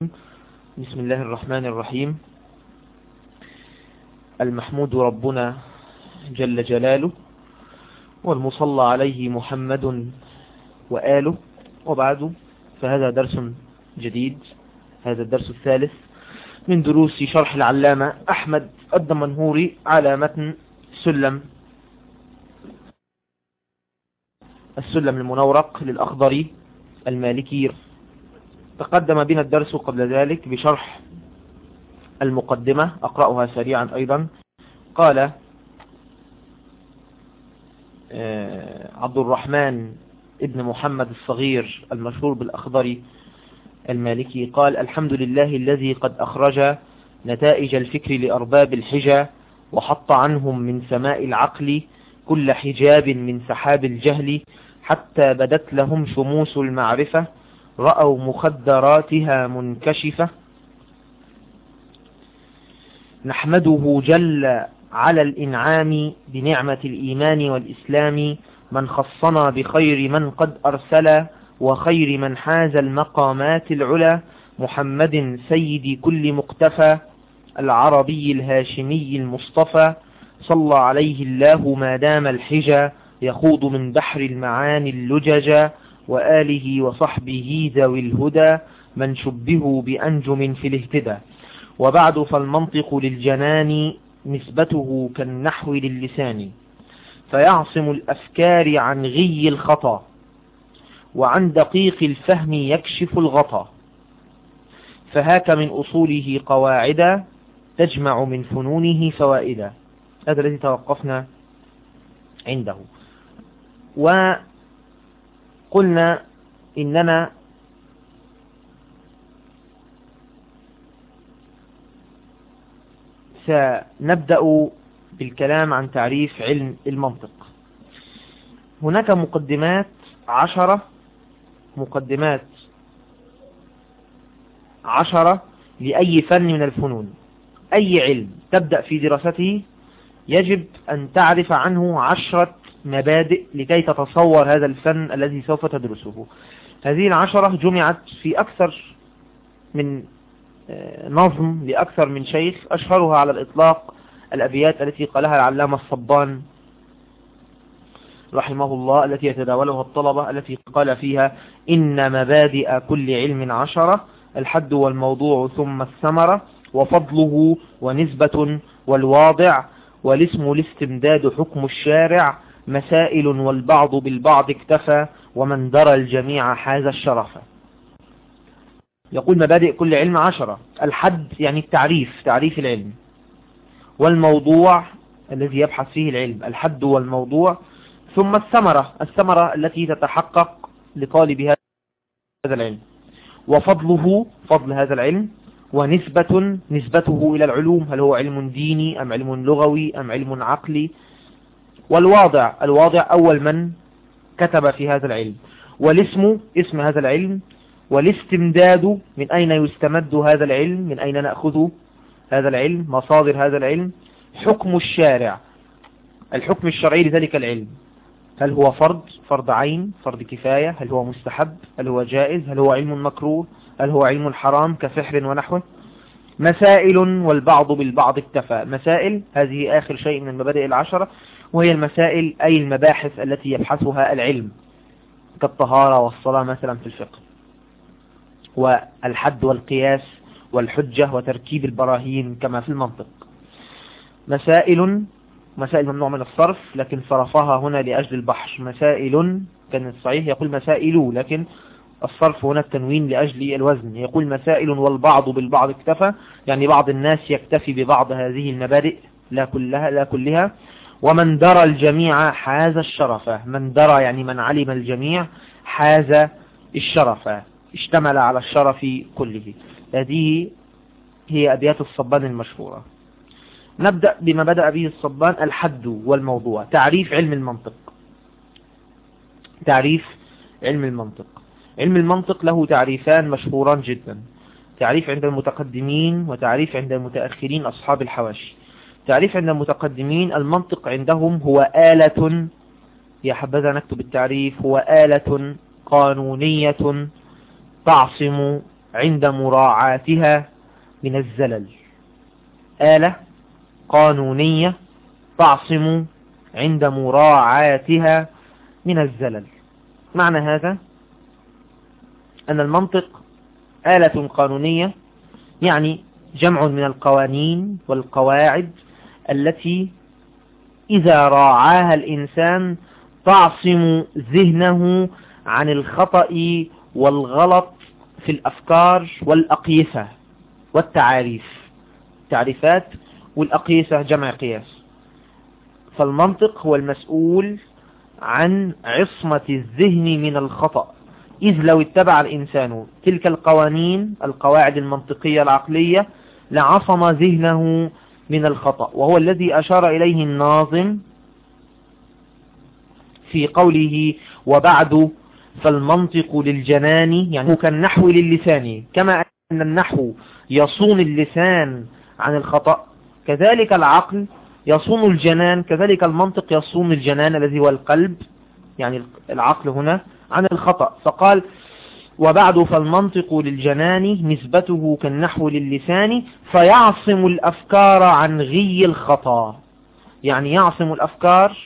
بسم الله الرحمن الرحيم. المحمود ربنا جل جلاله والمصلى عليه محمد وآله. وبعده فهذا درس جديد هذا الدرس الثالث من دروس شرح العلامة أحمد الدمنهوري على متن سلم. السلم المنورق للأخضري المالكي تقدم بنا الدرس قبل ذلك بشرح المقدمة أقرأها سريعا أيضا. قال عبد الرحمن ابن محمد الصغير المشهور بالأخضري المالكي قال الحمد لله الذي قد أخرج نتائج الفكر لأرباب الحجة وحط عنهم من سماء العقل كل حجاب من سحاب الجهل حتى بدت لهم شموس المعرفة رأوا مخدراتها منكشفة. نحمده جل على الإنعام بنعمة الإيمان والإسلام من خصنا بخير من قد أرسل وخير من حاز المقامات العلا محمد سيد كل مقتفى العربي الهاشمي المصطفى. صلى عليه الله ما دام الحجى يخوض من بحر المعاني اللججا وآله وصحبه ذوي الهدى من شبهوا بأنجم في الاهتدى. وبعد فالمنطق للجنان نسبته كالنحو للسان. فيعصم الأفكار عن غي الخطا وعن دقيق الفهم يكشف الغطا. فهاك من أصوله قواعدا تجمع من فنونه فوائدا. هذا الذي توقفنا عنده. وقلنا إننا سنبدأ بالكلام عن تعريف علم المنطق. هناك مقدمات عشرة مقدمات عشرة لأي فن من الفنون. أي علم تبدأ في دراسته يجب أن تعرف عنه عشرة مبادئ لكي تتصور هذا الفن الذي سوف تدرسه. هذه العشرة جمعت في أكثر من نظم لأكثر من شيخ أشهرها على الإطلاق الأبيات التي قالها العلامة الصبان رحمه الله التي يتداولها الطلبة التي قال فيها إن مبادئ كل علم عشرة الحد والموضوع ثم الثمرة وفضله ونسبة والواضع والاسم الاستمداد حكم الشارع مسائل والبعض بالبعض اكتفى ومن درى الجميع حاز الشرف. يقول مبادئ كل علم عشرة. الحد يعني التعريف تعريف العلم. والموضوع الذي يبحث فيه العلم الحد والموضوع. ثم الثمرة الثمرة التي تتحقق لطالب هذا العلم. وفضله فضل هذا العلم ونسبة نسبته إلى العلوم. هل هو علم ديني أم علم لغوي أم علم عقلي؟ والواضع الواضع أول من كتب في هذا العلم. والاسم اسم هذا العلم والاستمداد من أين يستمد هذا العلم من أين نأخذ هذا العلم مصادر هذا العلم حكم الشارع. الحكم الشرعي لذلك العلم. هل هو فرض فرض عين فرض كفاية؟ هل هو مستحب؟ هل هو جائز؟ هل هو علم مكروه؟ هل هو علم حرام كسحر ونحوه؟ مسائل والبعض بالبعض اكتفى. مسائل هذه آخر شيء من المبادئ العشرة. وهي المسائل أي المباحث التي يبحثها العلم كالطهارة والصلاة مثلا في الفقه والحد والقياس والحجة وتركيب البراهين كما في المنطق. مسائل مسائل ممنوع من الصرف لكن صرفها هنا لأجل البحر مسائل كان الصحيح يقول مسائل لكن الصرف هنا التنوين لأجل الوزن. يقول مسائل والبعض بالبعض اكتفى يعني بعض الناس يكتفي ببعض هذه المبادئ لا كلها لا كلها. ومن درى الجميع حاز الشرف. من درى يعني من علم الجميع حاز الشرف. اشتمل على الشرف كله. هذه هي أبيات الصبان المشهورة. نبدأ بما بدأ به الصبان الحد والموضوع. تعريف علم المنطق. تعريف علم المنطق. علم المنطق له تعريفان مشهوران جدا. تعريف عند المتقدمين وتعريف عند المتأخرين أصحاب الحواشي. تعريف عند المتقدمين المنطق عندهم هو آلة يا حبذا نكتب التعريف هو آلة قانونية تعصم عند مراعاتها من الزلل. آلة قانونية تعصم عند مراعاتها من الزلل. معنى هذا؟ أن المنطق آلة قانونية يعني جمع من القوانين والقواعد التي إذا راعاها الإنسان تعصم ذهنه عن الخطأ والغلط في الأفكار والأقيسة والتعاريف. تعريفات والأقيسة جمع قياس. فالمنطق هو المسؤول عن عصمة الذهن من الخطأ. إذ لو اتبع الإنسان تلك القوانين القواعد المنطقية العقلية لعصم ذهنه من الخطأ وهو الذي أشار إليه الناظم في قوله وبعد فالمنطق للجنان يعني كالنحو للسان كما أن النحو يصون اللسان عن الخطأ كذلك العقل يصون الجنان كذلك المنطق يصون الجنان الذي هو القلب يعني العقل هنا عن الخطأ. فقال وبعد فالمنطق للجنان نسبته كالنحو للسان فيعصم الأفكار عن غي الخطأ. يعني يعصم الأفكار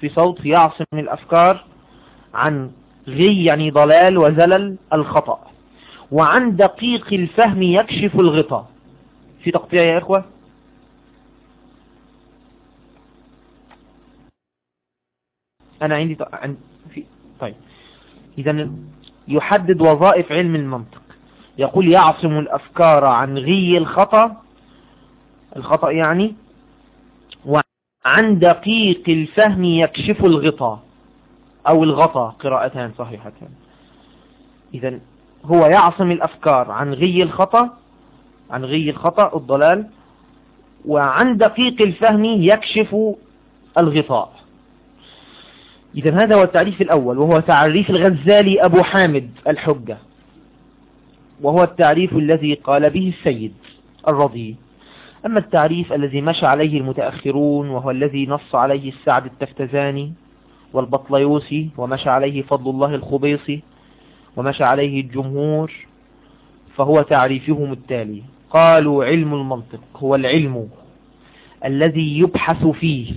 في صوت يعصم الأفكار عن غي يعني ضلال وزلل الخطأ. وعن دقيق الفهم يكشف الغطاء. في تقطيع يا إخوة؟ أنا عندي في طيب. إذا يحدد وظائف علم المنطق. يقول يعصم الأفكار عن غي الخطأ الخطأ يعني وعن دقيق الفهم يكشف الغطاء أو الغطاء قراءتان صحيحتان. إذا هو يعصم الأفكار عن غي الخطأ عن غي الخطأ الضلال وعن دقيق الفهم يكشف الغطاء. إذا هذا هو التعريف الأول وهو تعريف الغزالي أبو حامد الحجة. وهو التعريف الذي قال به السيد الرضي. أما التعريف الذي مشى عليه المتأخرون وهو الذي نص عليه السعد التفتزاني والبطليوسي ومشى عليه فضل الله الخبيصي ومشى عليه الجمهور فهو تعريفهم التالي. قالوا علم المنطق هو العلم الذي يبحث فيه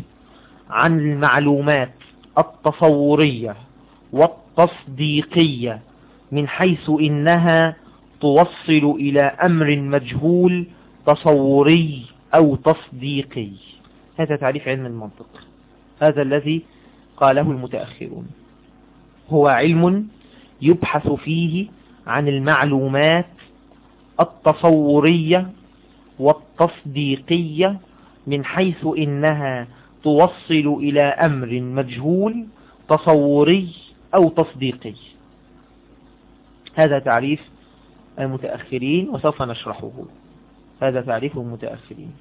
عن المعلومات التصورية والتصديقية من حيث إنها توصل إلى أمر مجهول تصوري أو تصديقي. هذا تعريف علم المنطق. هذا الذي قاله المتأخرون. هو علم يبحث فيه عن المعلومات التصورية والتصديقية من حيث إنها توصل إلى أمر مجهول تصوري أو تصديقي. هذا تعريف المتأخرين وسوف نشرحه. هذا تعريف المتأخرين.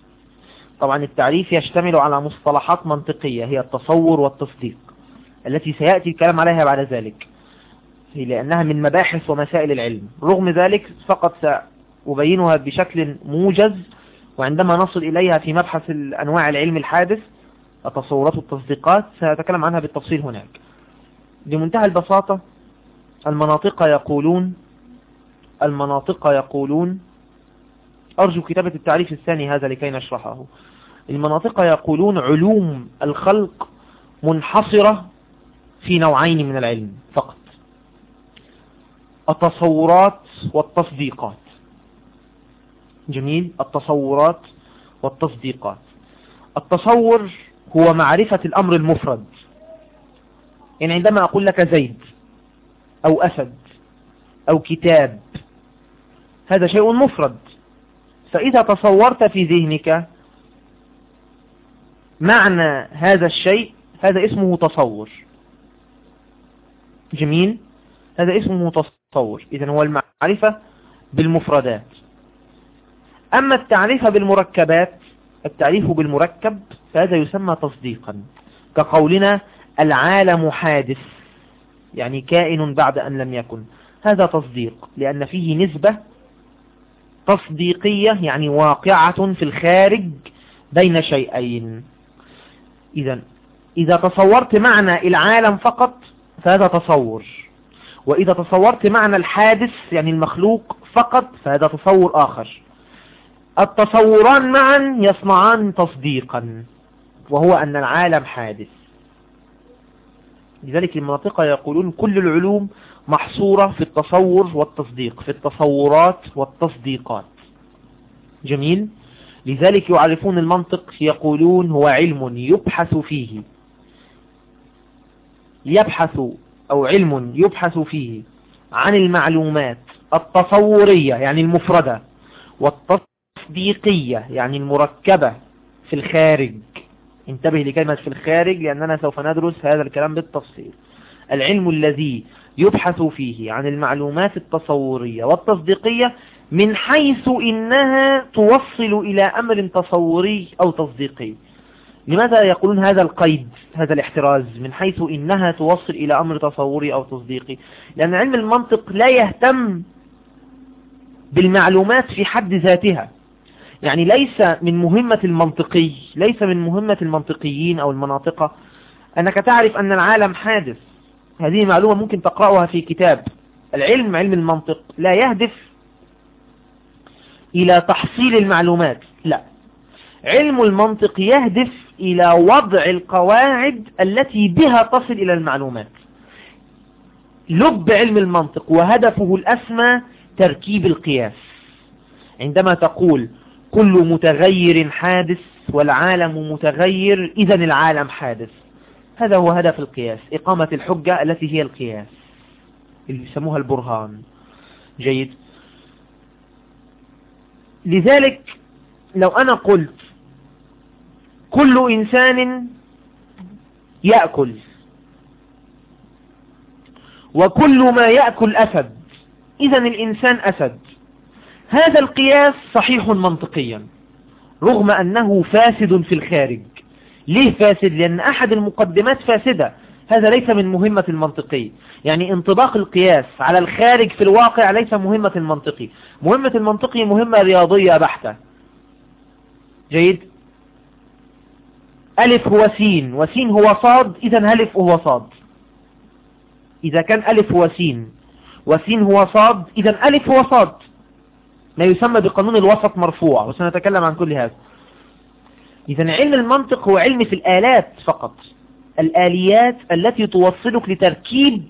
طبعا التعريف يشتمل على مصطلحات منطقية هي التصور والتصديق التي سيأتي الكلام عليها بعد ذلك لأنها من مباحث ومسائل العلم. رغم ذلك فقط سأبينها بشكل موجز وعندما نصل إليها في مبحث أنواع العلم الحادث التصورات والتصديقات سأتكلم عنها بالتفصيل هناك. بمنتهى البساطة المناطق يقولون المناطق يقولون أرجو كتابة التعريف الثاني هذا لكي نشرحه. المناطق يقولون علوم الخلق منحصرة في نوعين من العلم فقط. التصورات والتصديقات. جميل. التصورات والتصديقات. التصور هو معرفة الأمر المفرد. يعني عندما أقول لك زيد أو أسد أو كتاب هذا شيء مفرد. فإذا تصورت في ذهنك معنى هذا الشيء هذا اسمه تصور. جميل؟ هذا اسمه تصور. إذن هو المعرفة بالمفردات. أما التعريف بالمركبات التعريف بالمركب فهذا يسمى تصديقا. كقولنا العالم حادث يعني كائن بعد أن لم يكن. هذا تصديق لأن فيه نسبة تصديقية يعني واقعة في الخارج بين شيئين. إذا إذا تصورت معنى العالم فقط فهذا تصور. وإذا تصورت معنى الحادث يعني المخلوق فقط فهذا تصور آخر. التصوران معا يصنعان تصديقا. وهو أن العالم حادث. لذلك المناطق يقولون كل العلوم محصورة في التصور والتصديق في التصورات والتصديقات. جميل؟ لذلك يعرفون المنطق يقولون هو علم يبحث فيه. يبحث أو علم يبحث فيه عن المعلومات التصورية يعني المفردة والتصديقية يعني المركبة في الخارج. انتبه لكلمة في الخارج لأننا سوف ندرس هذا الكلام بالتفصيل. العلم الذي يبحث فيه عن المعلومات التصورية والتصديقية من حيث إنها توصل إلى أمر تصوري أو تصديقي. لماذا يقولون هذا القيد هذا الاحتراز؟ من حيث إنها توصل إلى أمر تصوري أو تصديقي. لأن علم المنطق لا يهتم بالمعلومات في حد ذاتها. يعني ليس من مهمة المنطقي ليس من مهمة المنطقيين أو المناطقة. أنك تعرف أن العالم حادث. هذه معلومة ممكن تقرأها في كتاب. العلم علم المنطق لا يهدف إلى تحصيل المعلومات لا. علم المنطق يهدف إلى وضع القواعد التي بها تصل إلى المعلومات. لب علم المنطق وهدفه الأسمى تركيب القياس. عندما تقول كل متغير حادث والعالم متغير إذا العالم حادث. هذا هو هدف القياس إقامة الحجة التي هي القياس اللي يسموها البرهان. جيد. لذلك لو أنا قلت كل إنسان يأكل وكل ما يأكل أسد إذا الإنسان أسد. هذا القياس صحيح منطقيا رغم أنه فاسد في الخارج. ليه فاسد؟ لأن أحد المقدمات فاسدة. هذا ليس من مهمة المنطقي. يعني انطباق القياس على الخارج في الواقع ليس مهمة المنطقي. مهمة المنطقي مهمة رياضية بحتة. جيد؟ ألف هو سين وسين هو صاد إذا ألف هو صاد. إذا كان ألف هو سين وسين هو صاد إذا ألف هو صاد. ما يسمى بقانون الوسط مرفوع وسنتكلم عن كل هذا. إذا علم المنطق هو علم في الآلات فقط. الآليات التي توصلك لتركيب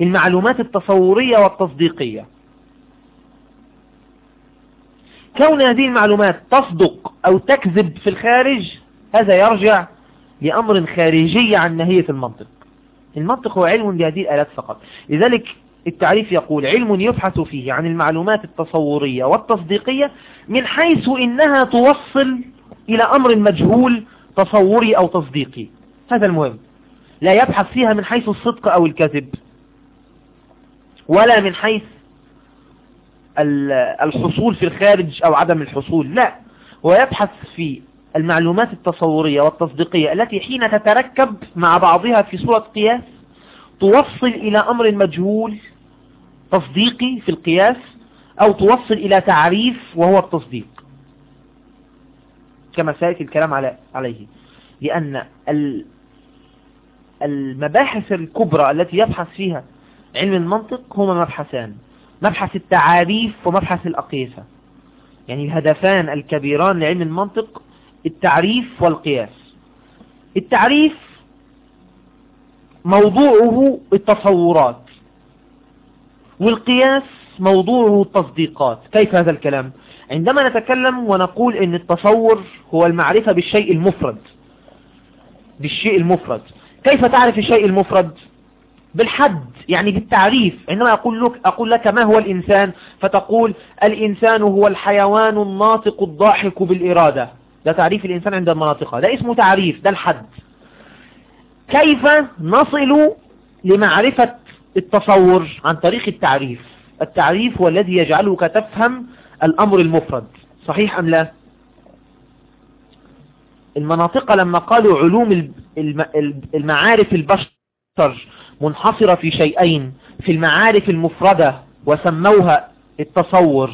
المعلومات التصورية والتصديقية. كون هذه المعلومات تصدق أو تكذب في الخارج هذا يرجع لأمر خارجي عن نهية المنطق. المنطق هو علم بهذه الآلات فقط. لذلك التعريف يقول علم يبحث فيه عن المعلومات التصورية والتصديقية من حيث إنها توصل إلى أمر مجهول تصوري أو تصديقي. هذا المهم. لا يبحث فيها من حيث الصدق أو الكذب ولا من حيث الحصول في الخارج أو عدم الحصول لا. هو يبحث في المعلومات التصورية والتصديقية التي حين تتركب مع بعضها في صورة قياس توصل إلى أمر مجهول تصديقي في القياس أو توصل إلى تعريف وهو التصديق. كما سيأتي الكلام عليه. لأن المباحث الكبرى التي يبحث فيها علم المنطق هما مبحثان. مبحث التعاريف ومبحث الأقيسة. يعني الهدفان الكبيران لعلم المنطق التعريف والقياس. التعريف موضوعه التصورات. والقياس موضوعه التصديقات. كيف هذا الكلام؟ عندما نتكلم ونقول إن التصور هو المعرفة بالشيء المفرد. بالشيء المفرد. كيف تعرف الشيء المفرد؟ بالحد يعني بالتعريف. عندما أقول لك, أقول لك ما هو الإنسان فتقول الإنسان هو الحيوان الناطق الضاحك بالإرادة. ده تعريف الإنسان عند المناطق ده اسمه تعريف ده الحد. كيف نصل لمعرفة التصور عن طريق التعريف؟ التعريف هو الذي يجعلك تفهم الأمر المفرد. صحيح أم لا؟ المناطق لما قالوا علوم المعارف البشر منحصرة في شيئين في المعارف المفردة وسموها التصور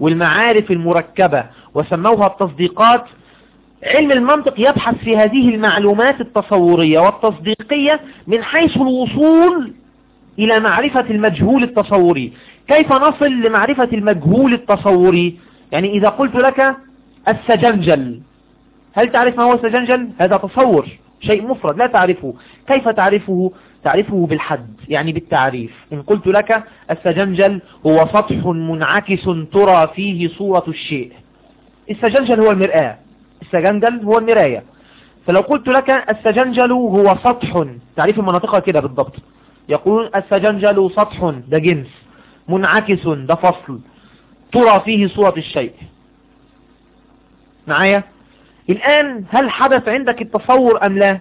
والمعارف المركبة وسموها التصديقات علم المنطق يبحث في هذه المعلومات التصورية والتصديقية من حيث الوصول إلى معرفة المجهول التصوري. كيف نصل لمعرفة المجهول التصوري؟ يعني إذا قلت لك السجنجل. هل تعرف ما هو السجنجل؟ هذا تصور شيء مفرد لا تعرفه. كيف تعرفه؟ تعرفه بالحد يعني بالتعريف. إن قلت لك السجنجل هو سطح منعكس ترى فيه صورة الشيء. السجنجل هو المرآة. السجنجل هو المراية. فلو قلت لك السجنجل هو سطح. تعريف المناطق كده بالضبط. يقولون السجنجل سطح ده جنس. منعكس ده فصل. ترى فيه صورة الشيء. معايا؟ الآن هل حدث عندك التصور أم لا؟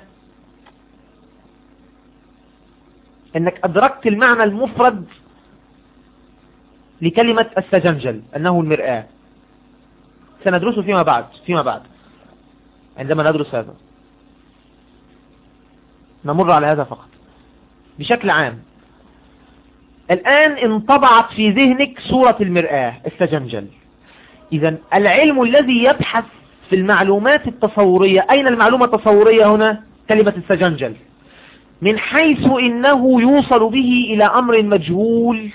إنك أدركت المعنى المفرد لكلمة السجنجل أنه المرآة. سندرسه فيما بعد فيما بعد. عندما ندرس هذا. نمر على هذا فقط. بشكل عام الآن انطبعت في ذهنك صورة المرآة السجنجل. إذا العلم الذي يبحث في المعلومات التصورية أين المعلومة التصورية هنا؟ كلمة السجنجل. من حيث إنه يوصل به إلى أمر مجهول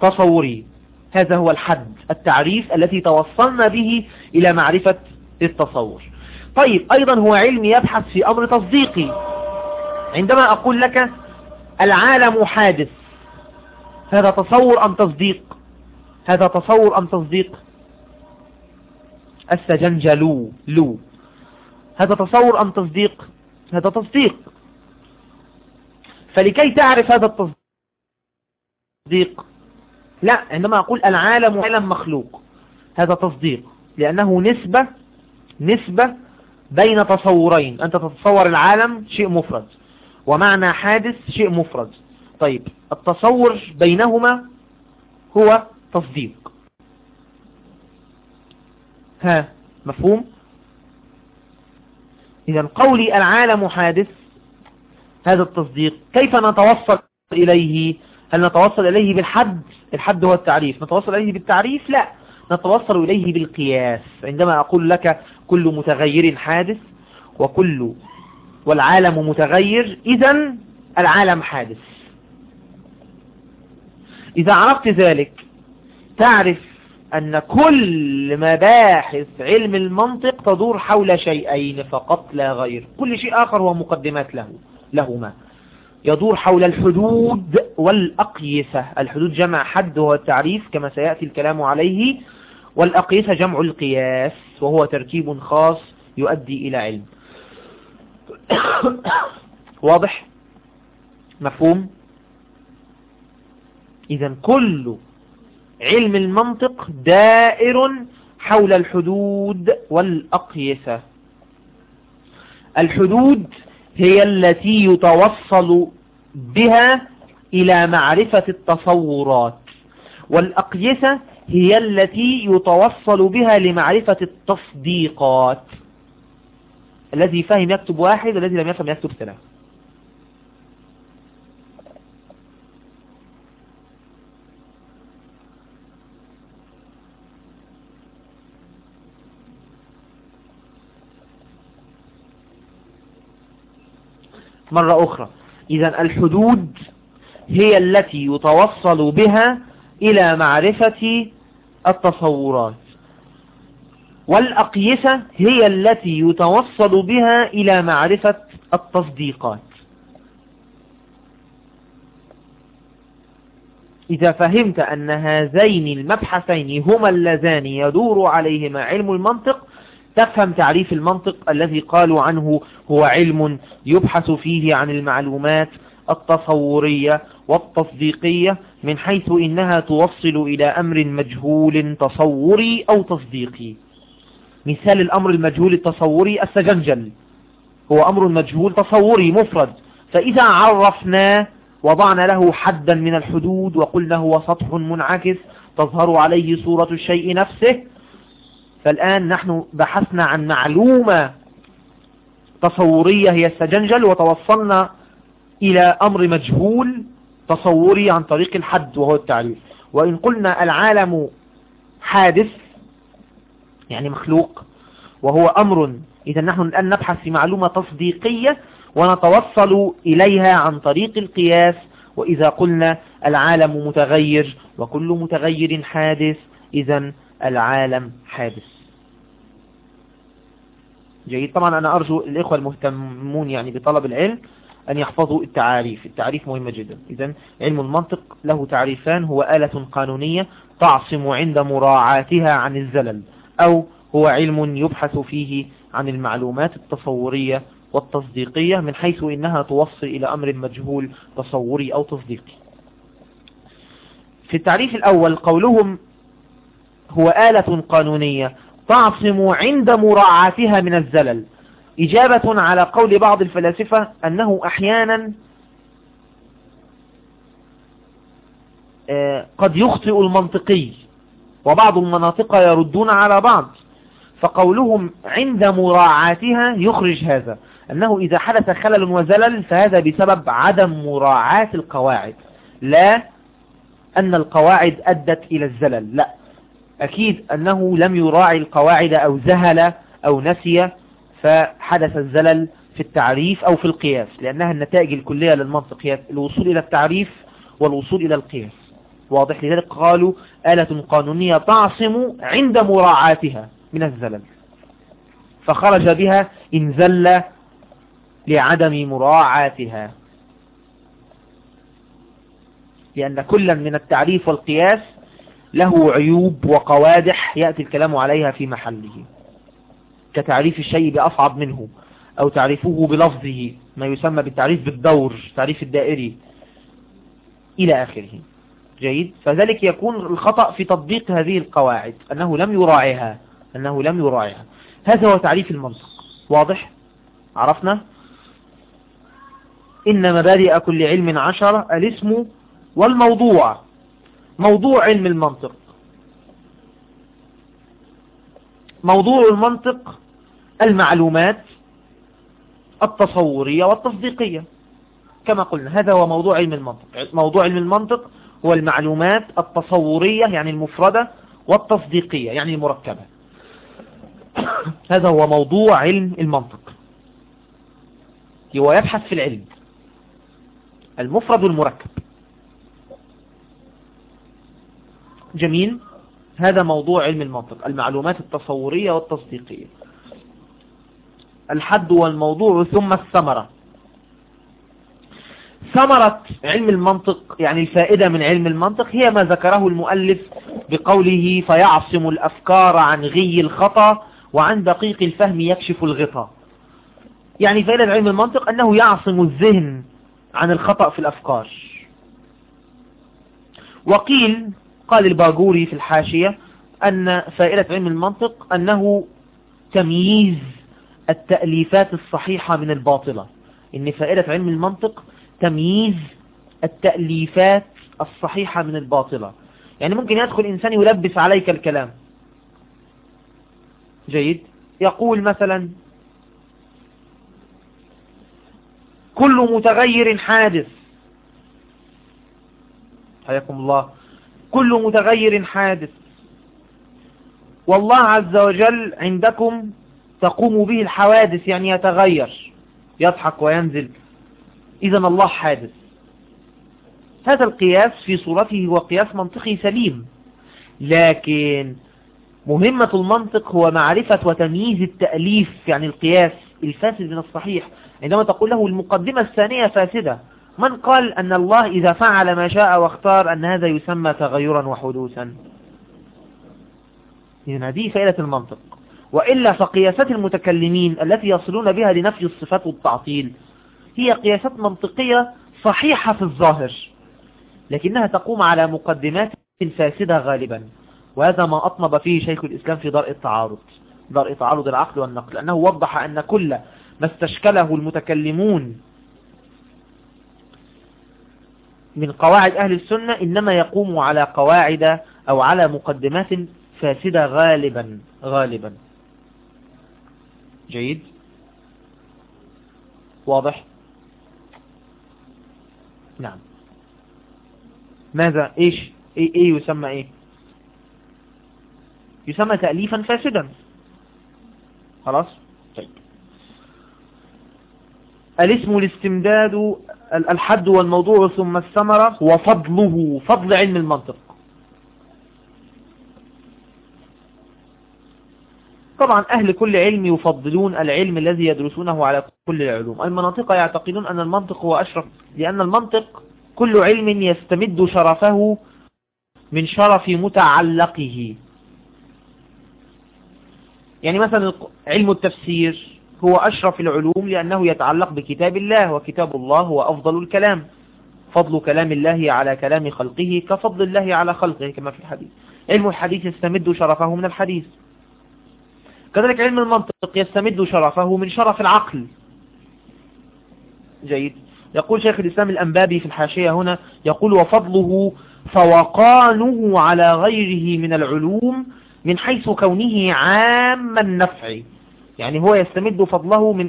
تصوري. هذا هو الحد التعريف الذي توصلنا به إلى معرفة التصور. طيب أيضا هو علم يبحث في أمر تصديقي. عندما أقول لك العالم حادث هذا تصور أم تصديق؟ هذا تصور أم تصديق؟ السجنجلو لو. هذا تصور أم تصديق؟ هذا تصديق. فلكي تعرف هذا التصديق لا عندما أقول العالم عالم مخلوق هذا تصديق لأنه نسبة نسبة بين تصورين. أنت تتصور العالم شيء مفرد ومعنى حادث شيء مفرد. طيب التصور بينهما هو تصديق. ها مفهوم؟ إذا قولي العالم حادث هذا التصديق كيف نتوصل إليه؟ هل نتوصل إليه بالحد؟ الحد هو التعريف. نتوصل إليه بالتعريف؟ لا. نتوصل إليه بالقياس. عندما أقول لك كل متغير حادث وكل والعالم متغير إذا العالم حادث. إذا عرفت ذلك تعرف أن كل مباحث علم المنطق تدور حول شيئين فقط لا غير. كل شيء آخر هو مقدمات له لهما. يدور حول الحدود والأقيسة. الحدود جمع حد وهو التعريف كما سيأتي الكلام عليه. والأقيسة جمع القياس. وهو تركيب خاص يؤدي إلى علم. واضح؟ مفهوم؟ إذا كل علم المنطق دائر حول الحدود والأقيسة. الحدود هي التي يتوصل بها إلى معرفة التصورات والأقيسة هي التي يتوصل بها لمعرفة التصديقات. الذي فهم يكتب واحد والذي لم يفهم يكتب ثلاثة مرة أخرى. إذا الحدود هي التي يتوصل بها إلى معرفة التصورات. والأقيسة هي التي يتوصل بها إلى معرفة التصديقات. إذا فهمت أن هذين المبحثين هما اللذان يدور عليهما علم المنطق تفهم تعريف المنطق الذي قالوا عنه هو علم يبحث فيه عن المعلومات التصورية والتصديقية. من حيث إنها توصل إلى أمر مجهول تصوري أو تصديقي. مثال الأمر المجهول التصوري السجنجل. هو أمر مجهول تصوري مفرد. فإذا عرفناه وضعنا له حدا من الحدود وقلنا هو سطح منعكس تظهر عليه صورة الشيء نفسه فالآن نحن بحثنا عن معلومة تصورية هي السجنجل وتوصلنا إلى أمر مجهول تصوري عن طريق الحد وهو التعريف وإن قلنا العالم حادث يعني مخلوق وهو أمر إذا نحن الآن نبحث في معلومة تصديقية ونتوصل إليها عن طريق القياس. وإذا قلنا العالم متغير وكل متغير حادث إذا العالم حادث. جيد. طبعا أنا أرجو الإخوة المهتمون يعني بطلب العلم أن يحفظوا التعاريف. التعريف مهمة جدا. إذا علم المنطق له تعريفان. هو آلة قانونية تعصم عند مراعاتها عن الزلل أو هو علم يبحث فيه عن المعلومات التصورية والتصديقية من حيث إنها توصل إلى أمر مجهول تصوري أو تصديقي. في التعريف الأول قولهم هو آلة قانونية تعصم عند مراعاتها من الزلل إجابة على قول بعض الفلاسفة أنه أحيانا آه، قد يخطئ المنطقي وبعض المناطق يردون على بعض فقولهم عند مراعاتها يخرج هذا أنه إذا حدث خلل وزلل فهذا بسبب عدم مراعاة القواعد لا أن القواعد أدت إلى الزلل لا أكيد أنه لم يراعي القواعد أو زهل أو نسي فحدث الزلل في التعريف أو في القياس لأنها النتائج الكلية للمنطق هي الوصول إلى التعريف والوصول إلى القياس. واضح لذلك قالوا آلة قانونية تعصم عند مراعاتها من الزلل. فخرج بها إن زل لعدم مراعاتها. لأن كلا من التعريف والقياس له عيوب وقوادح يأتي الكلام عليها في محله. كتعريف الشيء بأصعب منه أو تعريفه بلفظه ما يسمى بالتعريف بالدور تعريف الدائري إلى آخره. جيد؟ فذلك يكون الخطأ في تطبيق هذه القواعد أنه لم يراعيها أنه لم يراعيها. هذا هو تعريف المنطق. واضح؟ عرفنا؟ إن مبادئ كل علم عشرة الاسم والموضوع. موضوع علم المنطق. موضوع المنطق المعلومات التصورية والتصديقية. كما قلنا هذا هو موضوع علم المنطق. موضوع علم المنطق هو المعلومات التصورية يعني المفردة والتصديقية يعني المركبة. هذا هو موضوع علم المنطق. هو يبحث في العلم. المفرد والمركب. جميل؟ هذا موضوع علم المنطق المعلومات التصورية والتصديقية. الحد والموضوع ثم الثمرة. ثمرة علم المنطق يعني الفائدة من علم المنطق هي ما ذكره المؤلف بقوله فيعصم الأفكار عن غي الخطأ وعن دقيق الفهم يكشف الغطاء. يعني فائدة علم المنطق أنه يعصم الذهن عن الخطأ في الأفكار. وقيل قال الباجوري في الحاشية أن فائدة علم المنطق أنه تمييز التأليفات الصحيحة من الباطلة. إن فائدة علم المنطق تمييز التأليفات الصحيحة من الباطلة. يعني ممكن يدخل إنسان يلبس عليك الكلام. جيد. يقول مثلا كل متغير حادث. حياكم الله. كل متغير حادث. والله عز وجل عندكم تقوم به الحوادث يعني يتغير يضحك وينزل. إذا الله حادث. هذا القياس في صورته هو قياس منطقي سليم لكن مهمة المنطق هو معرفة وتمييز التأليف يعني القياس الفاسد من الصحيح. عندما تقول له المقدمة الثانية فاسدة من قال أن الله إذا فعل ما شاء واختار أن هذا يسمى تغيرا وحدوثا؟ إذن هذه فائدة المنطق. وإلا فقياسات المتكلمين التي يصلون بها لنفي الصفات والتعطيل هي قياسات منطقية صحيحة في الظاهر لكنها تقوم على مقدمات فاسدة غالبا وهذا ما أطنب فيه شيخ الإسلام في درء التعارض درء تعارض العقل والنقل أنه وضح أن كل ما استشكله المتكلمون من قواعد أهل السنة إنما يقوم على قواعد أو على مقدمات فاسدة غالبا غالبا. جيد. واضح؟ نعم. ماذا؟ إيش؟ إيه, إيه يسمى إيه؟ يسمى تأليفا فاسدا. خلاص؟ طيب. الاسم الاستمداد الحد والموضوع ثم الثمرة وفضله فضل علم المنطق. طبعا أهل كل علم يفضلون العلم الذي يدرسونه على كل العلوم. المناطق يعتقدون أن المنطق هو أشرف لأن المنطق كل علم يستمد شرفه من شرف متعلقه. يعني مثلا علم التفسير هو أشرف العلوم لأنه يتعلق بكتاب الله وكتاب الله هو أفضل الكلام. فضل كلام الله على كلام خلقه كفضل الله على خلقه كما في الحديث. علم الحديث يستمد شرفه من الحديث. كذلك علم المنطق يستمد شرفه من شرف العقل. جيد. يقول شيخ الإسلام الأنبابي في الحاشية هنا يقول وفضله فوقانه على غيره من العلوم من حيث كونه عام النفع. يعني هو يستمد فضله من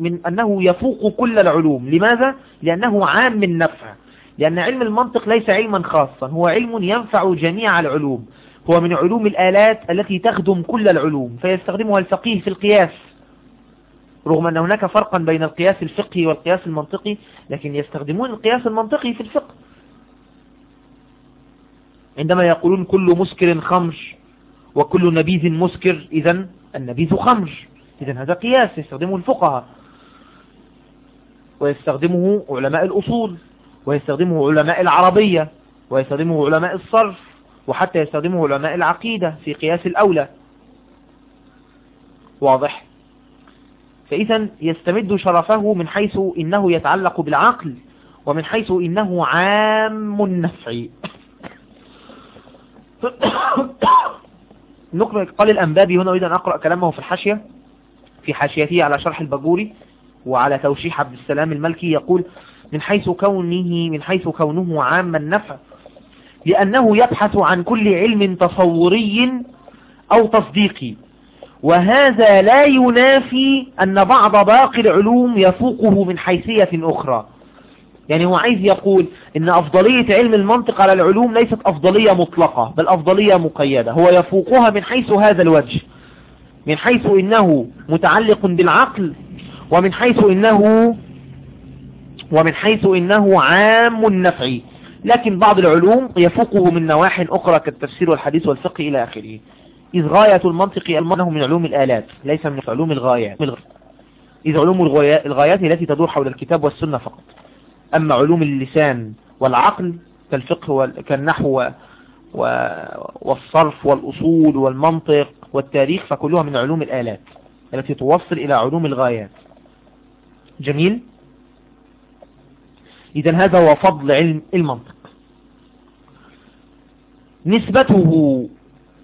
من أنه يفوق كل العلوم. لماذا؟ لأنه عام النفع. لأن علم المنطق ليس علما خاصا هو علم ينفع جميع العلوم. هو من علوم الآلات التي تخدم كل العلوم فيستخدمها الفقيه في القياس. رغم أن هناك فرقا بين القياس الفقهي والقياس المنطقي لكن يستخدمون القياس المنطقي في الفقه. عندما يقولون كل مسكر خمر وكل نبيذ مسكر إذا النبيذ خمر. إذا هذا قياس يستخدمه الفقهاء. ويستخدمه علماء الأصول ويستخدمه علماء العربية ويستخدمه علماء الصرف. وحتى يستخدمه علماء العقيدة في قياس الأولى. واضح؟ فإذا يستمد شرفه من حيث إنه يتعلق بالعقل ومن حيث إنه عام النفع. نقرأ قال الأنبابي هنا أريد أن أقرأ كلامه في الحاشية في حاشيته على شرح البجوري وعلى توشيح عبد السلام الملكي يقول من حيث كونه من حيث كونه عام النفع لأنه يبحث عن كل علم تصوري أو تصديقي. وهذا لا ينافي أن بعض باقي العلوم يفوقه من حيثية أخرى. يعني هو عايز يقول إن أفضلية علم المنطق على العلوم ليست أفضلية مطلقة بل أفضلية مقيدة. هو يفوقها من حيث هذا الوجه. من حيث إنه متعلق بالعقل ومن حيث إنه ومن حيث إنه عام النفع. لكن بعض العلوم يفوقه من نواح أخرى كالتفسير والحديث والفقه إلى آخره. إذ غاية المنطق أنه من علوم الآلات ليس من علوم الغايات. إذ علوم الغايات التي تدور حول الكتاب والسنة فقط. أما علوم اللسان والعقل كالفقه كالنحو والصرف والأصول والمنطق والتاريخ فكلها من علوم الآلات التي توصل إلى علوم الغايات. جميل؟ إذا هذا هو فضل علم المنطق. نسبته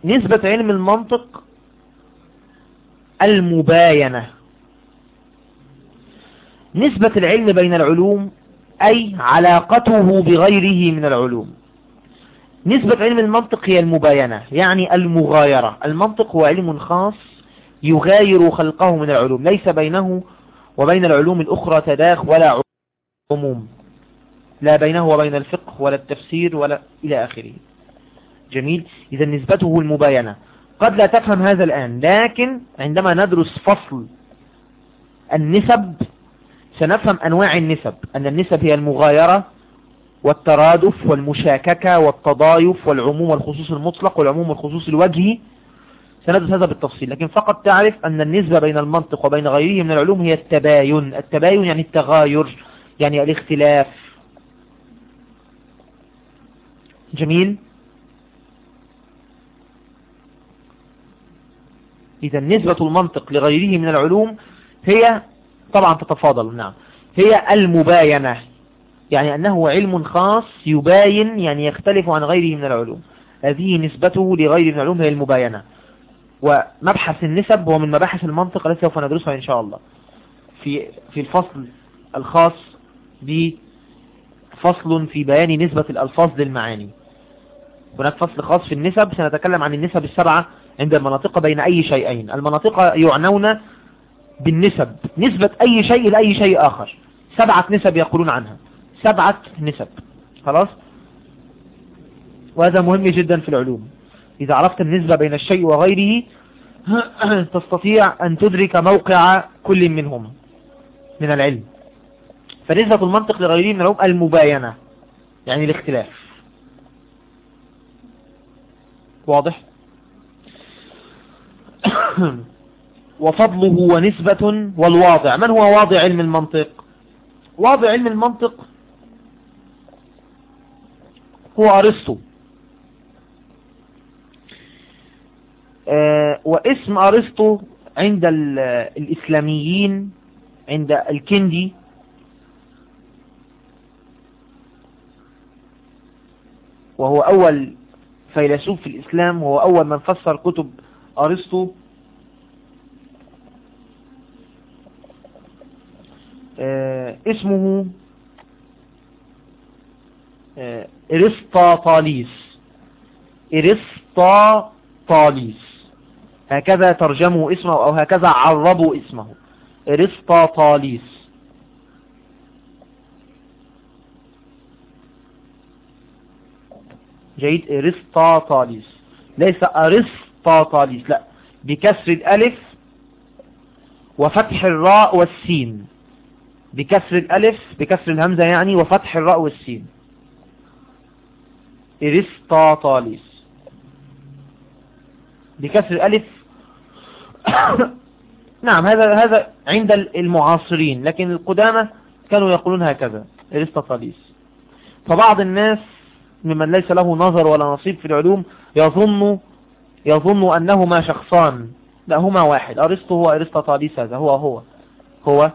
نسبة علم المنطق المباينة. نسبة العلم بين العلوم أي علاقته بغيره من العلوم. نسبة علم المنطق هي المباينة يعني المغايرة. المنطق هو علم خاص يغاير خلقه من العلوم. ليس بينه وبين العلوم الأخرى تداخ ولا عموم. لا بينه وبين الفقه ولا التفسير ولا إلى آخره. جميل. إذا نسبته المباينة. قد لا تفهم هذا الآن لكن عندما ندرس فصل النسب سنفهم أنواع النسب. أن النسب هي المغايرة والترادف والمشاككة والتضايف والعموم والخصوص المطلق والعموم والخصوص الوجهي. سندرس هذا بالتفصيل. لكن فقط تعرف أن النسبة بين المنطق وبين غيره من العلوم هي التباين. التباين يعني التغاير يعني الاختلاف. جميل. إذا نسبة المنطق لغيره من العلوم هي طبعا تتفاضل نعم. هي المباينة يعني أنه علم خاص يباين يعني يختلف عن غيره من العلوم. هذه نسبته لغيره من العلوم هي المباينة. ومبحث النسب هو من مباحث المنطق التي سوف ندرسها إن شاء الله. في في الفصل الخاص بفصل في بيان نسبة الألفاظ للمعاني. هناك فصل خاص في النسب سنتكلم عن النسب السبعة عند المناطق بين أي شيئين. المناطق يعنون بالنسب نسبة أي شيء لأي شيء آخر. سبعة نسب يقولون عنها. سبعة نسب. خلاص؟ وهذا مهم جدا في العلوم. إذا عرفت النسبة بين الشيء وغيره تستطيع أن تدرك موقع كل منهم من العلم. فنسبة المنطق لغيره من العلوم المباينة يعني الاختلاف. واضح؟ وفضله ونسبة والواضع. من هو واضع علم المنطق؟ واضع علم المنطق هو أرسطو. آه، واسم أرسطو عند الإسلاميين عند الكندي وهو أول فيلسوف في الإسلام وهو أول من فسر كتب أرسطو. آه، اسمه آه، إرسطاطاليس. إرسطاطاليس. هكذا ترجموا اسمه أو هكذا عربوا اسمه. إرسطاطاليس. جيد إرسطاطاليس. ليس أرسطاطاليس لا. بكسر الألف وفتح الراء والسين. بكسر الألف بكسر الهمزة يعني وفتح الراء والسين. إرسطاطاليس. بكسر الألف. نعم هذا هذا عند المعاصرين لكن القدامى كانوا يقولون هكذا إرسطاطاليس. فبعض الناس ممن ليس له نظر ولا نصيب في العلوم يظن يظن أنهما شخصان. لا هما واحد. أرسطو هو أرسطاطاليس هذا. هو هو. هو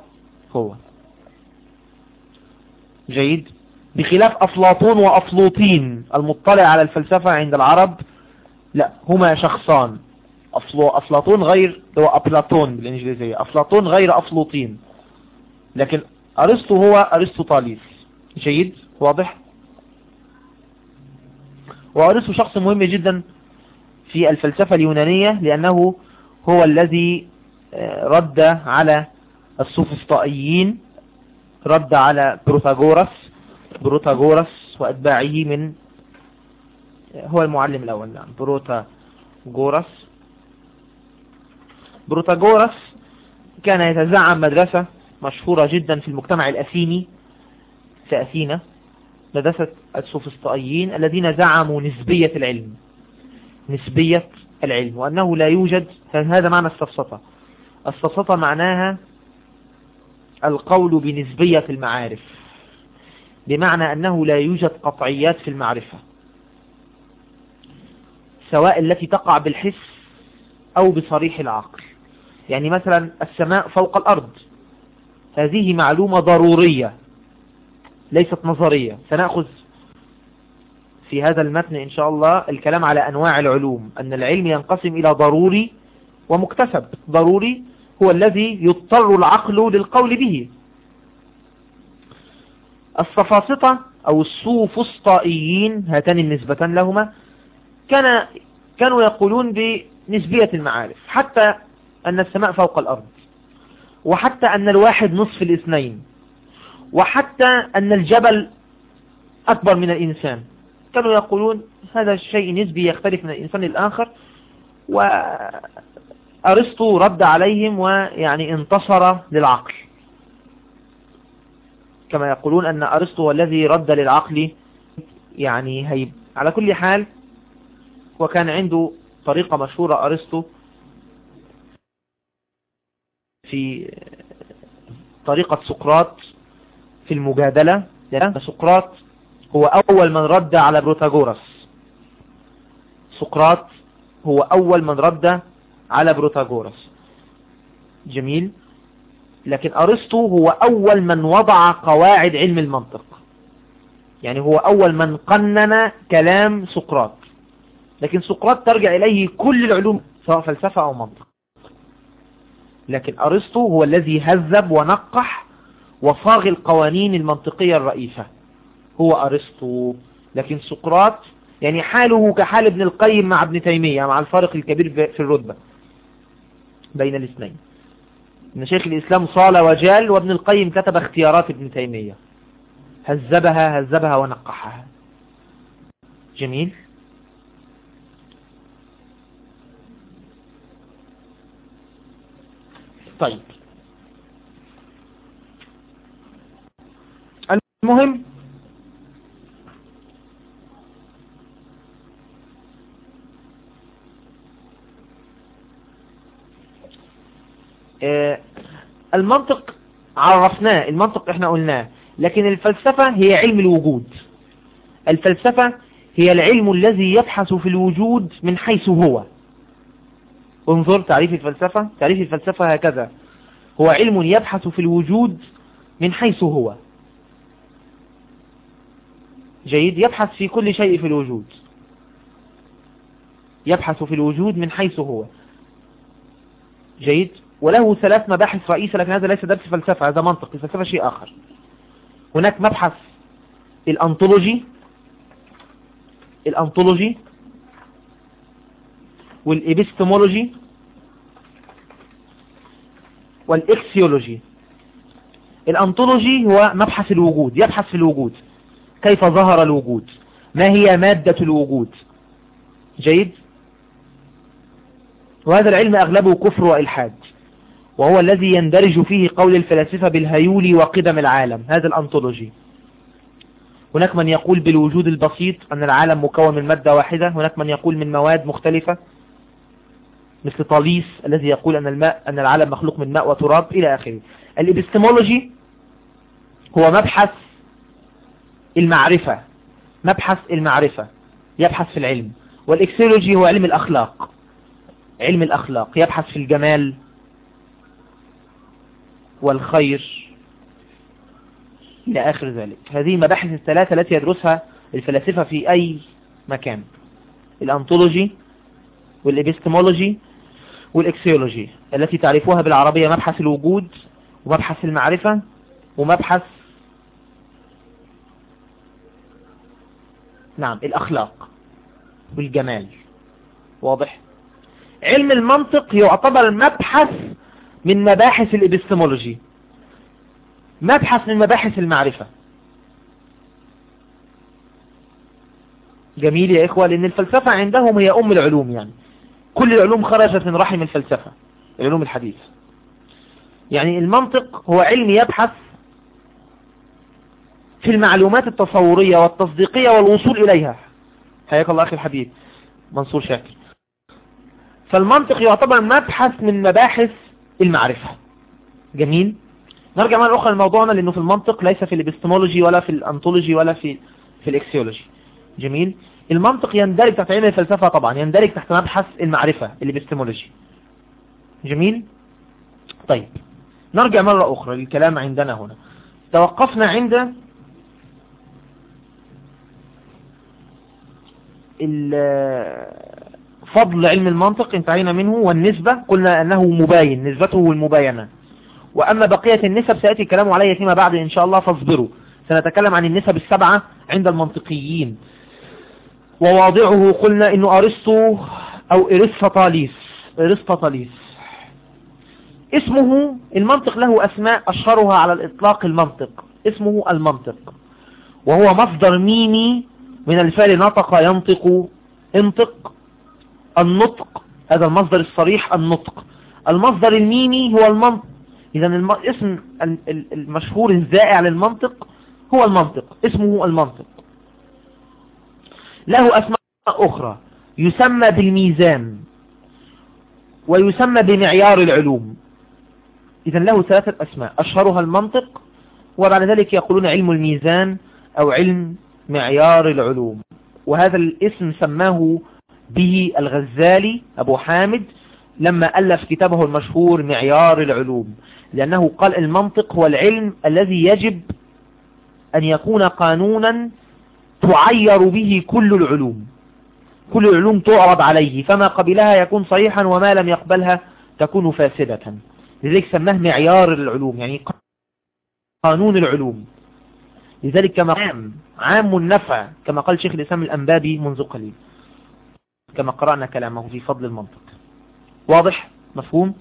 هو. جيد. بخلاف أفلاطون وأفلوطين المطلع على الفلسفة عند العرب لا هما شخصان. أفلاطون غير هو أفلاطون بالإنجليزية. أفلاطون غير أفلوطين. لكن أرسطو هو أرسطوطاليس. جيد؟ واضح؟ وأرسطو شخص مهم جدا في الفلسفة اليونانية لأنه هو الذي آه، رد على السوفسطائيين رد على بروتاغورس بروتاغورس وأتباعه من هو المعلم الأول نعم بروتاغورس بروتاغورس كان يتزعم مدرسة مشهورة جدا في المجتمع الأثيني في أثينا. مدرسة السوفسطائيين الذين زعموا نسبية العلم. نسبية العلم وأنه لا يوجد هذا معنى السفسطة. السفسطة معناها القول بنسبية المعارف بمعنى أنه لا يوجد قطعيات في المعرفة سواء التي تقع بالحس أو بصريح العقل. يعني مثلا السماء فوق الأرض هذه معلومة ضرورية. ليست نظرية. سنأخذ في هذا المتن إن شاء الله الكلام على أنواع العلوم. أن العلم ينقسم إلى ضروري ومكتسب. ضروري هو الذي يضطر العقل للقول به. الصفاصطة أو الصوفسطائيين هاتان النسبة لهما كان كانوا يقولون بنسبية المعارف. حتى أن السماء فوق الأرض. وحتى أن الواحد نصف الاثنين. وحتى أن الجبل أكبر من الإنسان. كانوا يقولون هذا الشيء نسبي يختلف من الإنسان الآخر وأرسطو رد عليهم ويعني انتصر للعقل. كما يقولون أن أرسطو هو الذي رد للعقل يعني هيب. على كل حال وكان عنده طريقة مشهورة أرسطو في طريقة سقراط في المجادلة لأن سقراط هو أول من رد على بروتاغورس سقراط هو أول من رد على بروتاغورس جميل. لكن أرسطو هو أول من وضع قواعد علم المنطق. يعني هو أول من قنن كلام سقراط. لكن سقراط ترجع إليه كل العلوم سواء فلسفة أو منطق. لكن أرسطو هو الذي هذب ونقح وصاغ القوانين المنطقية الرئيسة. هو أرسطو. لكن سقراط يعني حاله كحال ابن القيم مع ابن تيمية مع الفارق الكبير في الرتبة بين الاثنين. إن شيخ الإسلام صال وجال وابن القيم كتب اختيارات ابن تيمية. هذبها هذبها ونقحها. جميل. طيب. المهم آه، المنطق عرفناه المنطق إحنا قلناه لكن الفلسفة هي علم الوجود. الفلسفة هي العلم الذي يبحث في الوجود من حيث هو. انظر تعريف الفلسفة. تعريف الفلسفة هكذا. هو علم يبحث في الوجود من حيث هو. جيد يبحث في كل شيء في الوجود. يبحث في الوجود من حيث هو. جيد؟ وله ثلاث مباحث رئيسة لكن هذا ليس درس فلسفة هذا منطق. الفلسفة شيء آخر. هناك مبحث الأنطولوجي. الأنطولوجي. والإبستمولوجي. والإكسيولوجي. الأنطولوجي هو مبحث الوجود يبحث في الوجود. كيف ظهر الوجود؟ ما هي مادة الوجود؟ جيد؟ وهذا العلم أغلبه كفر وإلحاد وهو الذي يندرج فيه قول الفلاسفة بالهيول وقدم العالم هذا الأنطولوجي. هناك من يقول بالوجود البسيط أن العالم مكون من مادة واحدة؟ هناك من يقول من مواد مختلفة؟ مثل طاليس الذي يقول أن الماء أن العالم مخلوق من ماء وتراب إلى آخره. الإبستمولوجي هو مبحث المعرفة مبحث المعرفة يبحث في العلم. والإكسيولوجي هو علم الأخلاق. علم الأخلاق يبحث في الجمال والخير إلى آخر ذلك. هذه المباحث الثلاثة التي يدرسها الفلاسفة في أي مكان. الأنطولوجي والإبستمولوجي والإكسيولوجي التي تعرفوها بالعربية مبحث الوجود ومبحث المعرفة ومبحث نعم الأخلاق والجمال. واضح؟ علم المنطق يعتبر مبحث من مباحث الإبستمولوجي. مبحث من مباحث المعرفة. جميل يا إخوة لأن الفلسفة عندهم هي أم العلوم يعني. كل العلوم خرجت من رحم الفلسفة العلوم الحديث. يعني المنطق هو علم يبحث في المعلومات التصورية والتصديقية والوصول إليها. حياك الله أخي الحبيب منصور شاكر. فالمنطق يعتبر مبحث من مباحث المعرفة. جميل؟ نرجع مرة أخرى لموضوعنا لأنه في المنطق ليس في الإبستمولوجي ولا في الأنطولوجي ولا في في الإكسيولوجي. جميل؟ المنطق يندرج تحت علم الفلسفة طبعا يندرج تحت مبحث المعرفة الإبستمولوجي. جميل؟ طيب نرجع مرة أخرى للكلام عندنا هنا. توقفنا عند فضل علم المنطق انتهينا منه والنسبة قلنا أنه مباين نسبته والمباينة وأما بقية النسب سيأتي الكلام عليها فيما بعد إن شاء الله فاصبروا. سنتكلم عن النسب السبعة عند المنطقيين. وواضعه قلنا إنه أرسطو أو إرسطاليس إرسطاليس اسمه المنطق له أسماء أشهرها على الإطلاق المنطق. اسمه المنطق. وهو مصدر ميمي من الفعل نطق ينطق. انطق. النطق. هذا المصدر الصريح النطق. المصدر الميمي هو المنطق. إذا الاسم المشهور الزائع للمنطق هو المنطق. اسمه المنطق. له أسماء أخرى. يسمى بالميزان. ويسمى بمعيار العلوم. إذا له ثلاثة أسماء. أشهرها المنطق. وبعد ذلك يقولون علم الميزان أو علم معيار العلوم. وهذا الاسم سماه به الغزالي أبو حامد لما ألف كتابه المشهور معيار العلوم. لأنه قال المنطق هو العلم الذي يجب أن يكون قانونا تعير به كل العلوم. كل العلوم تعرض عليه فما قبلها يكون صحيحا وما لم يقبلها تكون فاسدة. لذلك سماه معيار العلوم يعني قانون العلوم. لذلك كما عام عام النفع كما قال شيخ الإسلام الأنبابي منذ قليل. كما قرأنا كلامه في فضل المنطق. واضح؟ مفهوم؟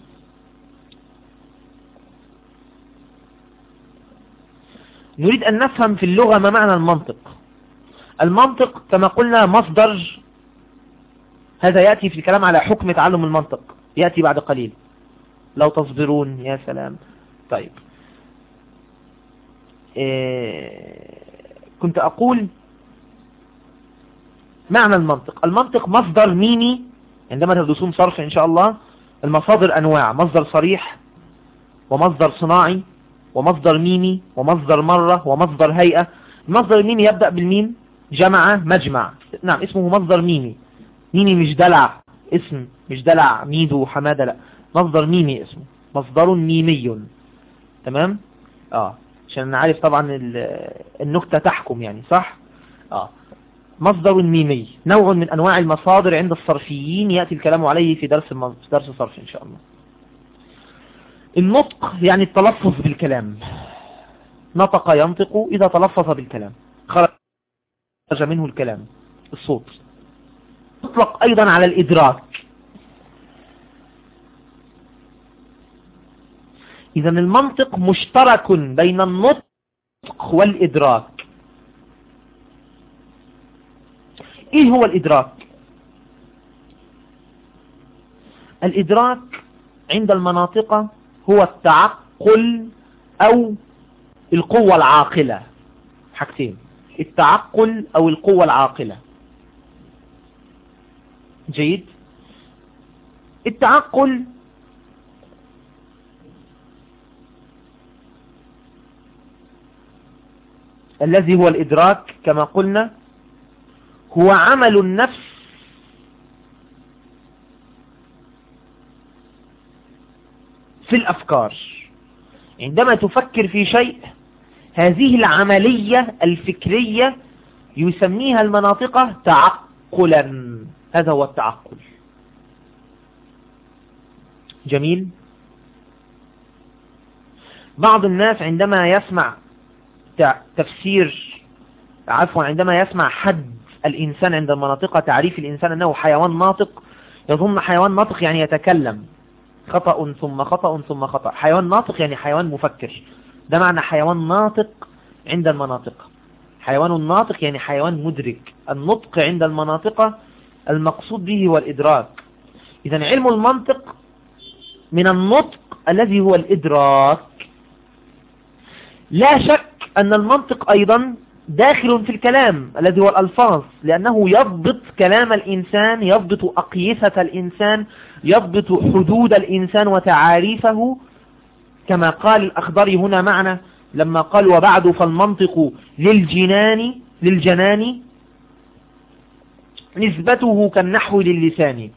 نريد أن نفهم في اللغة ما معنى المنطق. المنطق كما قلنا مصدر هذا يأتي في الكلام على حكم تعلم المنطق. يأتي بعد قليل. لو تصبرون يا سلام. طيب. كنت أقول معنى المنطق. المنطق مصدر ميمي عندما تدرسون صرف إن شاء الله المصادر أنواع مصدر صريح ومصدر صناعي ومصدر ميمي ومصدر مرة ومصدر هيئة. المصدر الميمي يبدأ بالميم جمع مجمع. نعم اسمه مصدر ميمي. ميمي مش دلع اسم مش دلع ميدو حمادة لا. مصدر ميمي اسمه. مصدر ميمي. تمام؟ آه. عشان نعرف طبعا النكتة تحكم يعني صح؟ آه. مصدر ميمي نوع من أنواع المصادر عند الصرفيين يأتي الكلام عليه في درس درس الصرف إن شاء الله. النطق يعني التلفظ بالكلام. نطق ينطق إذا تلفظ بالكلام. خرج منه الكلام الصوت. يطلق أيضا على الإدراك. إذا المنطق مشترك بين النطق والإدراك. إيه هو الإدراك؟ الإدراك عند المناطق هو التعقل أو القوة العاقلة. حاجتين. التعقل أو القوة العاقلة. جيد؟ التعقل الذي هو الإدراك كما قلنا هو عمل النفس. في الأفكار. عندما تفكر في شيء هذه العملية الفكرية يسميها المناطق تعقلا. هذا هو التعقل. جميل؟ بعض الناس عندما يسمع تفسير عفوا عندما يسمع حد الإنسان عند المناطق تعريف الإنسان أنه حيوان ناطق يظن حيوان ناطق يعني يتكلم. خطأ ثم خطأ ثم خطأ. حيوان ناطق يعني حيوان مفكر. ده معنى حيوان ناطق عند المناطق. حيوان ناطق يعني حيوان مدرك. النطق عند المناطق المقصود به هو الإدراك. إذا علم المنطق من النطق الذي هو الإدراك. لا شك أن المنطق أيضا داخل في الكلام الذي هو الألفاظ لأنه يضبط كلام الإنسان يضبط أقيسة الإنسان يضبط حدود الإنسان وتعاريفه. كما قال الأخضر هنا معنا لما قال وبعد فالمنطق للجنان للجنان نسبته كالنحو للسان.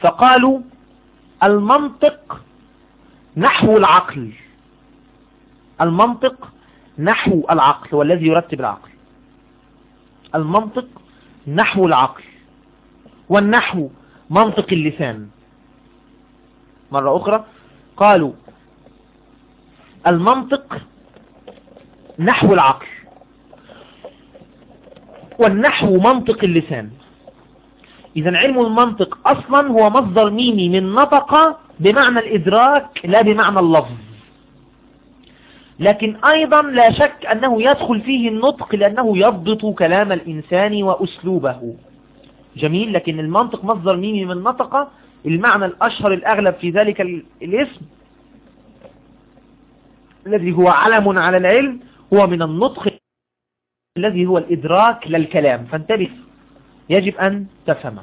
فقالوا المنطق نحو العقل. المنطق نحو العقل والذي يرتب العقل. المنطق نحو العقل والنحو منطق اللسان. مرة أخرى قالوا المنطق نحو العقل والنحو منطق اللسان. إذا علم المنطق أصلا هو مصدر ميمي من نطق بمعنى الإدراك لا بمعنى اللفظ. لكن أيضا لا شك أنه يدخل فيه النطق لأنه يضبط كلام الإنسان وأسلوبه. جميل لكن المنطق مصدر ميمي من نطق المعنى الأشهر الأغلب في ذلك الاسم الذي هو علم على العلم هو من النطق الذي هو الإدراك للكلام. فانتبه يجب أن تفهمه.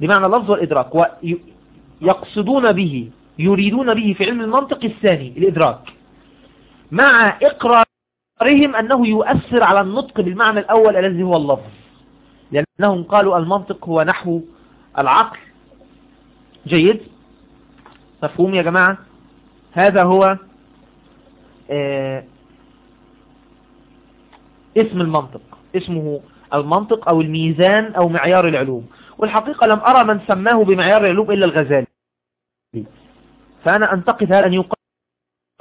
بمعنى اللفظ والإدراك ويقصدون به يريدون به في علم المنطق الثاني الإدراك. مع إقرارهم أنه يؤثر على النطق بالمعنى الأول الذي هو اللفظ. لأنهم قالوا المنطق هو نحو العقل. جيد. مفهوم يا جماعة؟ هذا هو آه اسم المنطق. اسمه المنطق أو الميزان أو معيار العلوم. والحقيقة لم أرى من سماه بمعيار العلوم إلا الغزالي. فأنا أنتقد هذا أن يقال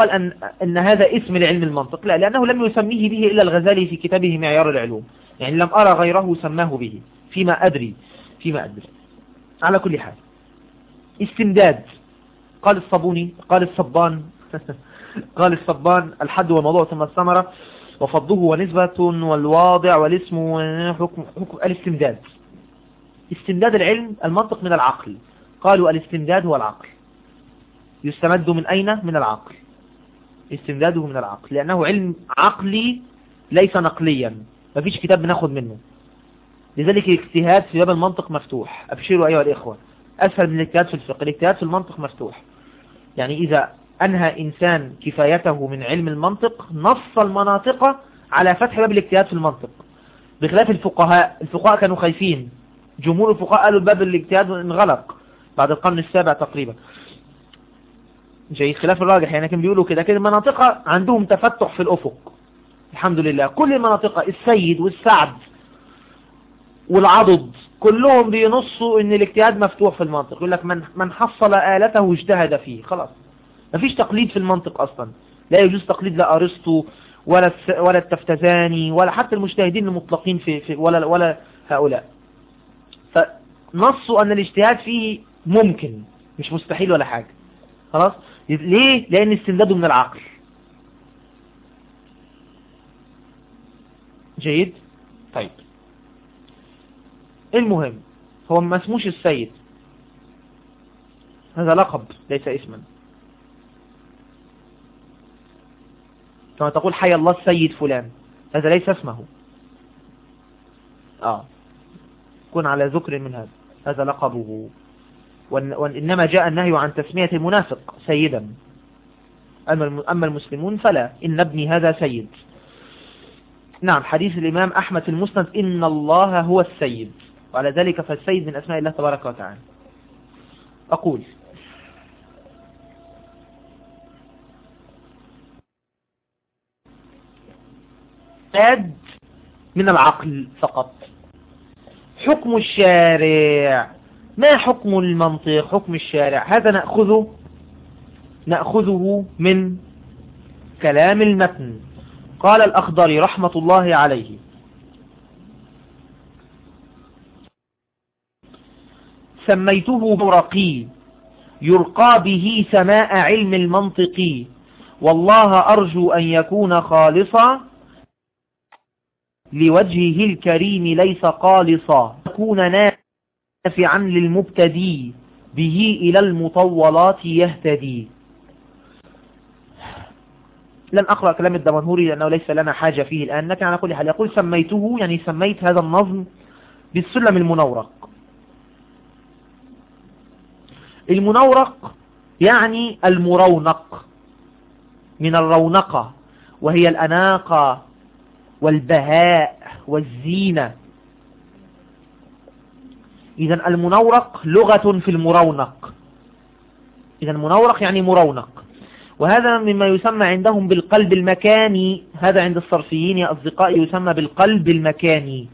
أن, أن هذا اسم لعلم المنطق. لا لأنه لم يسميه به إلا الغزالي في كتابه معيار العلوم. يعني لم أرى غيره سماه به فيما أدري فيما أدري. على كل حال. استمداد. قال الصبوني قال الصبان. قال الصبان الحد والموضوع ثم الثمرة. وفضه ونسبة والواضع والاسم وحكم حكم الاستمداد. استمداد العلم المنطق من العقل. قالوا الاستمداد هو العقل. يستمد من أين؟ من العقل. استمداده من العقل لأنه علم عقلي ليس نقليا مفيش كتاب بناخد منه. لذلك الاجتهاد في باب المنطق مفتوح. أبشروا أيها الإخوة. أسهل من الاجتهاد في الفقه. الاجتهاد في المنطق مفتوح. يعني إذا أنهى إنسان كفايته من علم المنطق نص المناطق على فتح باب الاجتهاد في المنطق. بخلاف الفقهاء الفقهاء كانوا خايفين. جمهور الفقهاء قالوا باب الاجتهاد انغلق بعد القرن السابع تقريبا. جيد خلاف الراجح يعني كان بيقولوا كده. كده المناطق عندهم تفتح في الأفق. الحمد لله. كل المناطق السيد والسعد والعضد كلهم بينصوا إن الاجتهاد مفتوح في المنطق يقول لك من, من حصل آلته واجتهد فيه. خلاص. مفيش تقليد في المنطق أصلا. لا يجوز تقليد لا أرسطو ولا ولا التفتزاني ولا حتى المجتهدين المطلقين في, في ولا ولا هؤلاء. فنصوا أن الاجتهاد فيه ممكن مش مستحيل ولا حاجة. خلاص؟ ليه؟ لأن استمداده من العقل. جيد؟ طيب. المهم هو ما اسموش السيد. هذا لقب ليس اسما. كما تقول حي الله السيد فلان. هذا ليس اسمه. آه. كن على ذكر من هذا. هذا لقبه. وإنما جاء النهي عن تسمية المنافق سيدا. أما المسلمون فلا. إن ابني هذا سيد. نعم حديث الإمام أحمد المسند إن الله هو السيد. وعلى ذلك فالسيد من أسماء الله تبارك وتعالى. أقول. من العقل فقط. حكم الشارع. ما حكم المنطق حكم الشارع؟ هذا نأخذه نأخذه من كلام المتن. قال الأخضر رحمة الله عليه. سميته برقي يرقى به سماء علم المنطق. والله أرجو أن يكون خالصا. لوجهه الكريم ليس قالصا. يكون نافعا للمبتدي به إلى المطولات يهتدي. لن أقرأ كلام الدمنهوري لأنه ليس لنا حاجة فيه الآن لكن على كل حال يقول سميته يعني سميت هذا النظم بالسلم المنورق. المنورق يعني المرونق من الرونقة وهي الأناقة والبهاء والزينة. إذا المنورق لغة في المرونق. إذا المنورق يعني مرونق. وهذا مما يسمى عندهم بالقلب المكاني. هذا عند الصرفيين يا أصدقائي يسمى بالقلب المكاني.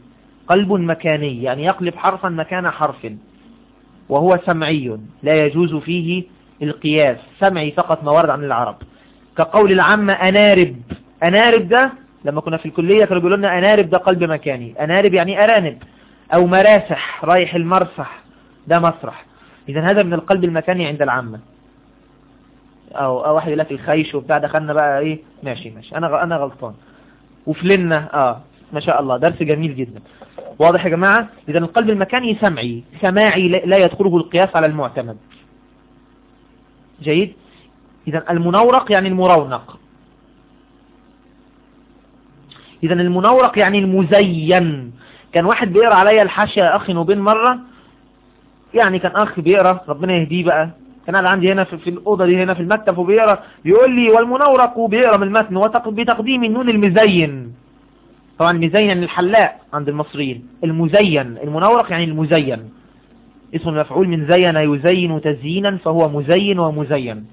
قلب مكاني يعني يقلب حرفا مكان حرف وهو سمعي. لا يجوز فيه القياس. سمعي فقط ما ورد عن العرب. كقول العامة أنارب. أنارب ده لما كنا في الكلية كانوا بيقولوا لنا أنارب ده قلب مكاني. أنارب يعني أرانب. أو مراسح رايح المرسح ده مسرح. إذا هذا من القلب المكاني عند العامة. أو, أو واحد يقول لك الخيش وبتاع دخلنا بقى إيه؟ ماشي ماشي. أنا أنا غلطان. وفلنا آه ما شاء الله. درس جميل جدا. واضح يا جماعة؟ إذا القلب المكاني سمعي. سماعي لا يدخله القياس على المعتمد. جيد؟ إذا المنورق يعني المرونق. إذا المنورق يعني المزين. كان واحد بيقرأ عليا الحاشية أخي نوبين مرة يعني كان أخ بيقرأ ربنا يهديه بقى. كان قاعد عندي هنا في, في الأوضة دي هنا في المكتب وبيقرأ بيقول لي والمنورق وبيقرأ من المتن بتقديم النون المزين. طبعا مزين الحلاق عند المصريين. المزين المنورق يعني المزين. اسم المفعول من زين يزين تزيينا فهو مزين ومزين.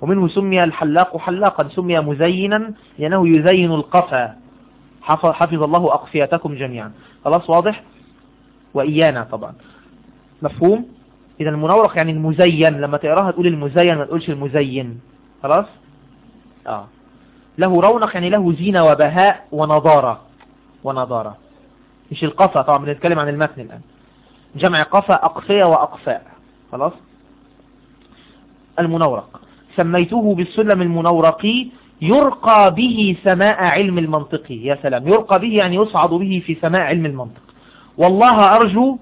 ومنه سمي الحلاق حلاقا سمي مزينا لأنه يزين القفا. حفظ الله أقفيتكم جميعا. خلاص واضح؟ وإيانا طبعا. مفهوم؟ إذا المنورق يعني المزين. لما تقراها تقول المزين ما تقولش المزين. خلاص؟ آه. له رونق يعني له زينة وبهاء ونضارة. ونضارة. مش القفا طبعا بنتكلم عن المتن الآن. جمع قفا أقفية وأقفاء. خلاص؟ المنورق سميته بالسلم المنورقي يرقى به سماء علم المنطق. يا سلام. يرقى به يعني يصعد به في سماء علم المنطق. والله أرجو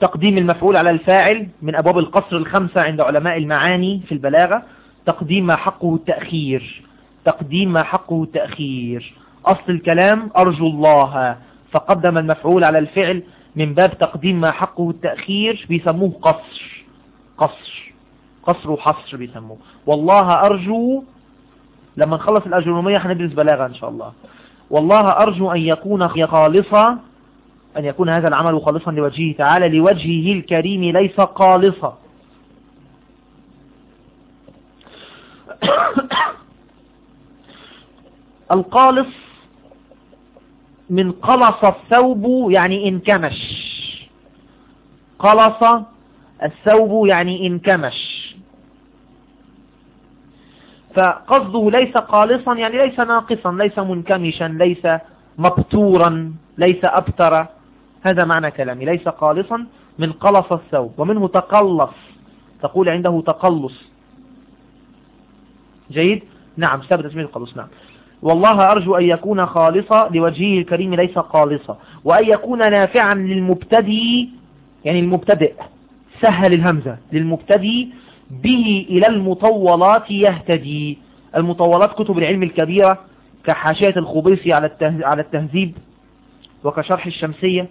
تقديم المفعول على الفاعل من أبواب القصر الخمسة عند علماء المعاني في البلاغة. تقديم ما حقه التأخير. تقديم ما حقه التأخير. أصل الكلام أرجو الله. فقدم المفعول على الفعل من باب تقديم ما حقه التأخير بيسموه قصر. قصر. قصر وحصر بيسموه. والله أرجو لما نخلص الأجرومية هندرس بلاغة إن شاء الله. والله أرجو أن يكون خالصا أن يكون هذا العمل خالصا لوجهه تعالى لوجهه الكريم ليس قالصا القالص من قلص الثوب يعني انكمش. قلص الثوب يعني انكمش. فقصده ليس قالصا يعني ليس ناقصا ليس منكمشا ليس مبتورا ليس أبتر. هذا معنى كلامي. ليس قالصا من قلص الثوب ومنه تقلص. تقول عنده تقلص. جيد؟ نعم ثابت اسمه القلص نعم. والله أرجو أن يكون خالصا لوجهه الكريم ليس قالصا وأن يكون نافعا للمبتدي يعني المبتدئ. سهل الهمزة. للمبتدي به إلى المطولات يهتدي. المطولات كتب العلم الكبيرة كحاشية الخبيصي على على التهذيب وكشرح الشمسية.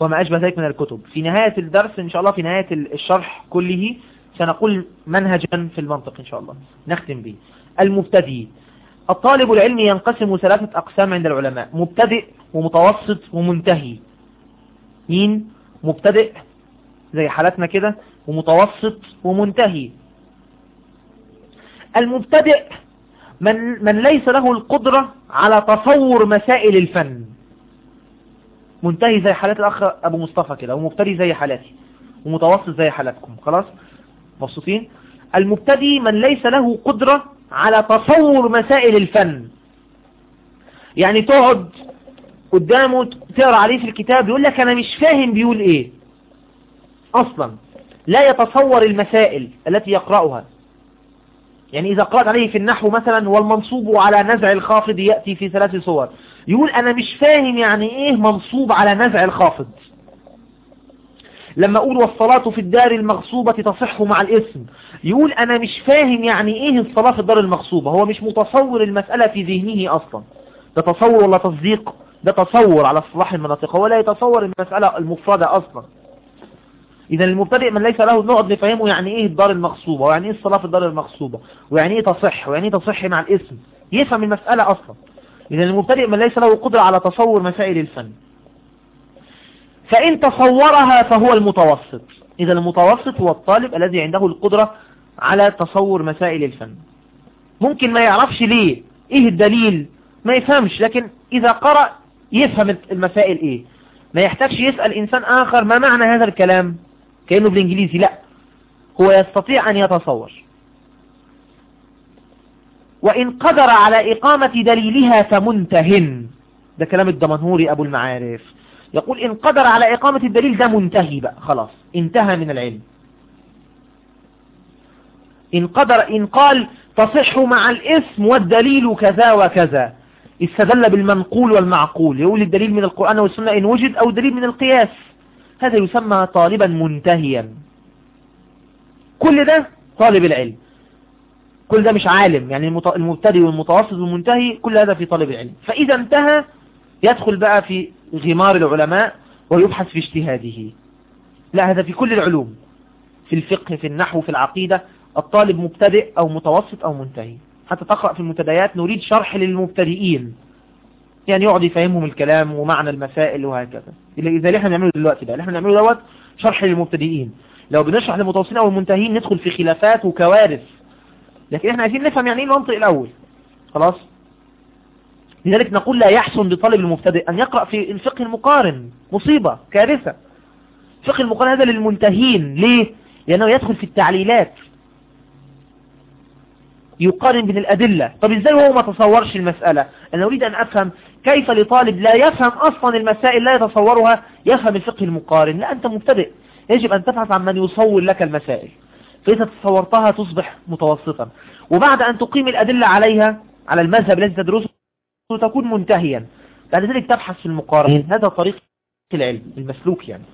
وما أشبه ذلك من الكتب. في نهاية الدرس إن شاء الله في نهاية الشرح كله سنقول منهجا في المنطق إن شاء الله. نختم به. المبتدئ. الطالب العلمي ينقسم ثلاثة أقسام عند العلماء. مبتدئ ومتوسط ومنتهي. مين؟ مبتدئ زي حالتنا كده ومتوسط ومنتهي. المبتدئ من, من ليس له القدرة على تصور مسائل الفن. منتهي زي حالات الأخ أبو مصطفى كده ومبتدئ زي حالاتي ومتوسط زي حالاتكم. خلاص؟ مبسوطين؟ المبتدئ من ليس له قدرة على تصور مسائل الفن. يعني تقعد قدامه تقرأ عليه في الكتاب يقول لك أنا مش فاهم بيقول إيه. أصلا لا يتصور المسائل التي يقرأها. يعني إذا قرأت عليه في النحو مثلا والمنصوب على نزع الخافض يأتي في ثلاث صور. يقول أنا مش فاهم يعني إيه منصوب على نزع الخافض. لما أقول والصلاة في الدار المغصوبة تصح مع الاسم يقول أنا مش فاهم يعني إيه الصلاة في الدار المغصوبة. هو مش متصور المسألة في ذهنه أصلا. ده تصور ولا تصديق؟ ده تصور على الصلاح المناطق. هو لا يتصور المسألة المفردة أصلا. إذا المبتدئ من ليس له نقعد نفهمه يعني إيه الدار المغصوبة ويعني إيه الصلاة في الدار المغصوبة ويعني إيه تصح ويعني إيه تصح مع الإسم. يفهم المسألة أصلا. إذا المبتدئ من ليس له قدرة على تصور مسائل الفن. فإن تصورها فهو المتوسط. إذا المتوسط هو الطالب الذي عنده القدرة على تصور مسائل الفن. ممكن ما يعرفش ليه إيه الدليل؟ ما يفهمش لكن إذا قرأ يفهم المسائل إيه. ما يحتاجش يسأل إنسان آخر ما معنى هذا الكلام. كأنه بالإنجليزي لا. هو يستطيع أن يتصور. وإن قدر على إقامة دليلها فمنتهن ده كلام الدمنهوري أبو المعارف. يقول إن قدر على إقامة الدليل ده منتهي بقى. خلاص انتهى من العلم. إن قدر إن قال تصح مع الاسم والدليل كذا وكذا. استدل بالمنقول والمعقول. يقول الدليل من القرآن والسنة إن وجد أو دليل من القياس. هذا يسمى طالبا منتهيا. كل ده طالب العلم. كل ده مش عالم يعني المبتدئ والمتوسط والمنتهي كل هذا في طالب العلم. فإذا انتهى يدخل بقى في غمار العلماء ويبحث في اجتهاده. لا هذا في كل العلوم في الفقه في النحو في العقيدة. الطالب مبتدئ أو متوسط أو منتهي. حتى تقرأ في المنتديات نريد شرح للمبتدئين. يعني يقعد يفهمهم الكلام ومعنى المسائل وهكذا. إذا اللي إحنا بنعمله دلوقتي ده اللي إحنا بنعمله دوت شرح للمبتدئين. لو بنشرح للمتوسطين أو المنتهين ندخل في خلافات وكوارث. لكن إحنا عايزين نفهم يعني إيه المنطق الأول. خلاص؟ لذلك نقول لا يحسن لطالب المبتدئ أن يقرأ في الفقه المقارن. مصيبة كارثة. الفقه المقارن هذا للمنتهين. ليه؟ لأنه يدخل في التعليلات. يقارن بين الأدلة. طب إزاي هو ما تصورش المسألة؟ أنا أريد أن أفهم كيف لطالب لا يفهم أصلا المسائل لا يتصورها يفهم الفقه المقارن. لا أنت مبتدئ. يجب أن تبحث عن من يصور لك المسائل. فإذا تصورتها تصبح متوسطا. وبعد أن تقيم الأدلة عليها على المذهب الذي تدرسه تكون منتهيا. بعد ذلك تبحث في المقارنة. هذا طريق العلم المسلوك يعني.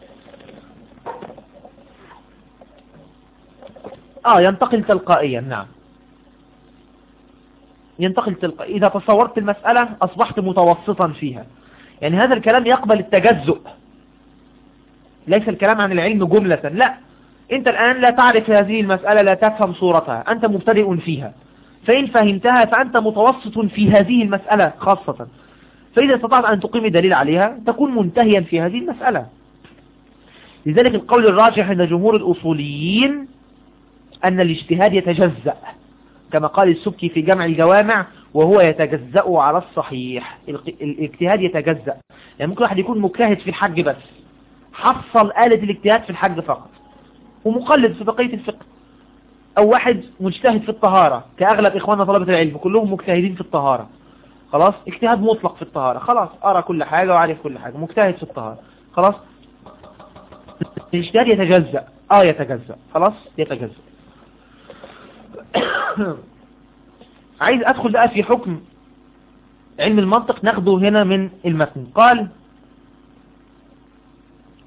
آه ينتقل تلقائيا. نعم. ينتقل تلقائيا إذا تصورت المسألة أصبحت متوسطا فيها. يعني هذا الكلام يقبل التجزؤ. ليس الكلام عن العلم جملة. لا. أنت الآن لا تعرف هذه المسألة لا تفهم صورتها. أنت مبتدئ فيها. فإن فهمتها فأنت متوسط في هذه المسألة خاصة. فإذا استطعت أن تقيم دليل عليها تكون منتهيا في هذه المسألة. لذلك القول الراجح عند جمهور الأصوليين أن الاجتهاد يتجزأ. كما قال السبكي في جمع الجوامع وهو يتجزأ على الصحيح. الاجتهاد يتجزأ. يعني ممكن واحد يكون مجتهد في الحج بس حصل آلة الاجتهاد في الحج فقط ومقلد في بقية الفقه أو واحد مجتهد في الطهارة كأغلب إخواننا طلبة العلم كلهم مجتهدين في الطهارة. خلاص؟ اجتهاد مطلق في الطهارة. خلاص أرى كل حاجة وعارف كل حاجة. مجتهد في الطهارة. خلاص؟ الاجتهاد يتجزأ. آه يتجزأ. خلاص؟ يتجزأ. عايز أدخل بقى في حكم علم المنطق ناخده هنا من المتن. قال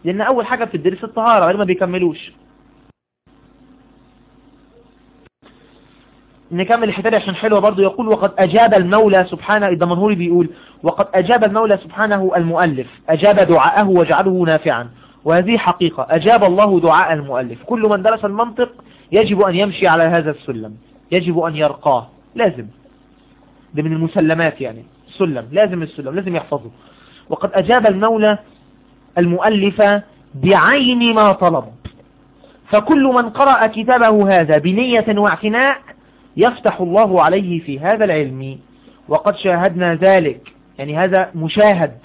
لأن أول حاجة بتدرس الطهارة غير ما بيكملوش. نكمل الحتاية عشان حلوة برضو. يقول وقد أجاب المولى سبحانه الدمنهوري بيقول وقد أجاب المولى سبحانه المؤلف. أجاب دعاءه وجعله نافعا. وهذه حقيقة. أجاب الله دعاء المؤلف. كل من درس المنطق يجب أن يمشي على هذا السلم. يجب أن يرقاه. لازم. ده من المسلمات يعني. سلم لازم السلم. لازم يحفظه. وقد أجاب المولى المؤلف بعين ما طلب. فكل من قرأ كتابه هذا بنية واعتناء يفتح الله عليه في هذا العلم. وقد شاهدنا ذلك. يعني هذا مشاهد.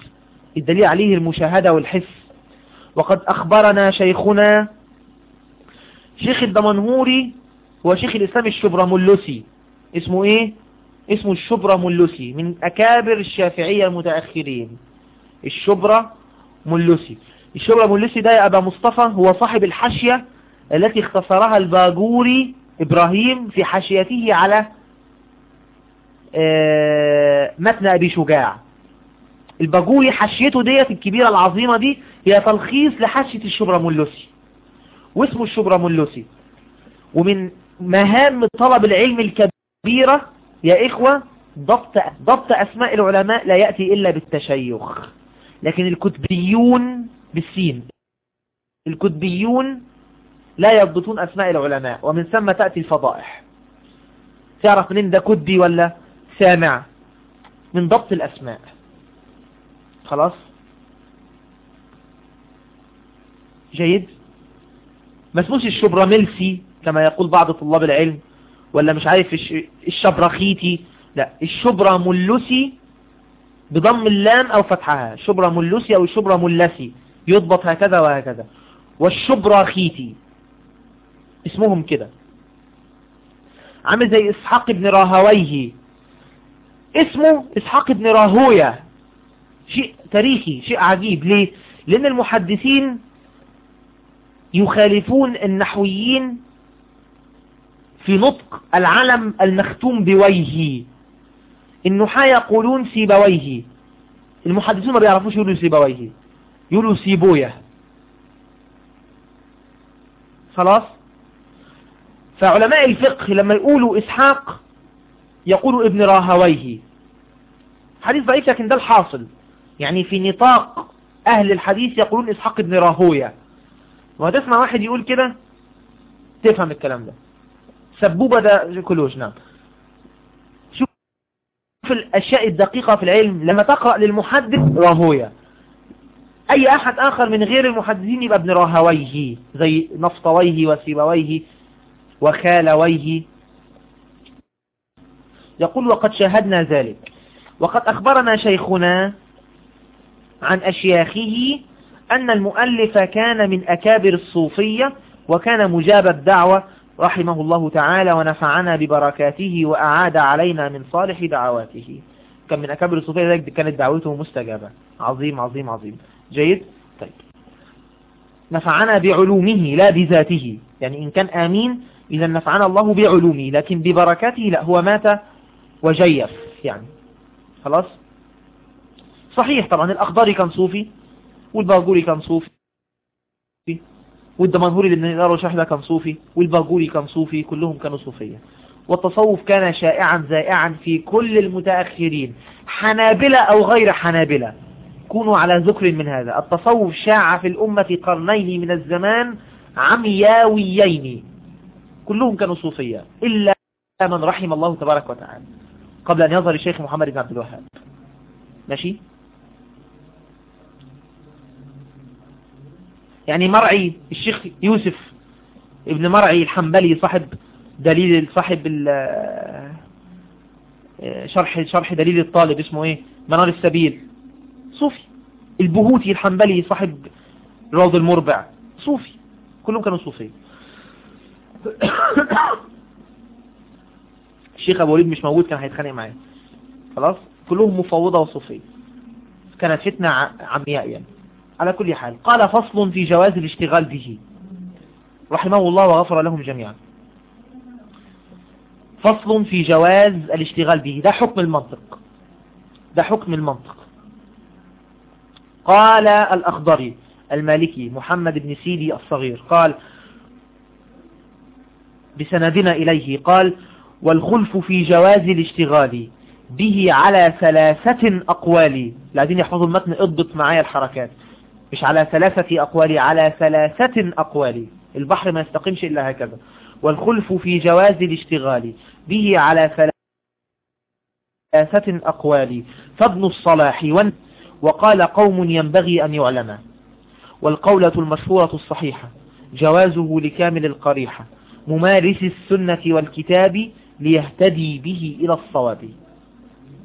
الدليل عليه المشاهدة والحس. وقد أخبرنا شيخنا شيخ الدمنهوري هو شيخ الإسلام الشبرملسي اسمه إيه؟ اسمه الشبرملسي من أكابر الشافعية المتأخرين. الشبرة ملسي ده يا أبا مصطفى هو صاحب الحاشية التي اختصرها الباجوري إبراهيم في حاشيته على آه، متن أبي شجاع. الباجوري حاشيته ديت الكبيرة العظيمة دي هي تلخيص لحاشية الشبرة ملسي واسمه الشبرة ملسي ومن مهام طلب العلم الكبيرة يا إخوة ضبط, ضبط أسماء العلماء لا يأتي إلا بالتشيخ. لكن الكتبيون بالسين. الكتبيون لا يضبطون أسماء العلماء. ومن ثم تأتي الفضائح. تعرف منين ده كتبي ولا سامع؟ من ضبط الأسماء. خلاص؟ جيد؟ ما اسموش الشبرملسي كما يقول بعض طلاب العلم ولا مش عارف الشبرخيتي لا الشبرملسي بضم اللام أو فتحها شبرملسي أو الشبرملسي يضبط هكذا وهكذا. والشبرخيتي اسمهم كده. عامل زي إسحاق ابن راهويه. اسمه إسحاق ابن راهوية. شيء تاريخي شيء عجيب. ليه؟ لأن المحدثين يخالفون النحويين في نطق العلم المختوم بويه النحاة يقولون سيبويه المحدثون ما بيعرفوش يقولوا سيبويه يقولوا سيبويه خلاص؟ فعلماء الفقه لما يقولوا إسحاق يقولوا ابن راهويه. حديث ضعيف لكن ده الحاصل. يعني في نطاق أهل الحديث يقولون إسحاق ابن راهويه. وهتسمع واحد يقول كده؟ تفهم الكلام ده. سبوبة ده كلوش نعم. شوف الأشياء الدقيقة في العلم لما تقرأ للمحدث راهوية. أي أحد آخر من غير المحدثين يبقى ابن راهويه زي نفطويه وسيبويه وخالويه. يقول وقد شاهدنا ذلك. وقد أخبرنا شيخنا عن أشياخه أن المؤلف كان من أكابر الصوفية وكان مجاب الدعوة رحمه الله تعالى ونفعنا ببركاته وأعاد علينا من صالح دعواته. كان من أكابر الصوفية ذلك كانت دعوته مستجابة. عظيم عظيم عظيم. جيد؟ طيب. نفعنا بعلومه لا بذاته. يعني إن كان آمين إذا نفعنا الله بعلومه لكن ببركاته لا هو مات وجيف يعني. خلاص؟ صحيح طبعا الأخضري كان صوفي. والباجوري كان صوفي. والدمنهوري اللي بنقرأه شرح ده كان صوفي. والباجوري كان صوفي كلهم كانوا صوفية. والتصوف كان شائعا زائعا في كل المتأخرين. حنابلة أو غير حنابلة. كونوا على ذكر من هذا. التصوف شاع في الأمة قرنين من الزمان عمياويين. كلهم كانوا صوفية. إلا من رحم الله تبارك وتعالى. قبل أن يظهر الشيخ محمد بن عبد الوهاب. ماشي؟ يعني مرعي الشيخ يوسف ابن مرعي الحنبلي صاحب دليل صاحب شرح شرح دليل الطالب اسمه إيه؟ منار السبيل. صوفي. البهوتي الحنبلي صاحب روض المربع. صوفي. كلهم كانوا صوفي الشيخ أبو وليد مش موجود كان هيتخانق معايا. خلاص؟ كلهم مفوضة وصوفية. كانت فتنة عمياء يعني. على كل حال. قال فصل في جواز الاشتغال به. رحمه الله وغفر لهم جميعا. فصل في جواز الاشتغال به. ده حكم المنطق. ده حكم المنطق. قال الأخضري المالكي محمد بن سيدي الصغير. قال بسندنا إليه. قال والخلف في جواز الاشتغال به على ثلاثة أقوال. لازم يحفظوا المتن اضبط معايا الحركات. مش على ثلاثة أقوال على ثلاثة أقوال. البحر ما يستقيمش إلا هكذا. والخلف في جواز الاشتغال. به على ثلاثة أقوال. فابن الصلاح وقال قوم ينبغي أن يعلم والقولة المشهورة الصحيحة. جوازه لكامل القريحة. ممارس السنة والكتاب ليهتدي به إلى الصواب.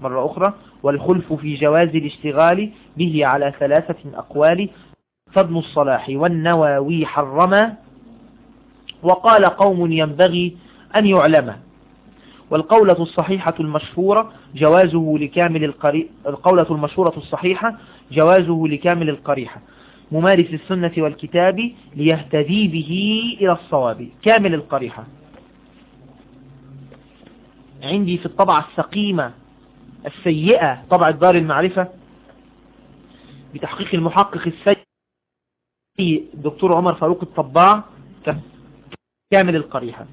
مرة أخرى. والخلف في جواز الاشتغال به على ثلاثة أقوال فابن الصلاح والنواوي حرم وقال قوم ينبغي أن يعلم. والقولة الصحيحة المشهورة جوازه لكامل القري... القولة المشهورة الصحيحة جوازه لكامل القريحة. ممارس السنة والكتاب ليهتدي به إلى الصواب. كامل القريحة. عندي في الطبعة السقيمة السيئة طبعة دار المعرفة بتحقيق المحقق السيء الدكتور عمر فاروق الطباع كامل القريحة.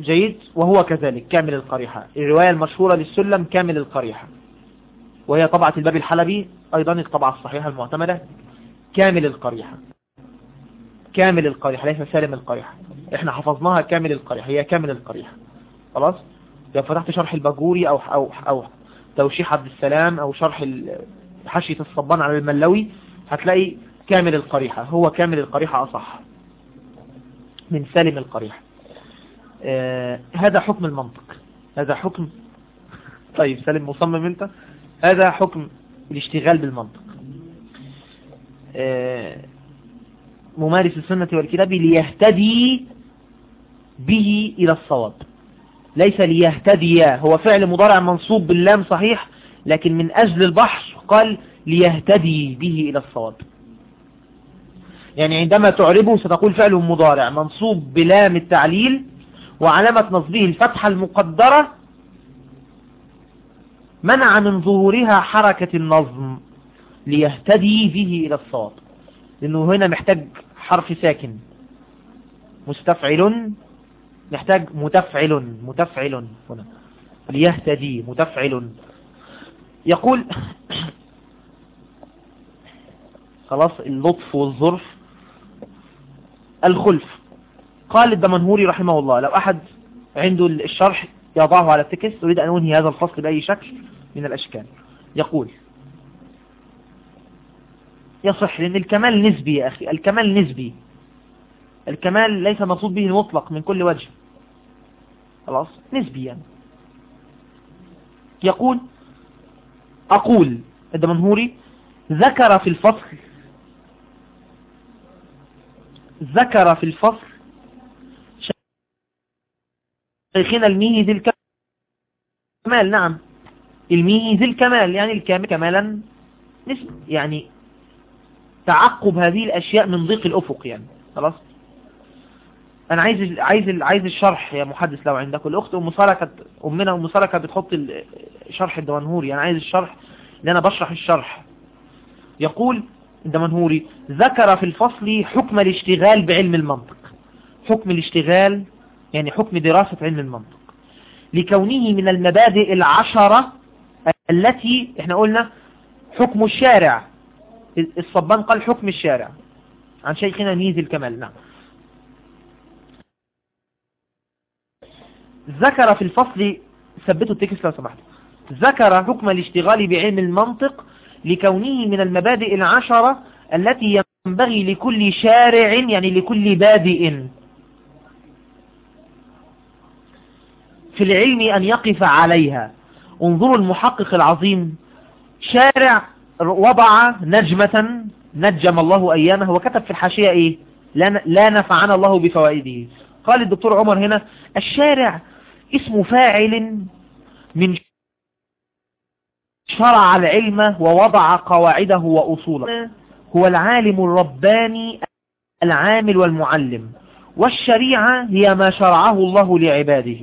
جيد؟ وهو كذلك كامل القريحة. الرواية المشهورة للسلم كامل القريحة. وهي طبعة الباب الحلبي أيضا الطبعة الصحيحة المعتمدة كامل القريحة. كامل القريحة ليس سالم القريحة. إحنا حفظناها كامل القريحة هي كامل القريحة. خلاص؟ لو فتحت شرح الباجوري أو, أو, أو توشيح عبد السلام أو شرح حشية الصبان على الملوي هتلاقي كامل القريحة هو كامل القريحة أصح. من سالم القريحة. آه هذا حكم المنطق. هذا حكم طيب سالم مصمم أنت. هذا حكم الاشتغال بالمنطق. آه ممارس السنة والكتاب ليهتدي به إلى الصواب. ليس ليهتدي. هو فعل مضارع منصوب باللام صحيح لكن من أجل البحث قال ليهتدي به إلى الصواب. يعني عندما تعربه ستقول فعل مضارع منصوب بلام التعليل وعلامة نصبه الفتحة المقدرة منع من ظهورها حركة النظم ليهتدي به إلى الصواب. لأنه هنا محتاج حرف ساكن. مستفعل نحتاج متفعل متفعل هنا. ليهتدي متفعل. يقول خلاص اللطف والظرف. الخلف. قال الدمنهوري رحمه الله لو أحد عنده الشرح يضعه على التكست أريد أن أنهي هذا الفصل بأي شكل من الأشكال. يقول يصح لأن الكمال نسبي يا أخي الكمال نسبي. الكمال ليس مقصود به المطلق من كل وجه. خلاص نسبيا. يقول أقول الدمنهوري ذكر في الفصل ذكر في الفصل شيخنا الميهي ذي الكمال. نعم الميهي ذي الكمال يعني الكامل كمالا نسب يعني تعقب هذه الأشياء من ضيق الأفق يعني. خلاص؟ أنا عايز عايز عايز الشرح يا محدث لو عندك. الأخت أم ساره كانت أمنا أم ساره كانت بتحط شرح الدوانهوري أنا عايز الشرح اللي أنا بشرح الشرح. يقول الدمنهوري ذكر في الفصل حكم الاشتغال بعلم المنطق. حكم الاشتغال يعني حكم دراسة علم المنطق. لكونه من المبادئ العشرة التي إحنا قلنا حكم الشارع. الصبان قال حكم الشارع. عن شيخنا ميز الكمال نعم. ذكر في الفصل ثبتوا التكس لو سمحت ذكر حكم الاشتغال بعلم المنطق لكونه من المبادئ العشرة التي ينبغي لكل شارع يعني لكل بادئ. في العلم أن يقف عليها. انظروا المحقق العظيم. شارع وضع نجمة نجم الله أيامه وكتب في الحاشية إيه؟ لا نفعنا الله بفوائده. قال الدكتور عمر هنا الشارع اسم فاعل من شرع العلم ووضع قواعده وأصوله. هو العالم الرباني العامل والمعلم والشريعة هي ما شرعه الله لعباده.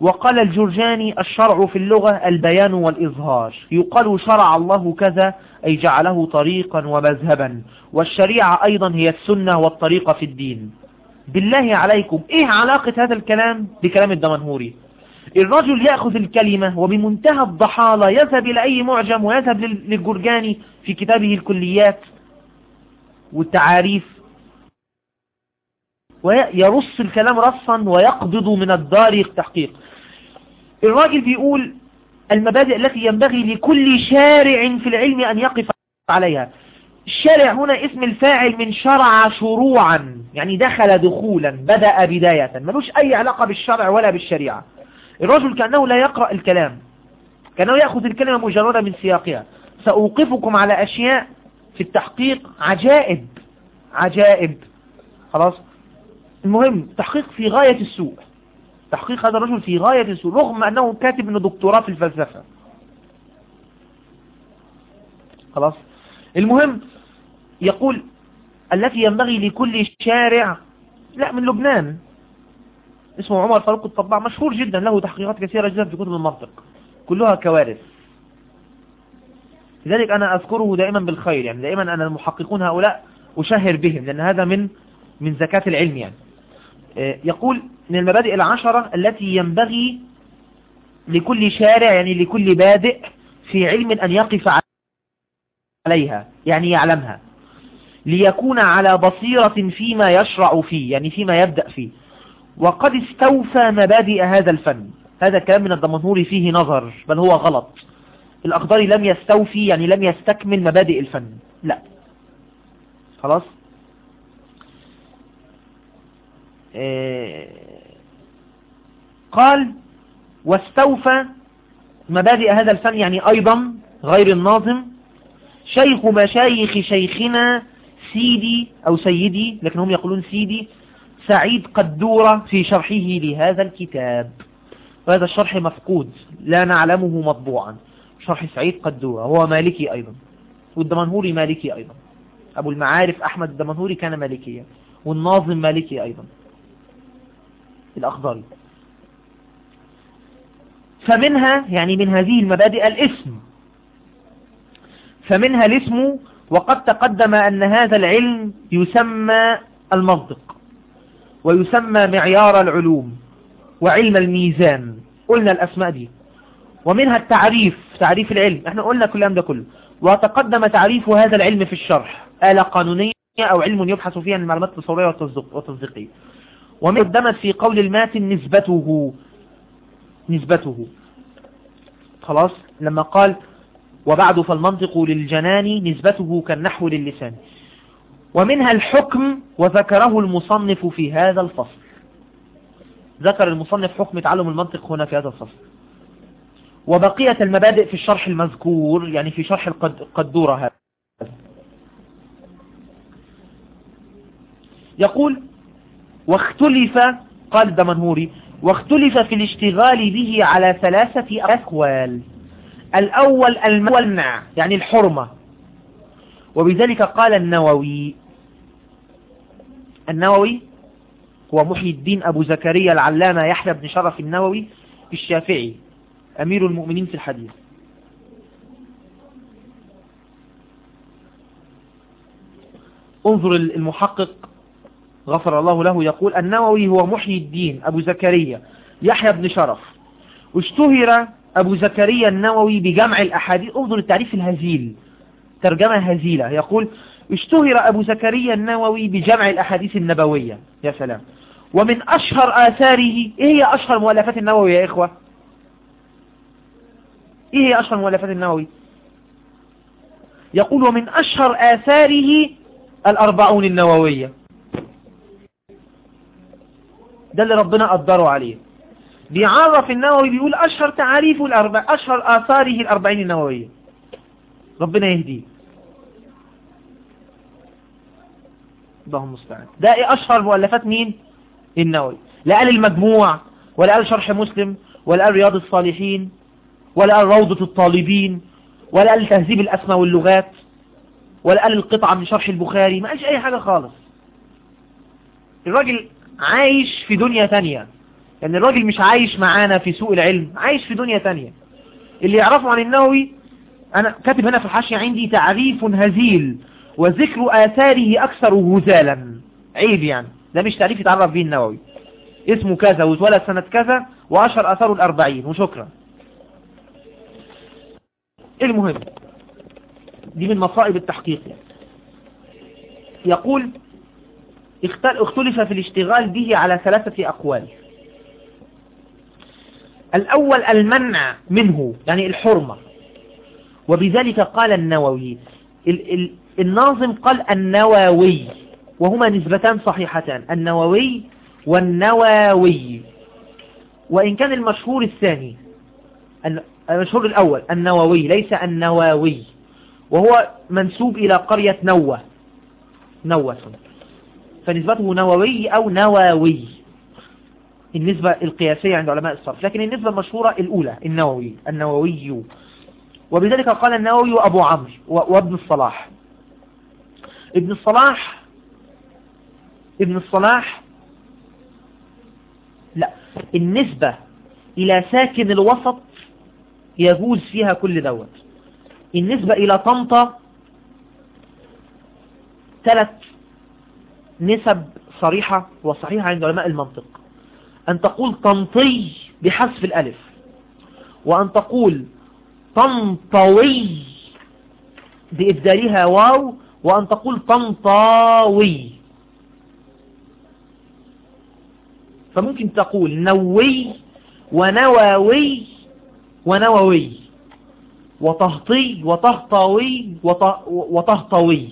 وقال الجرجاني الشرع في اللغة البيان والإظهار. يقال شرع الله كذا أي جعله طريقا ومذهبا. والشريعة أيضا هي السنة والطريقة في الدين. بالله عليكم إيه علاقة هذا الكلام بكلام الدمنهوري؟ الرجل يأخذ الكلمة وبمنتهى الضحالة يذهب إلى أي معجم ويذهب للجرجاني في كتابه الكليات والتعاريف ويرص الكلام رصا ويقبض من الدار التحقيق. الراجل بيقول المبادئ التي ينبغي لكل شارع في العلم أن يقف عليها. الشارع هنا اسم الفاعل من شرع شروعا يعني دخل دخولا بدأ بداية ملوش أي علاقة بالشرع ولا بالشريعة. الرجل كأنه لا يقرأ الكلام كأنه يأخذ الكلمة مجردة من سياقها. سأوقفكم على أشياء في التحقيق عجائب عجائب. خلاص؟ المهم تحقيق في غاية السوء. تحقيق هذا الرجل في غاية السوء رغم أنه كاتب انه دكتوراه في الفلسفة. خلاص؟ المهم يقول التي ينبغي لكل شارع لا من لبنان. اسمه عمر فاروق الطباع مشهور جدا له تحقيقات كثيرة جدا في كتب المنطق. كلها كوارث. لذلك أنا أذكره دائما بالخير يعني دائما أنا المحققون هؤلاء أشهر بهم لأن هذا من من زكاة العلم يعني. آه، يقول من المبادئ العشرة التي ينبغي لكل شارع يعني لكل بادئ في علم أن يقف عليها يعني يعلمها. ليكون على بصيرة فيما يشرع فيه يعني فيما يبدأ فيه. وقد استوفى مبادئ هذا الفن. هذا الكلام من الدمنهوري فيه نظر بل هو غلط. الأخضري لم يستوفي يعني لم يستكمل مبادئ الفن. لا. خلاص؟ آه، قال واستوفى مبادئ هذا الفن يعني أيضا غير الناظم. شيخ مشايخ شيخنا سيدي أو سيدي لكن هم يقولون سيدي. سعيد قدورة في شرحه لهذا الكتاب. وهذا الشرح مفقود لا نعلمه مطبوعا. شرح سعيد قدورة هو مالكي أيضا. والدمنهوري مالكي أيضا. أبو المعارف أحمد الدمنهوري كان مالكيا. والناظم مالكي أيضا. الأخضر فمنها يعني من هذه المبادئ الاسم. فمنها الاسم وقد تقدم أن هذا العلم يسمى المنطق ويسمى معيار العلوم وعلم الميزان. قلنا الأسماء دي ومنها التعريف تعريف العلم. إحنا قلنا كل ده كله. وتقدم تعريف هذا العلم في الشرح. آلة قانونية أو علم يبحث فيها عن المعلومات التصورية والتصديقية. ومقدمت في قول الماتن نسبته نسبته. خلاص لما قال وبعد فالمنطق للجنان نسبته كالنحو للسان. ومنها الحكم وذكره المصنف في هذا الفصل. ذكر المصنف حكم تعلم المنطق هنا في هذا الفصل. وبقية المبادئ في الشرح المذكور يعني في شرح القدورة هذا. يقول واختلف قال الدمنهوري واختلف في الاشتغال به على ثلاثة أقوال. الأول المنع يعني الحرمة. وبذلك قال النووي النووي هو محي الدين أبو زكريا العلامة يحيى بن شرف النووي الشافعي أمير المؤمنين في الحديث. انظر المحقق غفر الله له يقول النووي هو محيي الدين أبو زكريا يحيى بن شرف. واشتهر أبو زكريا النووي بجمع الأحاديث انظر التعريف الهزيل ترجمة هزيلة يقول اشتهر أبو زكريا النووي بجمع الأحاديث النبوية. يا سلام. ومن أشهر آثاره إيه هي أشهر مؤلفات النووي يا إخوة؟ إيه هي أشهر مؤلفات النووي؟ يقول ومن أشهر آثاره الأربعون النووية. ده اللي ربنا قدره عليه. بيعرف النووي بيقول أشهر تعريفه الأربع أشهر آثاره الأربعين النووية. ربنا يهديه اللهم المستعان. ده إيه أشهر مؤلفات مين؟ النووي. لا قال المجموع ولا قال شرح مسلم ولا قال رياض الصالحين ولا قال روضة الطالبين ولا قال تهذيب الأسماء واللغات ولا قال القطعة من شرح البخاري. ما قالش أي حاجة خالص. الراجل عايش في دنيا تانية يعني الراجل مش عايش معانا في سوق العلم عايش في دنيا تانية. اللي يعرفه عن النووي أنا كاتب هنا في الحاشية عندي تعريف هزيل وذكر آثاره أكثر هزالا. عيب يعني ده مش تعريف يتعرف به النووي. اسمه كذا واتولد سنة كذا وأشهر أثاره الأربعين وشكرا. المهم؟ دي من مصائب التحقيق يعني. يقول اختلف في الاشتغال به على ثلاثة أقوال. الأول المنع منه يعني الحرمة. وبذلك قال النووي الناظم قال النووي وهما نسبتان صحيحتان النووي والنواوي. وإن كان المشهور الثاني المشهور الأول النووي ليس النواوي. وهو منسوب إلى قرية نوة. نوة. فنسبته نووي أو نواوي. النسبة القياسية عند علماء الصرف لكن النسبة المشهورة الأولى النووي النووي. وبذلك قال النووي وأبو عمرو وابن الصلاح. ابن الصلاح ابن الصلاح لا النسبة إلى ساكن الوسط يجوز فيها كل دوت. النسبة إلى طنطا ثلاث نسب صريحة وصحيحة عند علماء المنطق. أن تقول طنطي بحذف الألف وأن تقول طنطوي بإبدالها واو وأن تقول طنطاوي. فممكن تقول نوي ونواوي ونووي وطهطي وطهطاوي وطهطوي.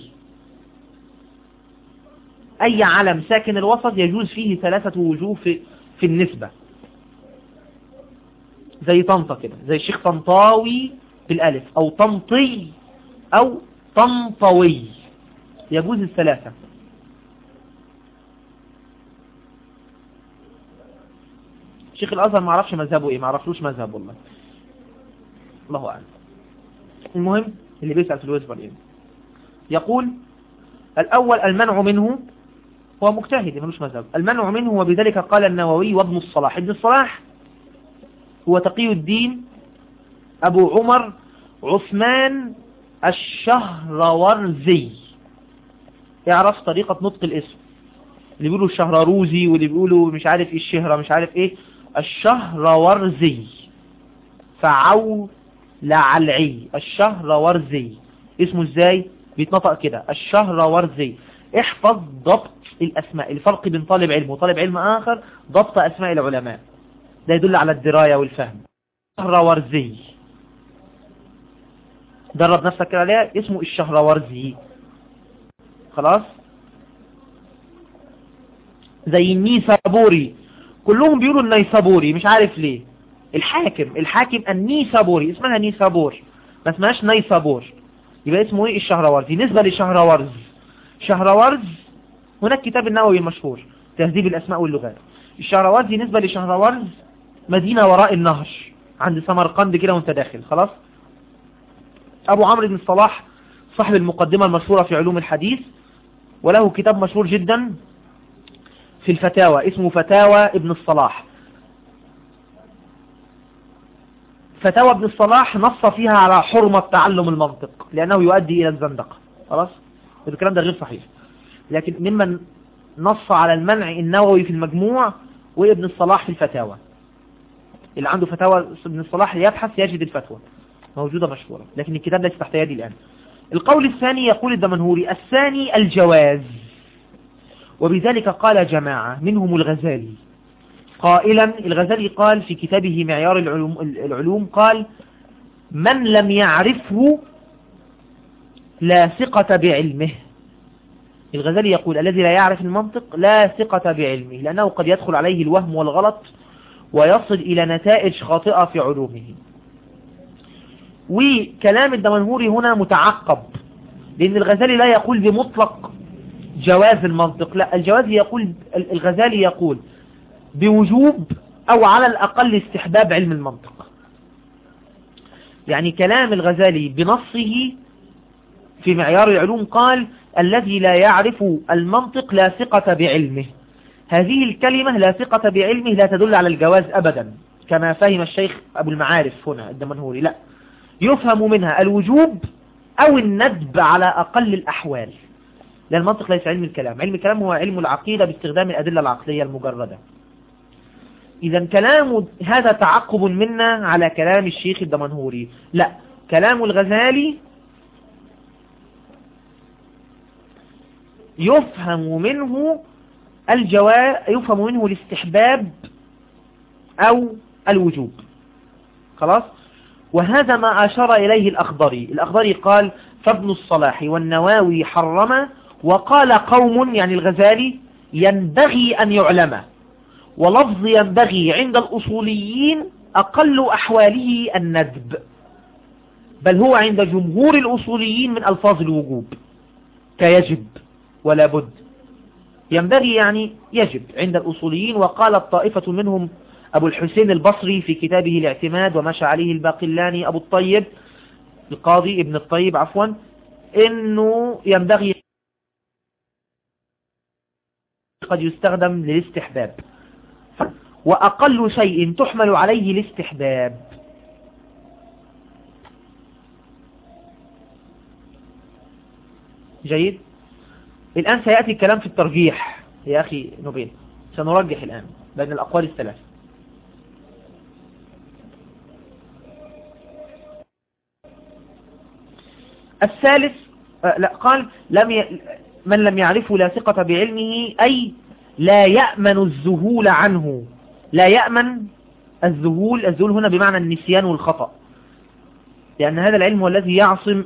أي علم ساكن الوسط يجوز فيه ثلاثة وجوه في, في النسبة. زي طنطا كده زي الشيخ طنطاوي بالألف أو طنطي أو طنطوي. يجوز الثلاثة. شيخ الأزهر ما عرفش مذهبه إيه ما عرفلوش مذهب والله. الله أعلم. المهم اللي بيسأل في الوزبر إيه؟ يقول الأول المنع منه هو مجتهد ملوش مذهب. المنع منه وبذلك قال النووي وابن الصلاح. ابن الصلاح هو تقي الدين أبو عمر عثمان الشهرورزي. يعرف طريقة نطق الاسم. اللي بيقولوا الشهرروزي واللي بيقولوا مش عارف إيه الشهرة مش عارف إيه. الشهرورزي. فعو لعلعي الشهرورزي. اسمه إزاي؟ بيتنطق كده. الشهرورزي. احفظ ضبط الأسماء الفرق بين طالب علم وطالب علم آخر ضبط أسماء العلماء. ده يدل على الدراية والفهم. الشهرورزي درب نفسك عليها اسمه الشهرورزي خلاص؟ زي النيسابوري. كلهم بيقولوا النيسابوري مش عارف ليه. الحاكم الحاكم النيسابوري اسمها نيسابور ما اسمهاش نيسابور. يبقى اسمه إيه؟ الشهرورزي نسبة لشهرورز شهرورز هناك كتاب النووي المشهور تهذيب الأسماء واللغات. الشهروردي نسبة لشهرورز مدينة وراء النهر عند سمرقند كده وانت داخل خلاص؟ أبو عمرو بن الصلاح صاحب المقدمة المشهورة في علوم الحديث وله كتاب مشهور جدا في الفتاوى اسمه فتاوى ابن الصلاح. فتاوى ابن الصلاح نص فيها على حرمة تعلم المنطق لأنه يؤدي إلى الزندقة خلاص؟ الكلام ده غير صحيح. لكن ممن نص على المنع النووي في المجموع وابن الصلاح في الفتاوى. اللي عنده فتاوى ابن الصلاح يبحث يجد الفتوى. موجودة مشهورة. لكن الكتاب ليس تحت يدي الآن. القول الثاني يقول الدمنهوري الثاني الجواز. وبذلك قال جماعة منهم الغزالي. قائلا الغزالي قال في كتابه معيار العلوم, العلوم قال من لم يعرفه لا ثقة بعلمه. الغزالي يقول الذي لا يعرف المنطق لا ثقة بعلمه لأنه قد يدخل عليه الوهم والغلط ويصل إلى نتائج خاطئة في علومه. وكلام الدمنهوري هنا متعقب لأن الغزالي لا يقول بمطلق جواز المنطق لا الجواز يقول الغزالي يقول بوجوب أو على الأقل استحباب علم المنطق. يعني كلام الغزالي بنصه في معيار العلوم قال الذي لا يعرف المنطق لا ثقة بعلمه. هذه الكلمة لا ثقة بعلمه لا تدل على الجواز أبدا كما فهم الشيخ أبو المعارف هنا الدمنهوري لا يفهم منها الوجوب أو الندب على أقل الأحوال. لأن المنطق ليس علم الكلام. علم الكلام هو علم العقيدة باستخدام الأدلة العقلية المجردة. إذا كلام هذا تعقب منا على كلام الشيخ الدمنهوري لا كلام الغزالي يفهم منه الجواز يفهم منه الاستحباب أو الوجوب. خلاص؟ وهذا ما أشار إليه الأخضري. الأخضري قال فابن الصلاح والنواوي حرم وقال قوم يعني الغزالي ينبغي أن يعلم. ولفظ ينبغي عند الأصوليين أقل أحواله الندب. بل هو عند جمهور الأصوليين من ألفاظ الوجوب. كيجب ولا بد. ينبغي يعني يجب عند الأصوليين وقالت طائفة منهم أبو الحسين البصري في كتابه الاعتماد ومشى عليه الباقلاني أبو الطيب القاضي ابن الطيب عفوا إنه ينبغي قد يستخدم للاستحباب. وأقل شيء تحمل عليه الاستحباب. جيد؟ الآن سيأتي الكلام في الترجيح يا أخي نوبيل. سنرجح الآن بين الأقوال الثلاث. الثالث آه، لا قال لم ي... من لم يعرفه لا ثقة بعلمه أي لا يأمن الذهول عنه. لا يأمن الذهول الذهول هنا بمعنى النسيان والخطأ. لأن هذا العلم هو الذي يعصم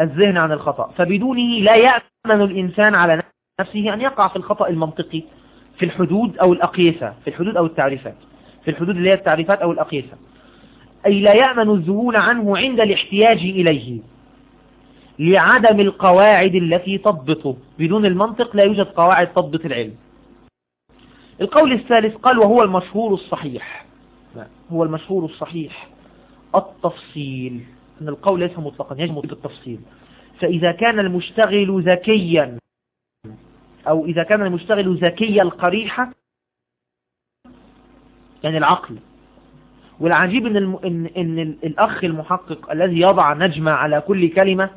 الذهن عن الخطأ. فبدونه لا يأمن الإنسان على نفسه أن يقع في الخطأ المنطقي في الحدود أو الأقيسة في الحدود أو التعريفات في الحدود اللي هي التعريفات أو الأقيسة. أي لا يأمن الذهول عنه عند الاحتياج إليه لعدم القواعد التي تضبطه. بدون المنطق لا يوجد قواعد تضبط العلم. القول الثالث قال وهو المشهور الصحيح. هو المشهور الصحيح. التفصيل. أن القول ليس مطلقا يجب التفصيل. فإذا كان المشتغل ذكيا أو إذا كان المشتغل ذكي القريحة يعني العقل. والعجيب إن, الم... إن... إن الأخ المحقق الذي يضع نجمة على كل كلمة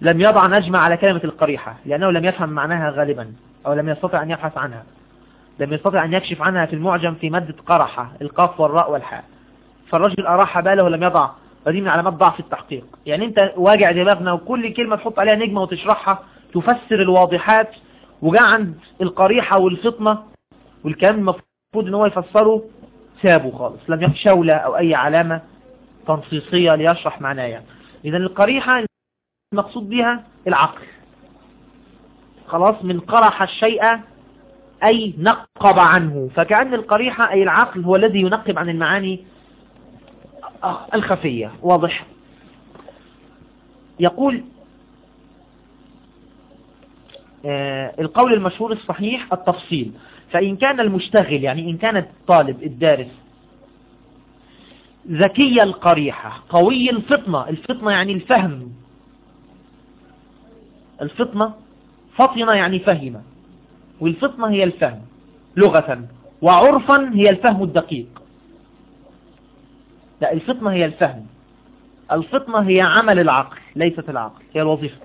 لم يضع نجمة على كلمة القريحة لأنه لم يفهم معناها غالبا أو لم يستطع أن يبحث عنها. لم يستطع أن يكشف عنها في المعجم في مادة قرحة القاف والراء والحاء. فالرجل أراح باله ولم يضع ودي من علامات ضعف التحقيق. يعني انت واجع دماغنا وكل كلمة تحط عليها نجمة وتشرحها تفسر الواضحات وجاء عند القريحة والفطنة والكلام المفروض إن هو يفسره سابه خالص لم يكن شولة أو أي علامة تنصيصية ليشرح معناها. اذا القريحة المقصود بها العقل. خلاص من قرح الشيء أي نقب عنه. فكأن القريحة أي العقل هو الذي ينقب عن المعاني الخفية واضح؟ يقول آه، القول المشهور الصحيح التفصيل فإن كان المشتغل يعني إن كان الطالب الدارس ذكي القريحة قوي الفطنة الفطنة يعني الفهم الفطنة فطنة يعني فهم والفطنة هي الفهم لغة وعرفا هي الفهم الدقيق. لا الفطنة هي الفهم. الفطنة هي عمل العقل ليست العقل هي الوظيفة.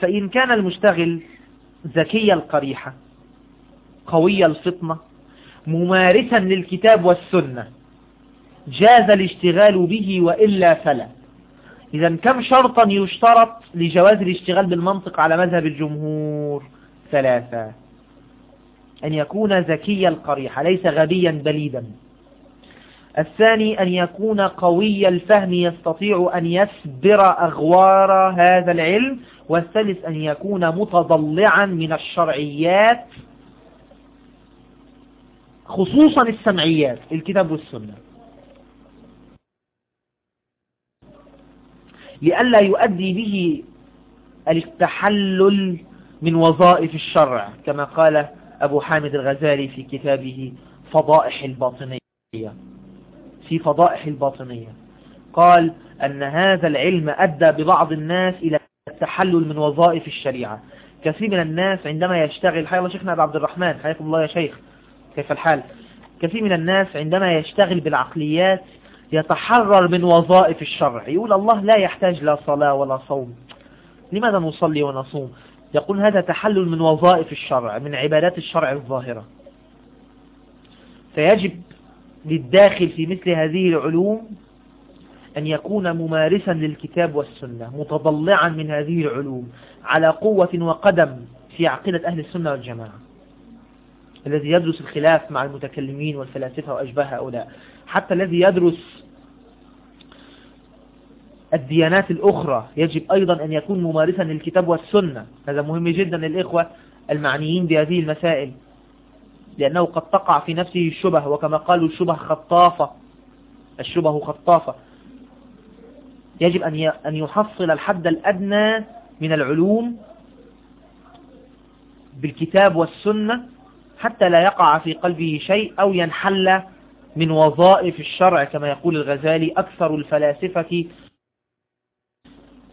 فإن كان المشتغل ذكي القريحة قوي الفطنة ممارسا للكتاب والسنة جاز الاشتغال به وإلا فلا. إذا كم شرطا يشترط لجواز الاشتغال بالمنطق على مذهب الجمهور؟ ثلاثة. أن يكون ذكي القريحة ليس غبيا بليدا. الثاني أن يكون قوي الفهم يستطيع أن يسبر أغوار هذا العلم. والثالث أن يكون متضلعا من الشرعيات خصوصا السمعيات الكتاب والسنة. لئلا يؤدي به التحلل من وظائف الشرع كما قال أبو حامد الغزالي في كتابه فضائح الباطنية. في فضائح الباطنية. قال أن هذا العلم أدى ببعض الناس إلى التحلل من وظائف الشريعة. كثير من الناس عندما يشتغل حيا الله شيخنا عبد الرحمن حياكم الله يا شيخ. كيف الحال؟ كثير من الناس عندما يشتغل بالعقليات يتحرر من وظائف الشرع. يقول الله لا يحتاج لا صلاة ولا صوم. لماذا نصلي ونصوم؟ يقول هذا تحلل من وظائف الشرع من عبادات الشرع الظاهرة. فيجب للداخل في مثل هذه العلوم أن يكون ممارسا للكتاب والسنة متضلعا من هذه العلوم على قوة وقدم في عقيدة أهل السنة والجماعة. الذي يدرس الخلاف مع المتكلمين والفلاسفة وأشباه هؤلاء. حتى الذي يدرس الديانات الأخرى يجب أيضا أن يكون ممارسا للكتاب والسنة. هذا مهم جدا للإخوة المعنيين بهذه المسائل. لأنه قد تقع في نفسه الشبه وكما قالوا الشبه خطافة. الشبه خطافة. يجب أن يحصل الحد الأدنى من العلوم بالكتاب والسنة حتى لا يقع في قلبه شيء أو ينحل من وظائف الشرع كما يقول الغزالي أكثر الفلاسفة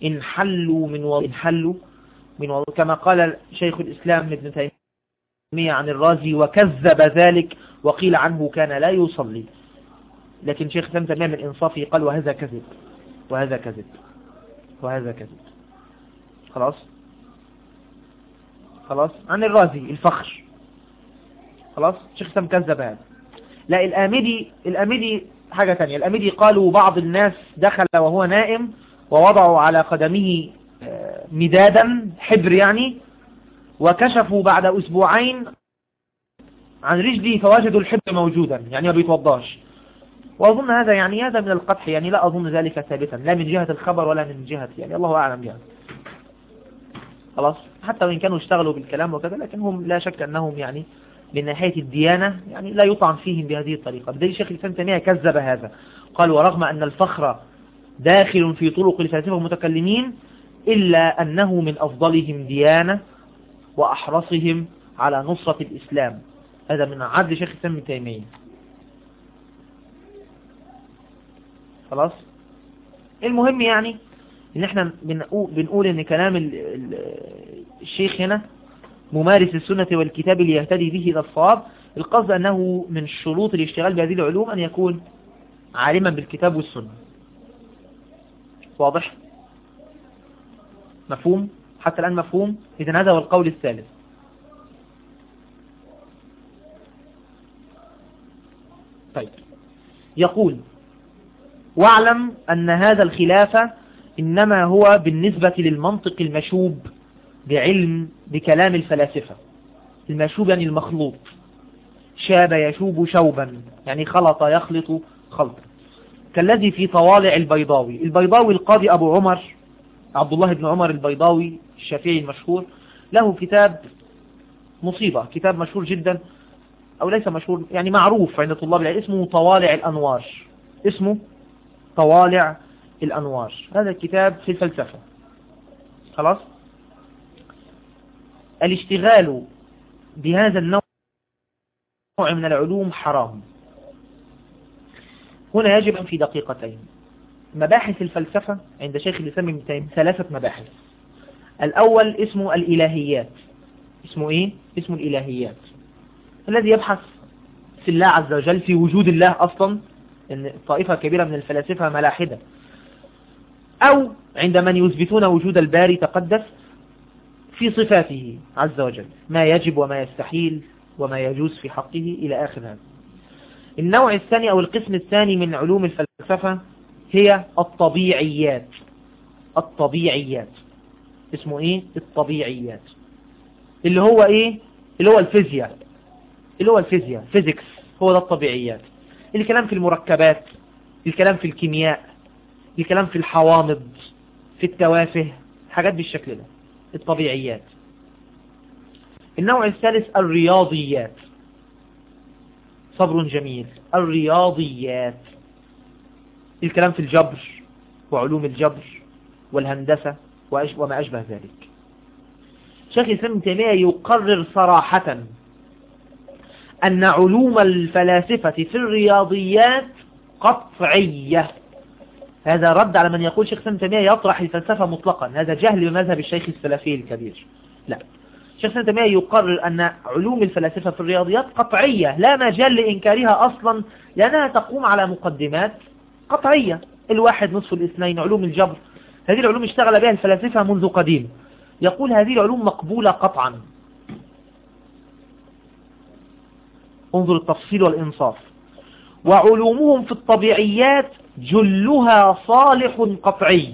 انحلوا من و... انحلوا من و... كما قال شيخ الإسلام ابن تيمية عن الرازي وكذب ذلك وقيل عنه كان لا يصلي. لكن شيخ الإسلام تيمية من إنصافه قال وهذا كذب وهذا كذب وهذا كذب. خلاص؟ خلاص؟ عن الرازي الفخر. خلاص؟ شيخ الإسلام كذب هذا. لا الآمدي الآمدي حاجة ثانية الآمدي قالوا بعض الناس دخل وهو نائم ووضعوا على قدمه آه، مدادا حبر يعني وكشفوا بعد أسبوعين عن رجلي فوجدوا الحبر موجودا يعني ما بيتوضاش. وأظن هذا يعني هذا من القطح يعني لا أظن ذلك ثابتا لا من جهة الخبر ولا من جهة يعني الله أعلم يعني. خلاص؟ حتى وإن كانوا اشتغلوا بالكلام وكذا لكن هم لا شك أنهم يعني من ناحية الديانة يعني لا يطعن فيهم بهذه الطريقة. بدليل شيخ الإسلام تيمية كذب هذا. قال ورغم أن الفخر داخل في طرق الفلاسفة المتكلمين إلا أنه من أفضلهم ديانة وأحرصهم على نصرة الإسلام. هذا من عدل شيخ الإسلام تيمية. خلاص؟ المهم يعني إن إحنا بنقول إن كلام الشيخ هنا ممارس السنة والكتاب ليهتدي به إلى الصواب. القصد أنه من شروط الاشتغال بهذه العلوم أن يكون عالما بالكتاب والسنة. واضح؟ مفهوم؟ حتى الآن مفهوم؟ إذن هذا هو القول الثالث. طيب. يقول واعلم أن هذا الخلاف إنما هو بالنسبة للمنطق المشوب بعلم بكلام الفلاسفة. المشوب يعني المخلوط. شاب يشوب شوبا يعني خلط يخلط خلطا. كالذي في طوالع البيضاوي. البيضاوي القاضي أبو عمر عبد الله بن عمر البيضاوي الشافعي المشهور له كتاب مصيبة كتاب مشهور جدا أو ليس مشهور يعني معروف عند طلاب العلم اسمه طوالع الأنوار. اسمه طوالع الأنوار. هذا الكتاب في الفلسفة. خلاص؟ الاشتغال بهذا النوع من العلوم حرام. هنا يجب في دقيقتين. مباحث الفلسفة عند شيخ الإسلام ابن تيمية ثلاثة مباحث. الأول اسمه الإلهيات. اسمه إيه؟ اسمه الإلهيات. الذي يبحث في الله عز وجل في وجود الله أصلا إن طائفة كبيرة من الفلاسفة ملاحدة. أو عند من يثبتون وجود الباري تقدس في صفاته عز وجل. ما يجب وما يستحيل وما يجوز في حقه إلى آخر هذا. النوع الثاني أو القسم الثاني من علوم الفلسفة هي الطبيعيات. الطبيعيات. اسمه إيه؟ الطبيعيات. اللي هو إيه؟ اللي هو الفيزياء. اللي هو الفيزياء فيزيكس. هو ده الطبيعيات. الكلام في المركبات الكلام في الكيمياء الكلام في الحوامض في التوافه حاجات بالشكل ده. الطبيعيات. النوع الثالث الرياضيات. صبر جميل. الرياضيات. الكلام في الجبر وعلوم الجبر والهندسة وما أشبه ذلك. شيخ الإسلام ابن تيمية يقرر صراحة أن علوم الفلاسفة في الرياضيات قطعية. هذا رد على من يقول شيخ ابن تيمية يطرح الفلسفة مطلقا. هذا جهل بمذهب الشيخ السلفي الكبير. لا. شيخ ابن تيمية يقرر أن علوم الفلاسفة في الرياضيات قطعية لا مجال لإنكارها أصلا لأنها تقوم على مقدمات قطعية. الواحد نصف الاثنين علوم الجبر. هذه العلوم اشتغل بها الفلاسفة منذ قديم. يقول هذه العلوم مقبولة قطعا. انظر التفصيل والإنصاف. وعلومهم في الطبيعيات جلها صالح قطعي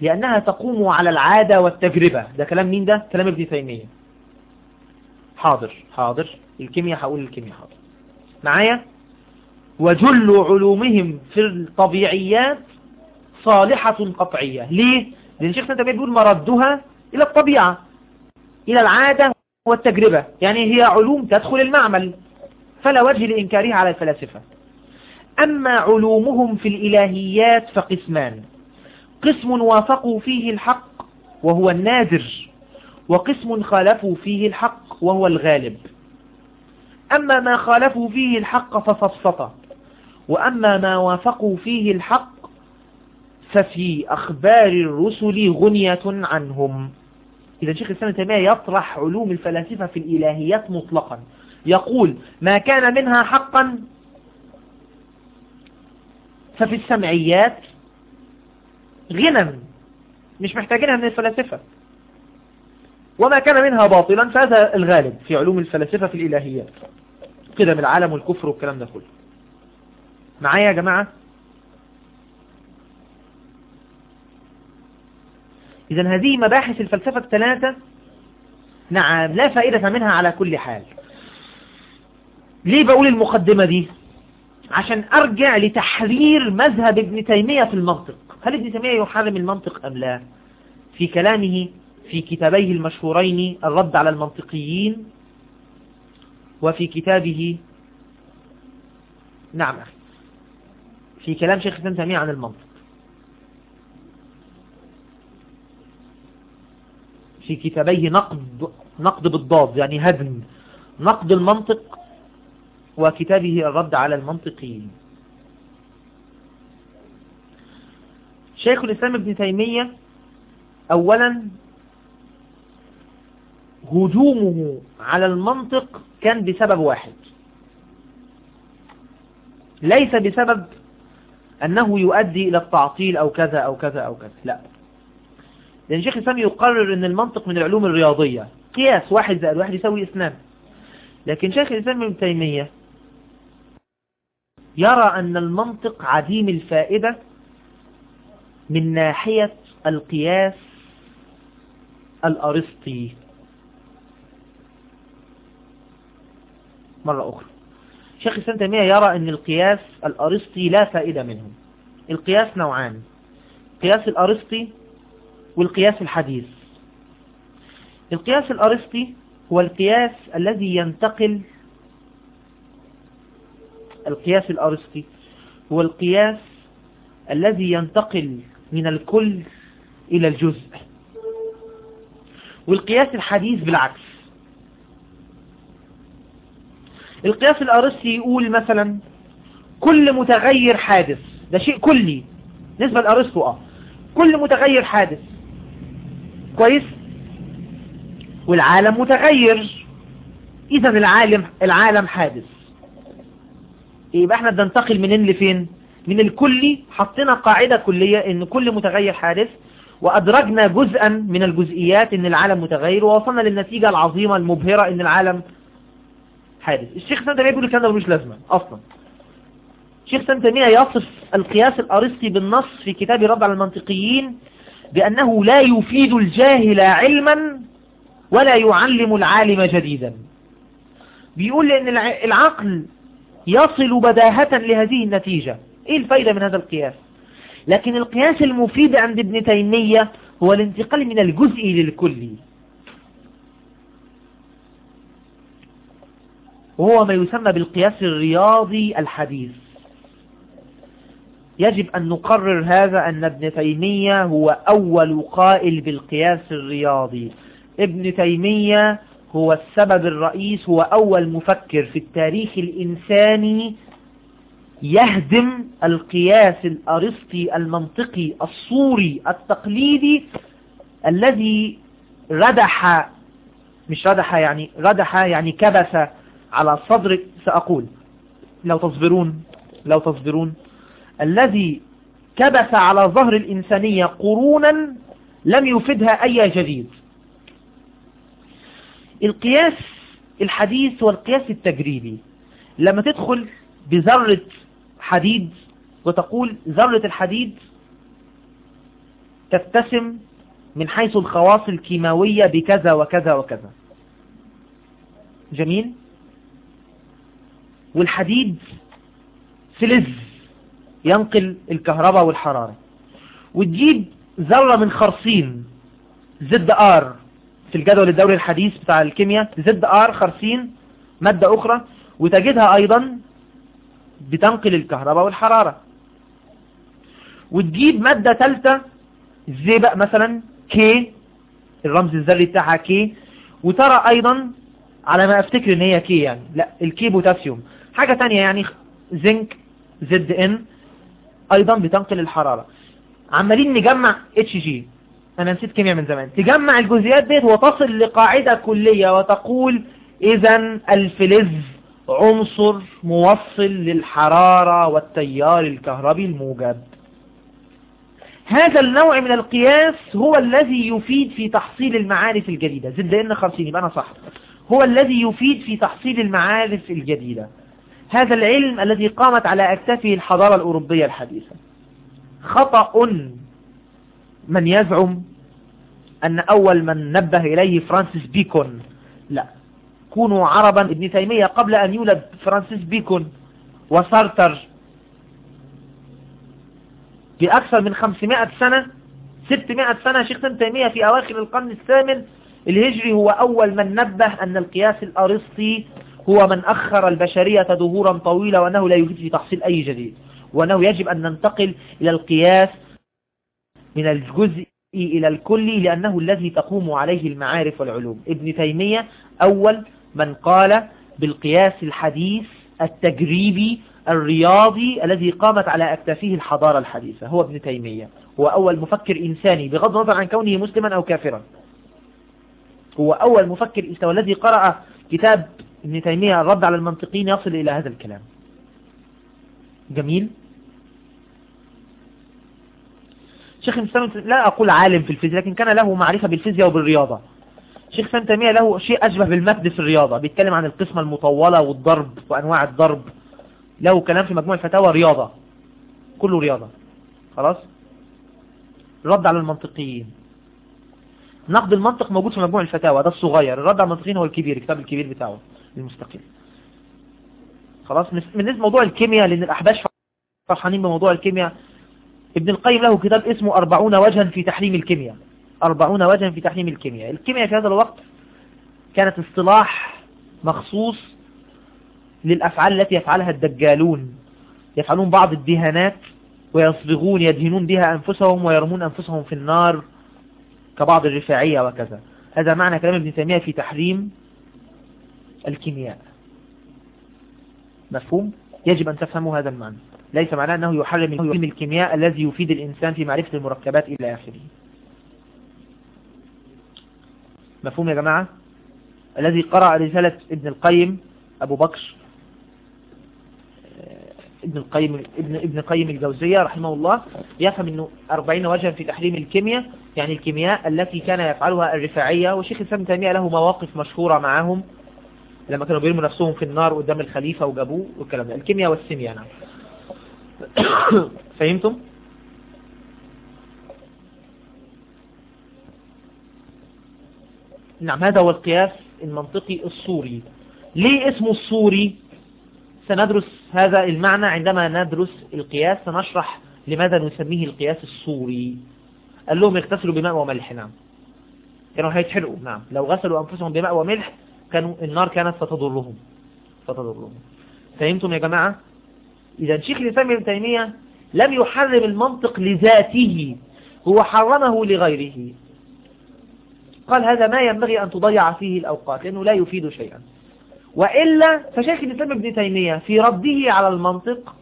لأنها تقوم على العادة والتجربة. ده كلام مين ده؟ كلام ابن تيمية. حاضر حاضر. الكيمياء هقول الكيمياء حاضر. معايا؟ وجل علومهم في الطبيعيات صالحة قطعية. ليه؟ لأن الشيخ سنتبه بيقول مردها إلى الطبيعة إلى العادة والتجربة. يعني هي علوم تدخل المعمل فلا وجه لإنكارها على الفلاسفة. أما علومهم في الإلهيات فقسمان. قسم وافقوا فيه الحق وهو النادر وقسم خالفوا فيه الحق وهو الغالب. أما ما خالفوا فيه الحق فسفسطة وأما ما وافقوا فيه الحق ففي أخبار الرسل غنية عنهم. إذا شيخ الإسلام تيمية يطرح علوم الفلاسفة في الإلهيات مطلقا. يقول ما كان منها حقا ففي السمعيات غنى مش محتاجينها من الفلاسفة. وما كان منها باطلا فهذا الغالب في علوم الفلاسفة في الإلهيات قدم العالم والكفر والكلام ده كله. معايا يا جماعة؟ إذا هذه مباحث الفلسفة الثلاثة نعم لا فائدة منها على كل حال. ليه بقول المقدمة دي؟ عشان أرجع لتحرير مذهب ابن تيمية في المنطق. هل ابن تيمية يحرم المنطق أم لا؟ في كلامه في كتابيه المشهورين الرد على المنطقيين وفي كتابه نعم أخي. في كلام شيخ ابن تيمية عن المنطق. في كتابيه نقد نقد بالضاد يعني هدم. نقد المنطق وكتابه الرد على المنطقيين. شيخ الإسلام ابن تيمية أولا هجومه على المنطق كان بسبب واحد. ليس بسبب أنه يؤدي إلى التعطيل أو كذا أو كذا أو كذا لا. لأن شيخ الإسلام يقرر أن المنطق من العلوم الرياضية. قياس واحد زائد واحد يساوي اثنان. لكن شيخ الإسلام ابن تيمية يرى أن المنطق عديم الفائدة من ناحية القياس الأرسطي. مرة أخرى. شيخ الإسلام تيمية يرى أن القياس الأرسطي لا فائدة منه. القياس نوعان قياس الأرسطي والقياس الحديث. القياس الأرسطي هو القياس الذي ينتقل القياس الأرسطي هو القياس الذي ينتقل من الكل إلى الجزء. والقياس الحديث بالعكس. القياس الأرسطي يقول مثلا كل متغير حادث ده شيء كلي نسبة لأرسطو آه. كل متغير حادث. كويس؟ والعالم متغير. اذا العالم العالم حادث. يبقى إحنا بننتقل منين لفين؟ من الكلي. حطينا قاعدة كلية إن كل متغير حادث وأدرجنا جزءا من الجزئيات إن العالم متغير ووصلنا للنتيجة العظيمة المبهرة إن العالم حادث. الشيخ سنة بيقول الكلام ده ملوش لازمة أصلا. الشيخ سنة تيمية يصف القياس الأرسطي بالنص في كتاب رد على المنطقيين بأنه لا يفيد الجاهل علما ولا يعلم العالم جديدا. بيقول لأن العقل يصل بداهة لهذه النتيجة. إيه الفايدة من هذا القياس؟ لكن القياس المفيد عند ابن تيمية هو الانتقال من الجزئي للكلي. وهو ما يسمى بالقياس الرياضي الحديث. يجب أن نقرر هذا أن ابن تيمية هو أول قائل بالقياس الرياضي. ابن تيمية هو السبب الرئيس هو أول مفكر في التاريخ الإنساني يهدم القياس الأرسطي المنطقي الصوري التقليدي الذي ردح مش ردح يعني ردح يعني كبس على صدر سأقول. لو تصبرون لو تصبرون. الذي كبس على ظهر الإنسانية قرونا لم يفدها أي جديد. القياس الحديث والقياس التجريبي. لما تدخل بذرة حديد وتقول ذرة الحديد تتسم من حيث الخواص الكيماوية بكذا وكذا وكذا. جميل؟ والحديد فلز ينقل الكهرباء والحرارة. وتجيب ذرة من خارصين ZR في الجدول الدوري الحديث بتاع الكيمياء ZR خارصين مادة أخرى وتجدها أيضا بتنقل الكهرباء والحرارة. وتجيب مادة ثالثة زئبق مثلا K الرمز الذري بتاعها K وترى أيضا على ما أفتكر إن هي K يعني لا ال K بوتاسيوم حاجة تانية يعني زنك ZN أيضا بتنقل الحرارة. عمالين نجمع HG أنا نسيت كيمياء من زمان. تجمع الجزئيات ديت وتصل لقاعدة كلية وتقول اذا الفلز عنصر موصل للحرارة والتيار الكهربي الموجب. هذا النوع من القياس هو الذي يفيد في تحصيل المعارف الجديدة. زد إن خمسين يبقى أنا صح. هو الذي يفيد في تحصيل المعارف الجديدة. هذا العلم الذي قامت على أكتافه الحضارة الأوروبية الحديثة. خطأ من يزعم أن أول من نبه إليه فرانسيس بيكون. لا. كونوا عربا ابن تيمية قبل أن يولد فرانسيس بيكون وسارتر بأكثر من 500 سنة 600 سنة شيخ ابن تيمية في أواخر القرن الثامن الهجري هو أول من نبه أن القياس الأرسطي هو من أخر البشرية ظهورا طويلة وأنه لا يوجد في تحصيل أي جديد وأنه يجب أن ننتقل إلى القياس من الجزء إلى الكل لأنه الذي تقوم عليه المعارف والعلوم. ابن تيمية أول من قال بالقياس الحديث التجريبي الرياضي الذي قامت على أكتافه الحضارة الحديثة هو ابن تيمية هو أول مفكر إنساني بغض النظر عن كونه مسلما أو كافرا. هو أول مفكر والذي قرأ كتاب ابن تيمية الرد على المنطقين يصل إلى هذا الكلام. جميل؟ شيخ الإسلام لا أقول عالم في الفيزياء لكن كان له معرفة بالفيزياء وبالرياضة. شيخ سام تيمية له شيء أشبه بالمجد في الرياضة بيتكلم عن القسمة المطولة والضرب وأنواع الضرب. له كلام في مجموع الفتاوى رياضة كله رياضة. خلاص؟ الرد على المنطقيين. نقد المنطق موجود في مجموع الفتاوى ده الصغير. الرد على المنطقيين هو الكبير الكتاب الكبير بتاعه. المستقل خلاص؟ بالنسبة لموضوع الكيمياء لأن الأحباش فرحانين بموضوع الكيمياء. ابن القيم له كتاب اسمه أربعون وجها في تحريم الكيمياء. أربعون وجها في تحريم الكيمياء. الكيمياء في هذا الوقت كانت اصطلاح مخصوص للأفعال التي يفعلها الدجالون. يفعلون بعض الدهانات ويصبغون يدهنون بها أنفسهم ويرمون أنفسهم في النار كبعض الرفاعية وكذا. هذا معنى كلام ابن تيمية في تحريم الكيمياء. مفهوم؟ يجب أن تفهموا هذا المعنى. ليس معناه أنه يحرم علم الكيمياء الذي يفيد الإنسان في معرفة المركبات إلى آخره. مفهوم يا جماعة؟ الذي قرأ رسالة ابن القيم أبو بكر ابن القيم ابن ابن قيم الجوزية رحمه الله يفهم إنه 40 وجها في تحريم الكيمياء يعني الكيمياء التي كان يفعلها الرفاعية وشيخ الإسلام تيمية له مواقف مشهورة معهم. لما كانوا بيرموا نفسهم في النار قدام الخليفة وجابوه والكلام ده. الكيمياء والسيمياء نعم. فهمتم؟ نعم هذا هو القياس المنطقي الصوري ليه اسمه الصوري سندرس هذا المعنى عندما ندرس القياس؟ سنشرح لماذا نسميه القياس الصوري قال لهم اغتسلوا بماء وملح نعم. كانوا هيتحرقوا نعم. لو غسلوا أنفسهم بماء وملح كانوا النار كانت ستضرهم ستضرهم فهمتم يا جماعة؟ إذا شيخ الإسلام ابن تيمية لم يحرم المنطق لذاته هو حرمه لغيره. قال هذا ما ينبغي أن تضيع فيه الأوقات لأنه لا يفيد شيئا. وإلا فشيخ الإسلام ابن تيمية في رده على المنطق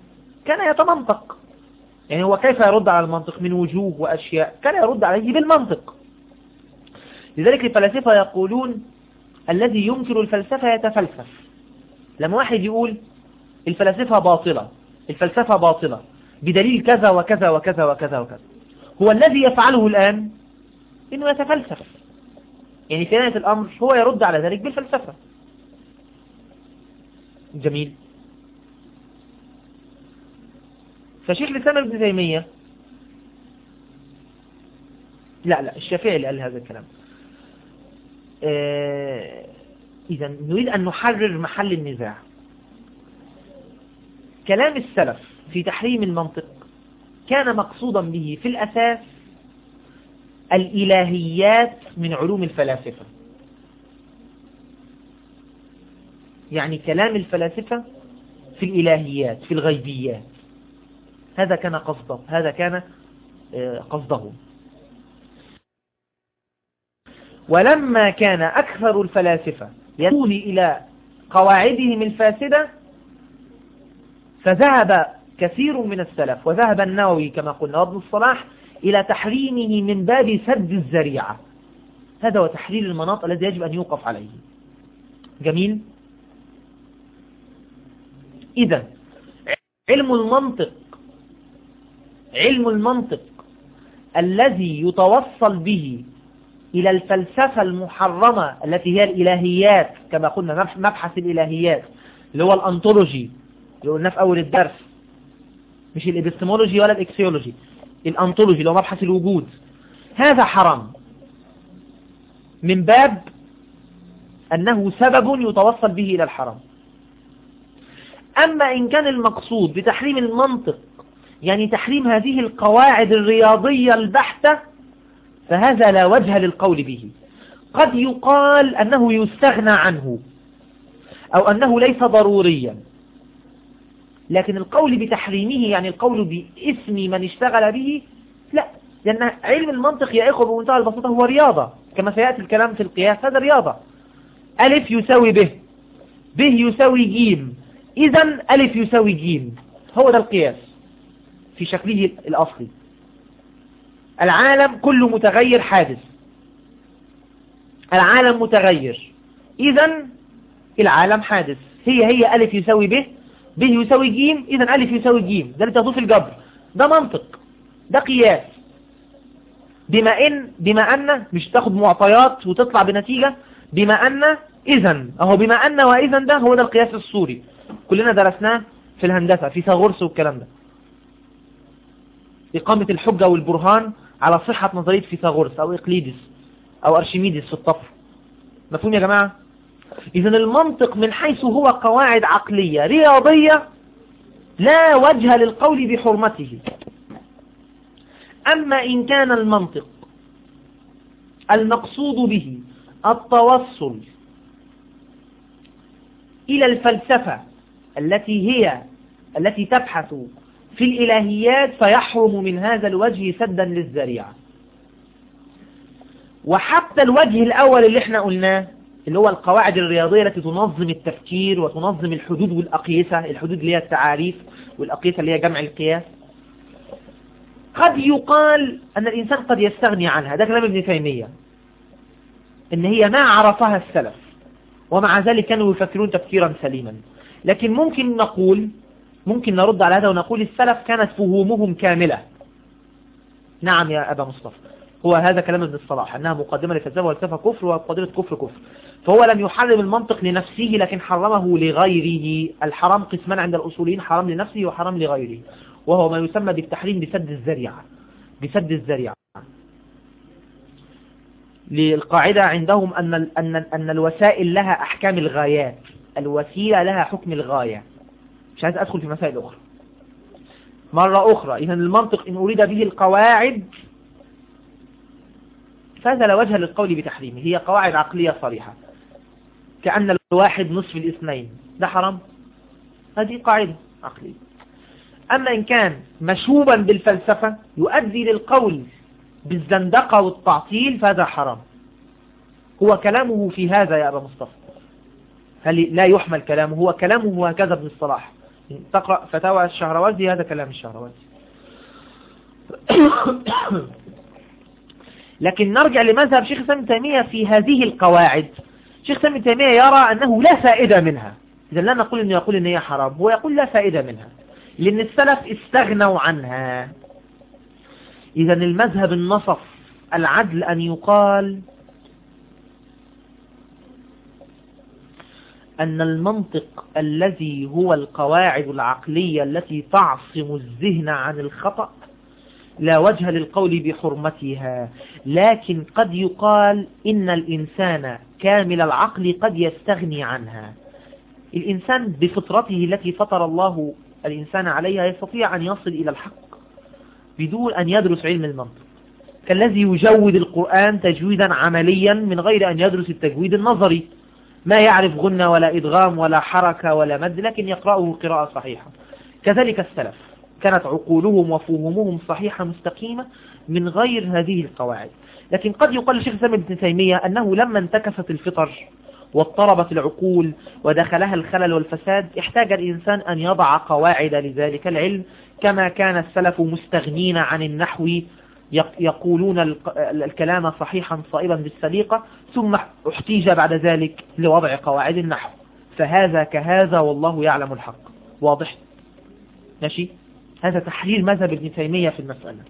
كان يتمنطق. يعني هو كيف يرد على المنطق؟ من وجوه وأشياء. كان يرد عليه بالمنطق. لذلك الفلاسفة يقولون الذي ينكر الفلسفة يتفلسف. لما واحد يقول الفلاسفة باطلة الفلسفة باطلة بدليل كذا وكذا وكذا وكذا وكذا. هو الذي يفعله الآن إنه يتفلسف. يعني في نهاية الأمر هو يرد على ذلك بالفلسفة. جميل. فشيخ الإسلام ابن تيمية لا لا الشافعي اللي قال هذا الكلام. إذا نريد أن نحرر محل النزاع. كلام السلف في تحريم المنطق كان مقصودا به في الأساس الإلهيات من علوم الفلاسفة. يعني كلام الفلاسفة في الإلهيات في الغيبيات. هذا كان قصده هذا كان قصده. ولما كان أكثر الفلاسفة يدون إلى قواعدهم الفاسدة فذهب كثير من السلف وذهب النووي كما قلنا وابن الصلاح إلى تحريمه من باب سد الزريعة هذا هو تحليل المناط الذي يجب أن يوقف عليه. جميل؟ إذا علم المنطق علم المنطق الذي يتوصل به إلى الفلسفة المحرمة التي هي الإلهيات كما قلنا مبحث الإلهيات اللي هو الأنطولوجي اللي قلنا في أول الدرس. مش الإبستمولوجي ولا الإكسيولوجي الأنطولوجي اللي هو مبحث الوجود. هذا حرام. من باب أنه سبب يتوصل به إلى الحرام. أما إن كان المقصود بتحريم المنطق يعني تحريم هذه القواعد الرياضية البحتة فهذا لا وجه للقول به. قد يقال أنه يستغنى عنه أو أنه ليس ضروريا. لكن القول بتحريمه يعني القول باسم من اشتغل به لا. لأن علم المنطق يا إخوة بمنتهى البساطة هو رياضة. كما سيأتي الكلام في القياس هذا رياضة. ألف يساوي به. به يساوي جيم. إذا ألف يساوي جيم. هو ده القياس في شكله الأصلي. العالم كله متغير حادث. العالم متغير. إذا العالم حادث. هي هي ألف يساوي به به يساوي جيم إذا ألف يساوي جيم. ده اللي تاخدوه في الجبر. ده منطق. ده قياس. بما إن بما أن مش تاخد معطيات وتطلع بنتيجة. بما أن إذا أهو بما أن وإذا ده هو ده القياس الصوري كلنا درسناه في الهندسة في ثاغورس والكلام ده. إقامة الحجة والبرهان على صحة نظرية فيثاغورس أو إقليدس أو أرشميدس في الطفر مفهوم يا جماعة؟ إذا المنطق من حيث هو قواعد عقلية رياضية لا وجه للقول بحرمته. أما إن كان المنطق المقصود به التوصل إلى الفلسفة التي هي التي تبحث في الإلهيات فيحرم من هذا الوجه سدا للذريعة. وحتى الوجه الأول اللي إحنا قلناه اللي هو القواعد الرياضية التي تنظم التفكير وتنظم الحدود والأقيسة الحدود اللي هي التعاريف والأقيسة اللي هي جمع القياس. قد يقال أن الإنسان قد يستغني عنها ده كلام ابن تيمية إن هي ما عرفها السلف ومع ذلك كانوا يفكرون تفكيرا سليما. لكن ممكن نقول ممكن نرد على هذا ونقول السلف كانت فهومهم كاملة. نعم يا أبا مصطفى. هو هذا كلام ابن الصلاح أنها مقدمة لفلسفة والفلسفة كفر ومقدمة كفر كفر. فهو لم يحرم المنطق لنفسه لكن حرمه لغيره. الحرام قسمان عند الأصوليين حرام لنفسه وحرام لغيره. وهو ما يسمى بالتحريم بسد الزريعة بسد الزريعة للقاعدة عندهم أن, أن, أن الوسائل لها أحكام الغايات. الوسيلة لها حكم الغاية. مش عايز أدخل في مسائل أخرى. مرة أخرى إذا المنطق إن أريد به القواعد فهذا لا وجه للقول بتحريمه. هي قواعد عقلية صريحة. كأن الواحد نصف الاثنين. ده حرام؟ هذه قاعدة عقلية. أما إن كان مشوبا بالفلسفة يؤدي للقول بالزندقة والتعطيل فهذا حرام. هو كلامه في هذا يا أبا مصطفى. هل لا يحمل كلامه؟ هو كلامه هكذا ابن الصلاح. تقرأ فتاوى الشهروازي هذا كلام الشهروازي. لكن نرجع لمذهب شيخ سامي تيمية في هذه القواعد. شيخ سامي تيمية يرى أنه لا فائدة منها. إذا لا نقول أنه يقول أن هي حرام هو يقول لا فائدة منها. لأن السلف استغنوا عنها. إذا المذهب النصف العدل أن يقال أن المنطق الذي هو القواعد العقلية التي تعصم الذهن عن الخطأ لا وجه للقول بحرمتها لكن قد يقال إن الإنسان كامل العقل قد يستغني عنها. الإنسان بفطرته التي فطر الله الإنسان عليها يستطيع أن يصل إلى الحق بدون أن يدرس علم المنطق. كالذي يجود القرآن تجويدا عمليا من غير أن يدرس التجويد النظري. ما يعرف غنى ولا إدغام ولا حركة ولا مد لكن يقرأه قراءة صحيحة. كذلك السلف كانت عقولهم وفهمهم صحيحة مستقيمة من غير هذه القواعد. لكن قد يقال الشيخ سامي بن تيمية أنه لما انتكست الفطر واضطربت العقول ودخلها الخلل والفساد احتاج الإنسان أن يضع قواعد لذلك العلم كما كان السلف مستغنين عن النحو يقولون الكلام صحيحا صائبا بالسليقة ثم احتيج بعد ذلك لوضع قواعد النحو. فهذا كهذا والله يعلم الحق. واضح؟ ماشي؟ هذا تحليل مذهب ابن تيمية في المسألة.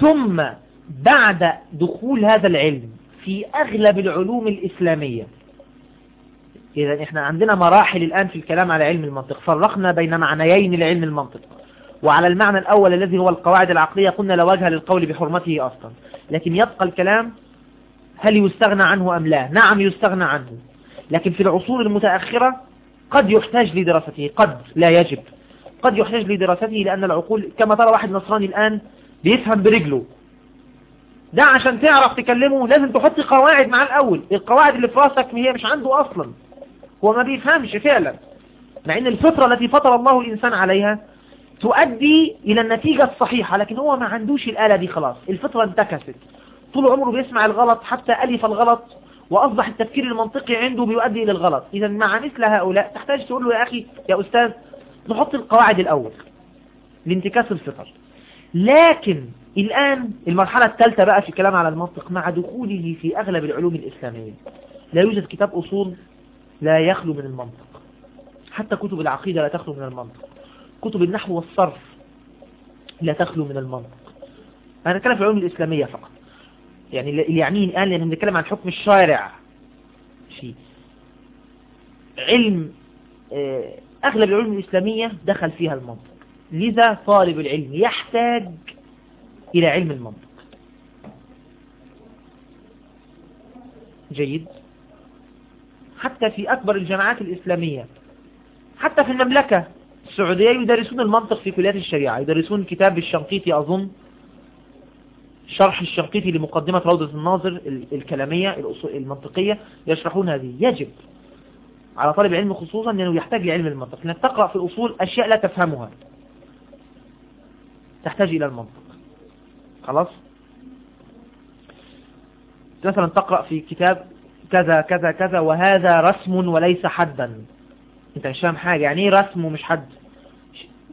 ثم بعد دخول هذا العلم في أغلب العلوم الإسلامية إذا إحنا عندنا مراحل الآن في الكلام على علم المنطق. فرقنا بين معنيين لعلم المنطق. وعلى المعنى الأول الذي هو القواعد العقلية قلنا لا وجه للقول بحرمته أصلا. لكن يبقى الكلام هل يستغنى عنه أم لا؟ نعم يستغنى عنه. لكن في العصور المتأخرة قد يحتاج لدراسته. قد لا يجب. قد يحتاج لدراسته لأن العقول كما ترى واحد نصراني الآن بيفهم برجله. ده عشان تعرف تكلمه لازم تحط قواعد مع الأول. القواعد اللي في راسك هي مش عنده أصلا. هو ما بيفهمش فعلا. مع إن الفطرة التي فطر الله الإنسان عليها تؤدي إلى النتيجة الصحيحة لكن هو ما عندوش الآلة دي خلاص. الفطرة انتكست. طول عمره بيسمع الغلط حتى ألف الغلط وأصبح التفكير المنطقي عنده بيؤدي إلى الغلط. إذا مع مثل هؤلاء تحتاج تقول له يا أخي يا أستاذ نحط القواعد الأول لانتكاس الفطر. لكن الآن المرحلة الثالثة بقى في الكلام على المنطق مع دخوله في أغلب العلوم الإسلامية لا يوجد كتاب أصول لا يخلو من المنطق. حتى كتب العقيدة لا تخلو من المنطق. كتب النحو والصرف لا تخلو من المنطق. أنا أتكلم في العلوم الإسلامية فقط. يعني اللي يعنيني الآن لأننا نتكلم عن حكم الشارع. شيء علم آه، أغلب العلوم الإسلامية دخل فيها المنطق. لذا طالب العلم يحتاج إلى علم المنطق. جيد؟ حتى في أكبر الجامعات الإسلامية. حتى في المملكة السعودية يدرسون المنطق في كليات الشريعة. يدرسون كتاب الشنقيطي أظن شرح الشنقيطي لمقدمة روضة الناظر الكلامية المنطقية يشرحون هذه. يجب على طالب العلم خصوصا أنه يحتاج لعلم المنطق. لأنك تقرأ في الأصول أشياء لا تفهمها. تحتاج إلى المنطق. خلاص؟ مثلا تقرأ في كتاب كذا كذا كذا وهذا رسم وليس حدا. أنت مش فاهم حاجة. يعني إيه رسم ومش حد؟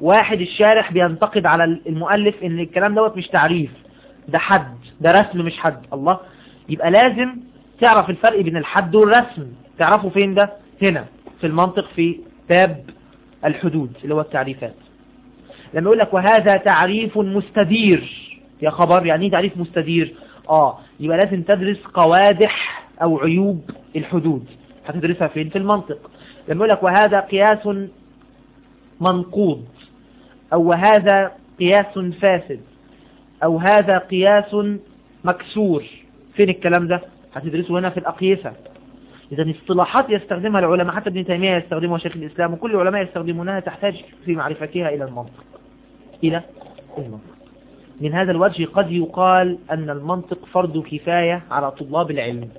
واحد الشارح بينتقد على المؤلف إن الكلام دوت مش تعريف. ده حد. ده رسم مش حد. الله. يبقى لازم تعرف الفرق بين الحد والرسم. تعرفه فين ده؟ هنا في المنطق في باب الحدود اللي هو التعريفات. لما يقول لك وهذا تعريف مستدير. يا خبر يعني إيه تعريف مستدير؟ آه. يبقى لازم تدرس قوادح أو عيوب الحدود. هتدرسها فين؟ في المنطق. لما يقول لك وهذا قياس منقوض أو وهذا قياس فاسد أو هذا قياس مكسور. فين الكلام ده؟ هتدرسه هنا في الأقيسة. إذا اصطلاحات يستخدمها العلماء حتى ابن تيمية يستخدمها شيخ الإسلام وكل العلماء يستخدمونها تحتاج في معرفتها إلى المنطق. إلى المنطق. من هذا الوجه قد يقال أن المنطق فرض كفاية على طلاب العلم.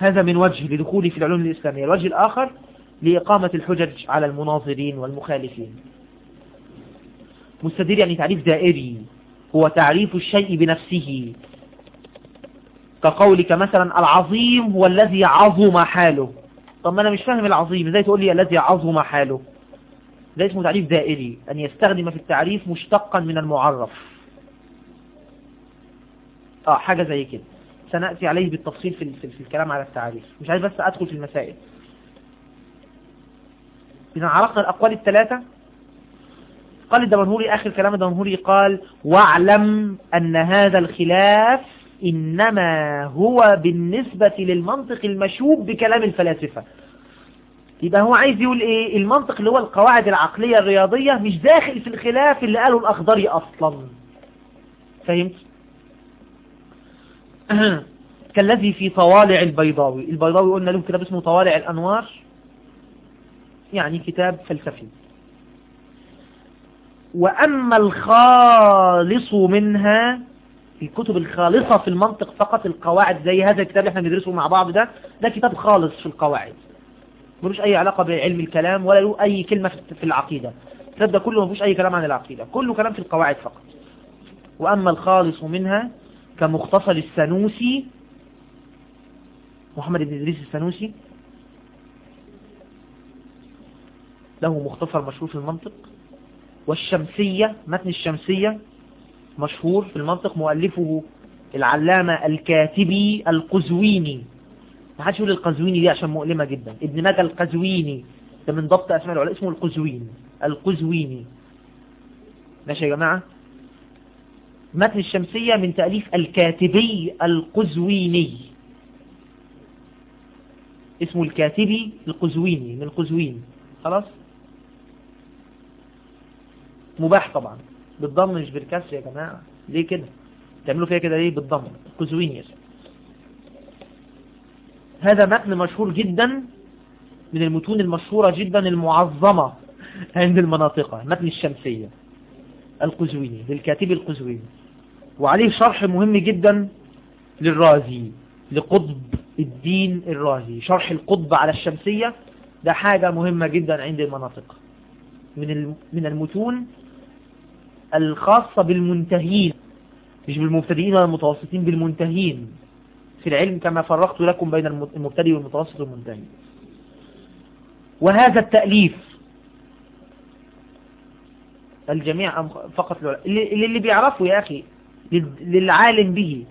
هذا من وجه لدخولي في العلوم الإسلامية. الوجه الآخر لإقامة الحجج على المناظرين والمخالفين. مستدير يعني تعريف دائري. هو تعريف الشيء بنفسه. كقولك مثلا العظيم هو الذي عظم حاله. طب ما أنا مش فاهم العظيم. إزاي تقول لي الذي عظم حاله؟ ده اسمه تعريف دائري. أن يستخدم في التعريف مشتقا من المعرف. آه حاجة زي كده. سنأتي عليه بالتفصيل في, في, الكلام على التعريف. مش عايز بس أدخل في المسائل. إذا عرفنا الأقوال الثلاثة قال الدمنهوري آخر كلام الدمنهوري قال واعلم أن هذا الخلاف إنما هو بالنسبة للمنطق المشوب بكلام الفلاسفة. يبقى هو عايز يقول إيه؟ المنطق اللي هو القواعد العقلية الرياضية مش داخل في الخلاف اللي قاله الأخضري أصلا. فهمت؟ كالذي في طوالع البيضاوي. البيضاوي قلنا له كتاب اسمه طوالع الأنوار يعني كتاب فلسفي. وأما الخالص منها الكتب الخالصة في المنطق فقط القواعد زي هذا الكتاب اللي إحنا بندرسه مع بعض ده ده كتاب خالص في القواعد. ملوش أي علاقة بعلم الكلام ولا له أي كلمة في العقيدة. الكتاب ده كله مفيش أي كلام عن العقيدة. كله كلام في القواعد فقط. وأما الخالص منها كمختصر السنوسي محمد بن إدريس السنوسي له مختصر مشهور في المنطق والشمسية متن الشمسية مشهور في المنطق مؤلفه العلامة الكاتبي القزويني. ما حدش يقول القزويني دي عشان مؤلمة جدا. ابن ماجه القزويني ده من ضبط العلماء اسمه القزويني القزويني. ماشي يا جماعة؟ متن الشمسية من تأليف الكاتبي القزويني. اسمه الكاتبي القزويني من القزوين. خلاص؟ مباح طبعا. بالضم مش بالكسر يا جماعة. ليه كده؟ تعملوا فيها كده ليه؟ بالضم. كوزوينيس هذا متن مشهور جدا من المتون المشهورة جدا المعظمة عند المناطق. متن الشمسية. القزويني للكاتب القزويني. وعليه شرح مهم جدا للرازي لقطب الدين الرازي. شرح القطب على الشمسية ده حاجة مهمة جدا عند المناطق. من من المتون الخاصة بالمنتهين مش بالمبتدئين ولا المتوسطين بالمنتهين. في العلم كما فرقت لكم بين المبتدئ والمتوسط والمنتهي وهذا التأليف. الجميع فقط اللي, اللي بيعرفه يا أخي للعالم به.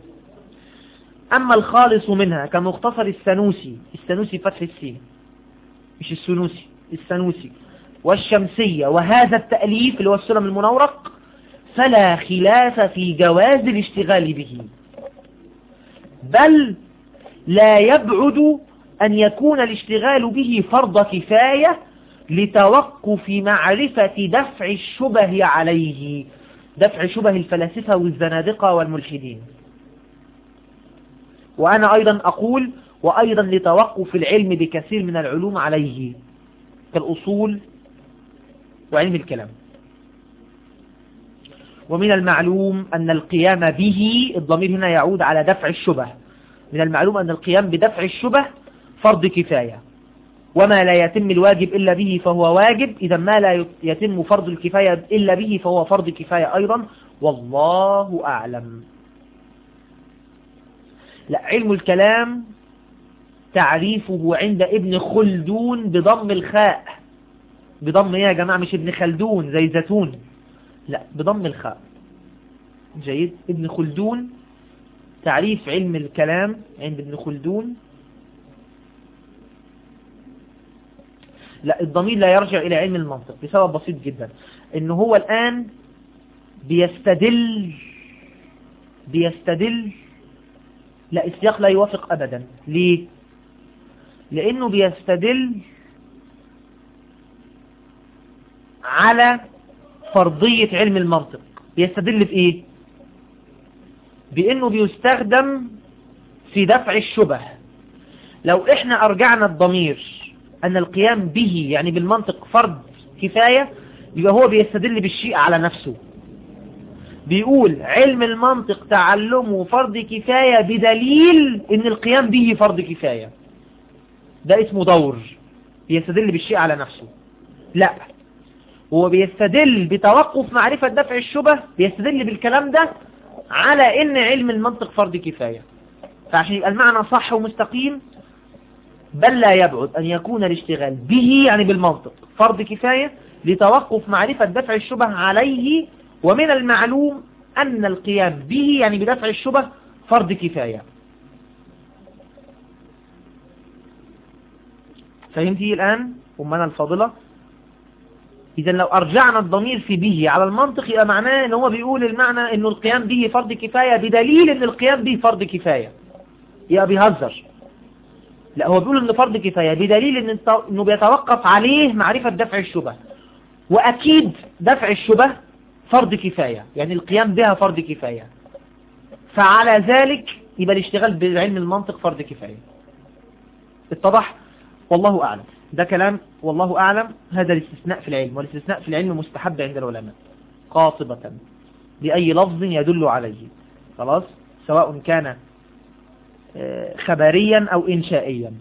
أما الخالص منها كمختصر السنوسي السنوسي فتح السين. مش السنوسي السنوسي. والشمسية وهذا التأليف اللي هو السلم المنورق فلا خلاف في جواز الاشتغال به. بل لا يبعد أن يكون الاشتغال به فرض كفاية لتوقف معرفة دفع الشبه عليه. دفع شبه الفلاسفة والزنادقة والملحدين. وأنا أيضا أقول وأيضا لتوقف العلم بكثير من العلوم عليه كالأصول وعلم الكلام. ومن المعلوم أن القيام به الضمير هنا يعود على دفع الشبه. من المعلوم أن القيام بدفع الشبه فرض كفاية. وما لا يتم الواجب إلا به فهو واجب. إذا ما لا يتم فرض الكفاية إلا به فهو فرض كفاية أيضا. والله أعلم. لا علم الكلام تعريفه عند ابن خلدون بضم الخاء. بضم إيه يا جماعة؟ مش ابن خلدون زي زيتون لا بضم الخاء. جيد. ابن خلدون تعريف علم الكلام عند ابن خلدون. لا الضمير لا يرجع إلى علم المنطق بسبب بسيط جدا. إن هو الآن بيستدل بيستدل لا السياق لا يوافق أبدا. ليه؟ لأنه بيستدل على فرضية علم المنطق. بيستدل بإيه بأنه بيستخدم في دفع الشبه. لو إحنا أرجعنا الضمير أن القيام به يعني بالمنطق فرض كفاية يبقى هو بيستدل بالشيء على نفسه. بيقول علم المنطق تعلمه فرض كفاية بدليل إن القيام به فرض كفاية. ده اسمه دور. بيستدل بالشيء على نفسه. لا. هو بيستدل بتوقف معرفة دفع الشبه بيستدل بالكلام ده على إن علم المنطق فرض كفاية. فعشان يبقى المعنى صح ومستقيم بل لا يبعد أن يكون الاشتغال به يعني بالمنطق. فرض كفاية لتوقف معرفة دفع الشبه عليه ومن المعلوم أن القيام به يعني بدفع الشبه فرض كفاية. فهمتي الآن؟ أمنا الفاضلة؟ إذا لو أرجعنا الضمير في به على المنطق يبقى معناه أن هو بيقول المعنى أنه القيام به فرض كفاية بدليل أن القيام به فرض كفاية. يبقى بيهزر. لا هو بيقول أنه فرض كفاية بدليل أن أنه بيتوقف عليه معرفة دفع الشبه. وأكيد دفع الشبه فرض كفاية يعني القيام بها فرض كفاية. فعلى ذلك يبقى الاشتغال بعلم المنطق فرض كفاية. اتضح؟ والله أعلم. ده كلام والله أعلم هذا الاستثناء في العلم والاستثناء في العلم مستحب عند العلماء. قاطبة. بأي لفظ يدل عليه. خلاص؟ سواء كان خبريا أو إنشائيا.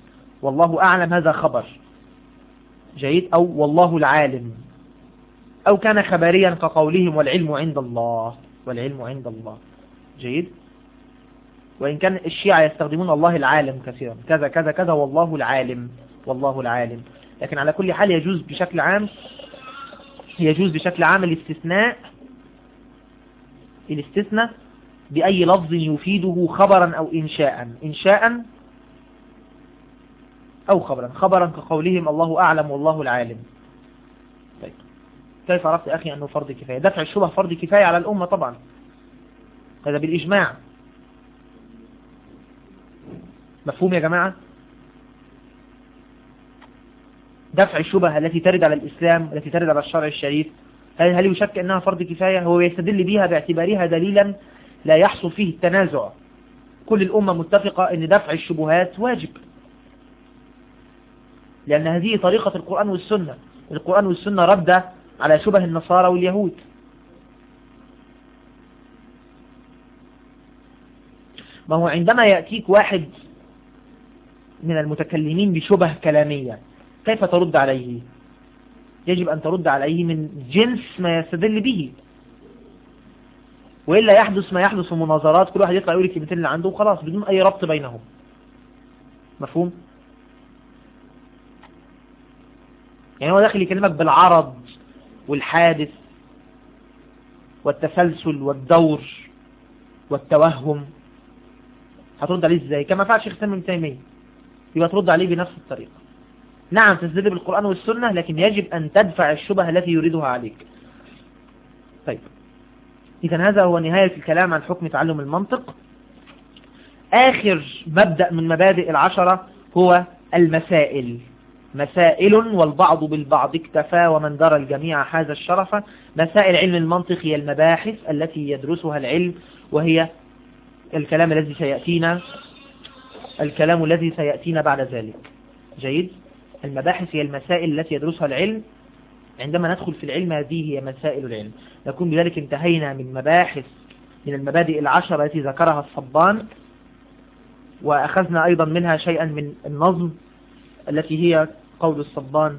والله أعلم هذا خبر. جيد؟ أو والله العالم. أو كان خبريا كقولهم والعلم عند الله. والعلم عند الله. جيد؟ وإن كان الشيعة يستخدمون الله العالم كثيرا. كذا كذا كذا والله العالم. والله العالم. لكن على كل حال يجوز بشكل عام يجوز بشكل عام الاستثناء الاستثناء بأي لفظ يفيده خبرا أو إنشاء. إنشاء أو خبرا. خبرا كقولهم الله أعلم والله العالم. طيب. كيف عرفت أخي أنه فرض كفاية؟ دفع الشبه فرض كفاية على الأمة طبعا. هذا بالإجماع. مفهوم يا جماعة؟ دفع الشبه التي ترد على الإسلام التي ترد على الشرع الشريف هل يشك أنها فرض كفاية؟ هو يستدل بها باعتبارها دليلا لا يحصل فيه التنازع. كل الأمة متفقة أن دفع الشبهات واجب. لأن هذه طريقة القرآن والسنة. القرآن والسنة رد على شبه النصارى واليهود. ما هو عندما يأتيك واحد من المتكلمين بشبه كلامية كيف ترد عليه؟ يجب أن ترد عليه من جنس ما يستدل به. وإلا يحدث ما يحدث في المناظرات كل واحد يطلع يقول الكلمتين اللي عنده وخلاص بدون أي ربط بينهم. مفهوم؟ يعني هو داخل يكلمك بالعرض والحادث والتسلسل والدور والتوهم. هترد عليه إزاي؟ كما فعل شيخ سلم تيمية. يبقى ترد عليه بنفس الطريقة. نعم تستدل بالقرآن والسنة لكن يجب أن تدفع الشبهة التي يريدها عليك. طيب. إذا هذا هو نهاية الكلام عن حكم تعلم المنطق. آخر مبدأ من مبادئ العشرة هو المسائل. مسائل والبعض بالبعض اكتفى ومن درى الجميع حاز الشرف. مسائل علم المنطق هي المباحث التي يدرسها العلم وهي الكلام الذي سيأتينا الكلام الذي سيأتينا بعد ذلك. جيد؟ المباحث هي المسائل التي يدرسها العلم عندما ندخل في العلم هذه هي مسائل العلم. نكون بذلك انتهينا من مباحث من المبادئ العشرة التي ذكرها الصبان وأخذنا أيضا منها شيئا من النظم التي هي قول الصبان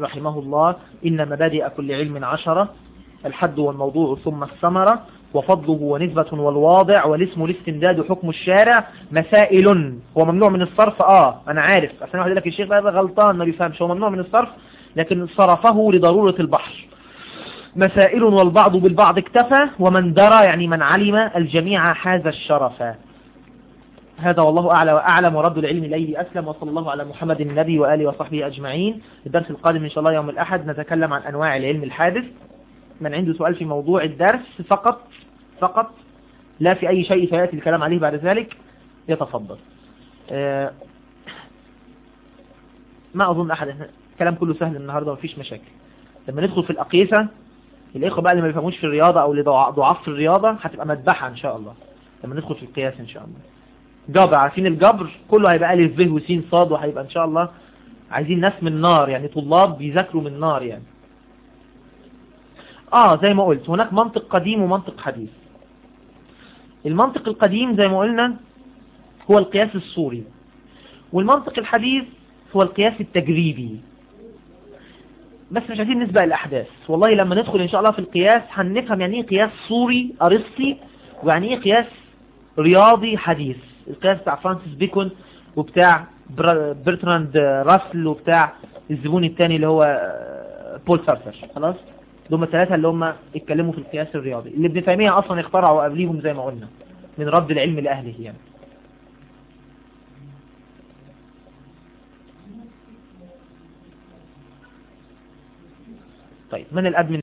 رحمه الله إن مبادئ كل علم عشرة الحد والموضوع ثم الثمرة. وفضله ونسبة والواضع والاسم الاستمداد حكم الشارع مسائل. هو ممنوع من الصرف؟ آه أنا عارف. عشان واحد لك الشيخ هذا غلطان ما بيفهمش. هو ممنوع من الصرف لكن صرفه لضرورة البحر. مسائل والبعض بالبعض اكتفى ومن درى يعني من علم الجميع حاز الشرف. هذا والله أعلى وأعلم ورد العلم إليه أسلم وصلى الله على محمد النبي وآله وصحبه أجمعين. الدرس القادم إن شاء الله يوم الأحد نتكلم عن أنواع العلم الحادث. من عنده سؤال في موضوع الدرس فقط فقط لا في أي شيء سيأتي الكلام عليه بعد ذلك يتفضل. آه، ما أظن أحد الكلام كله سهل النهاردة ومفيش مشاكل. لما ندخل في الأقيسة الإخوة بقى اللي ما بيفهموش في الرياضة أو اللي ضعاف في الرياضة هتبقى مذبحة إن شاء الله. لما ندخل في القياس إن شاء الله. جبر عارفين الجبر؟ كله هيبقى ألف ب وسين صاد وهيبقى إن شاء الله عايزين ناس من نار يعني طلاب بيذاكروا من نار يعني. آه زي ما قلت هناك منطق قديم ومنطق حديث. المنطق القديم زي ما قلنا هو القياس الصوري والمنطق الحديث هو القياس التجريبي. بس مش عايزين نسبق الأحداث. والله لما ندخل إن شاء الله في القياس هنفهم يعني إيه قياس صوري أرسطي ويعني إيه قياس رياضي حديث. القياس بتاع فرانسيس بيكون وبتاع برتراند راسل وبتاع الزبون الثاني اللي هو بول سارتر خلاص؟ دول الثلاثة اللي هم اتكلموا في القياس الرياضي. اللي ابن تيمية أصلا اخترعوا قبليهم زي ما قلنا من رد العلم لأهله يعني. طيب من الأدمن؟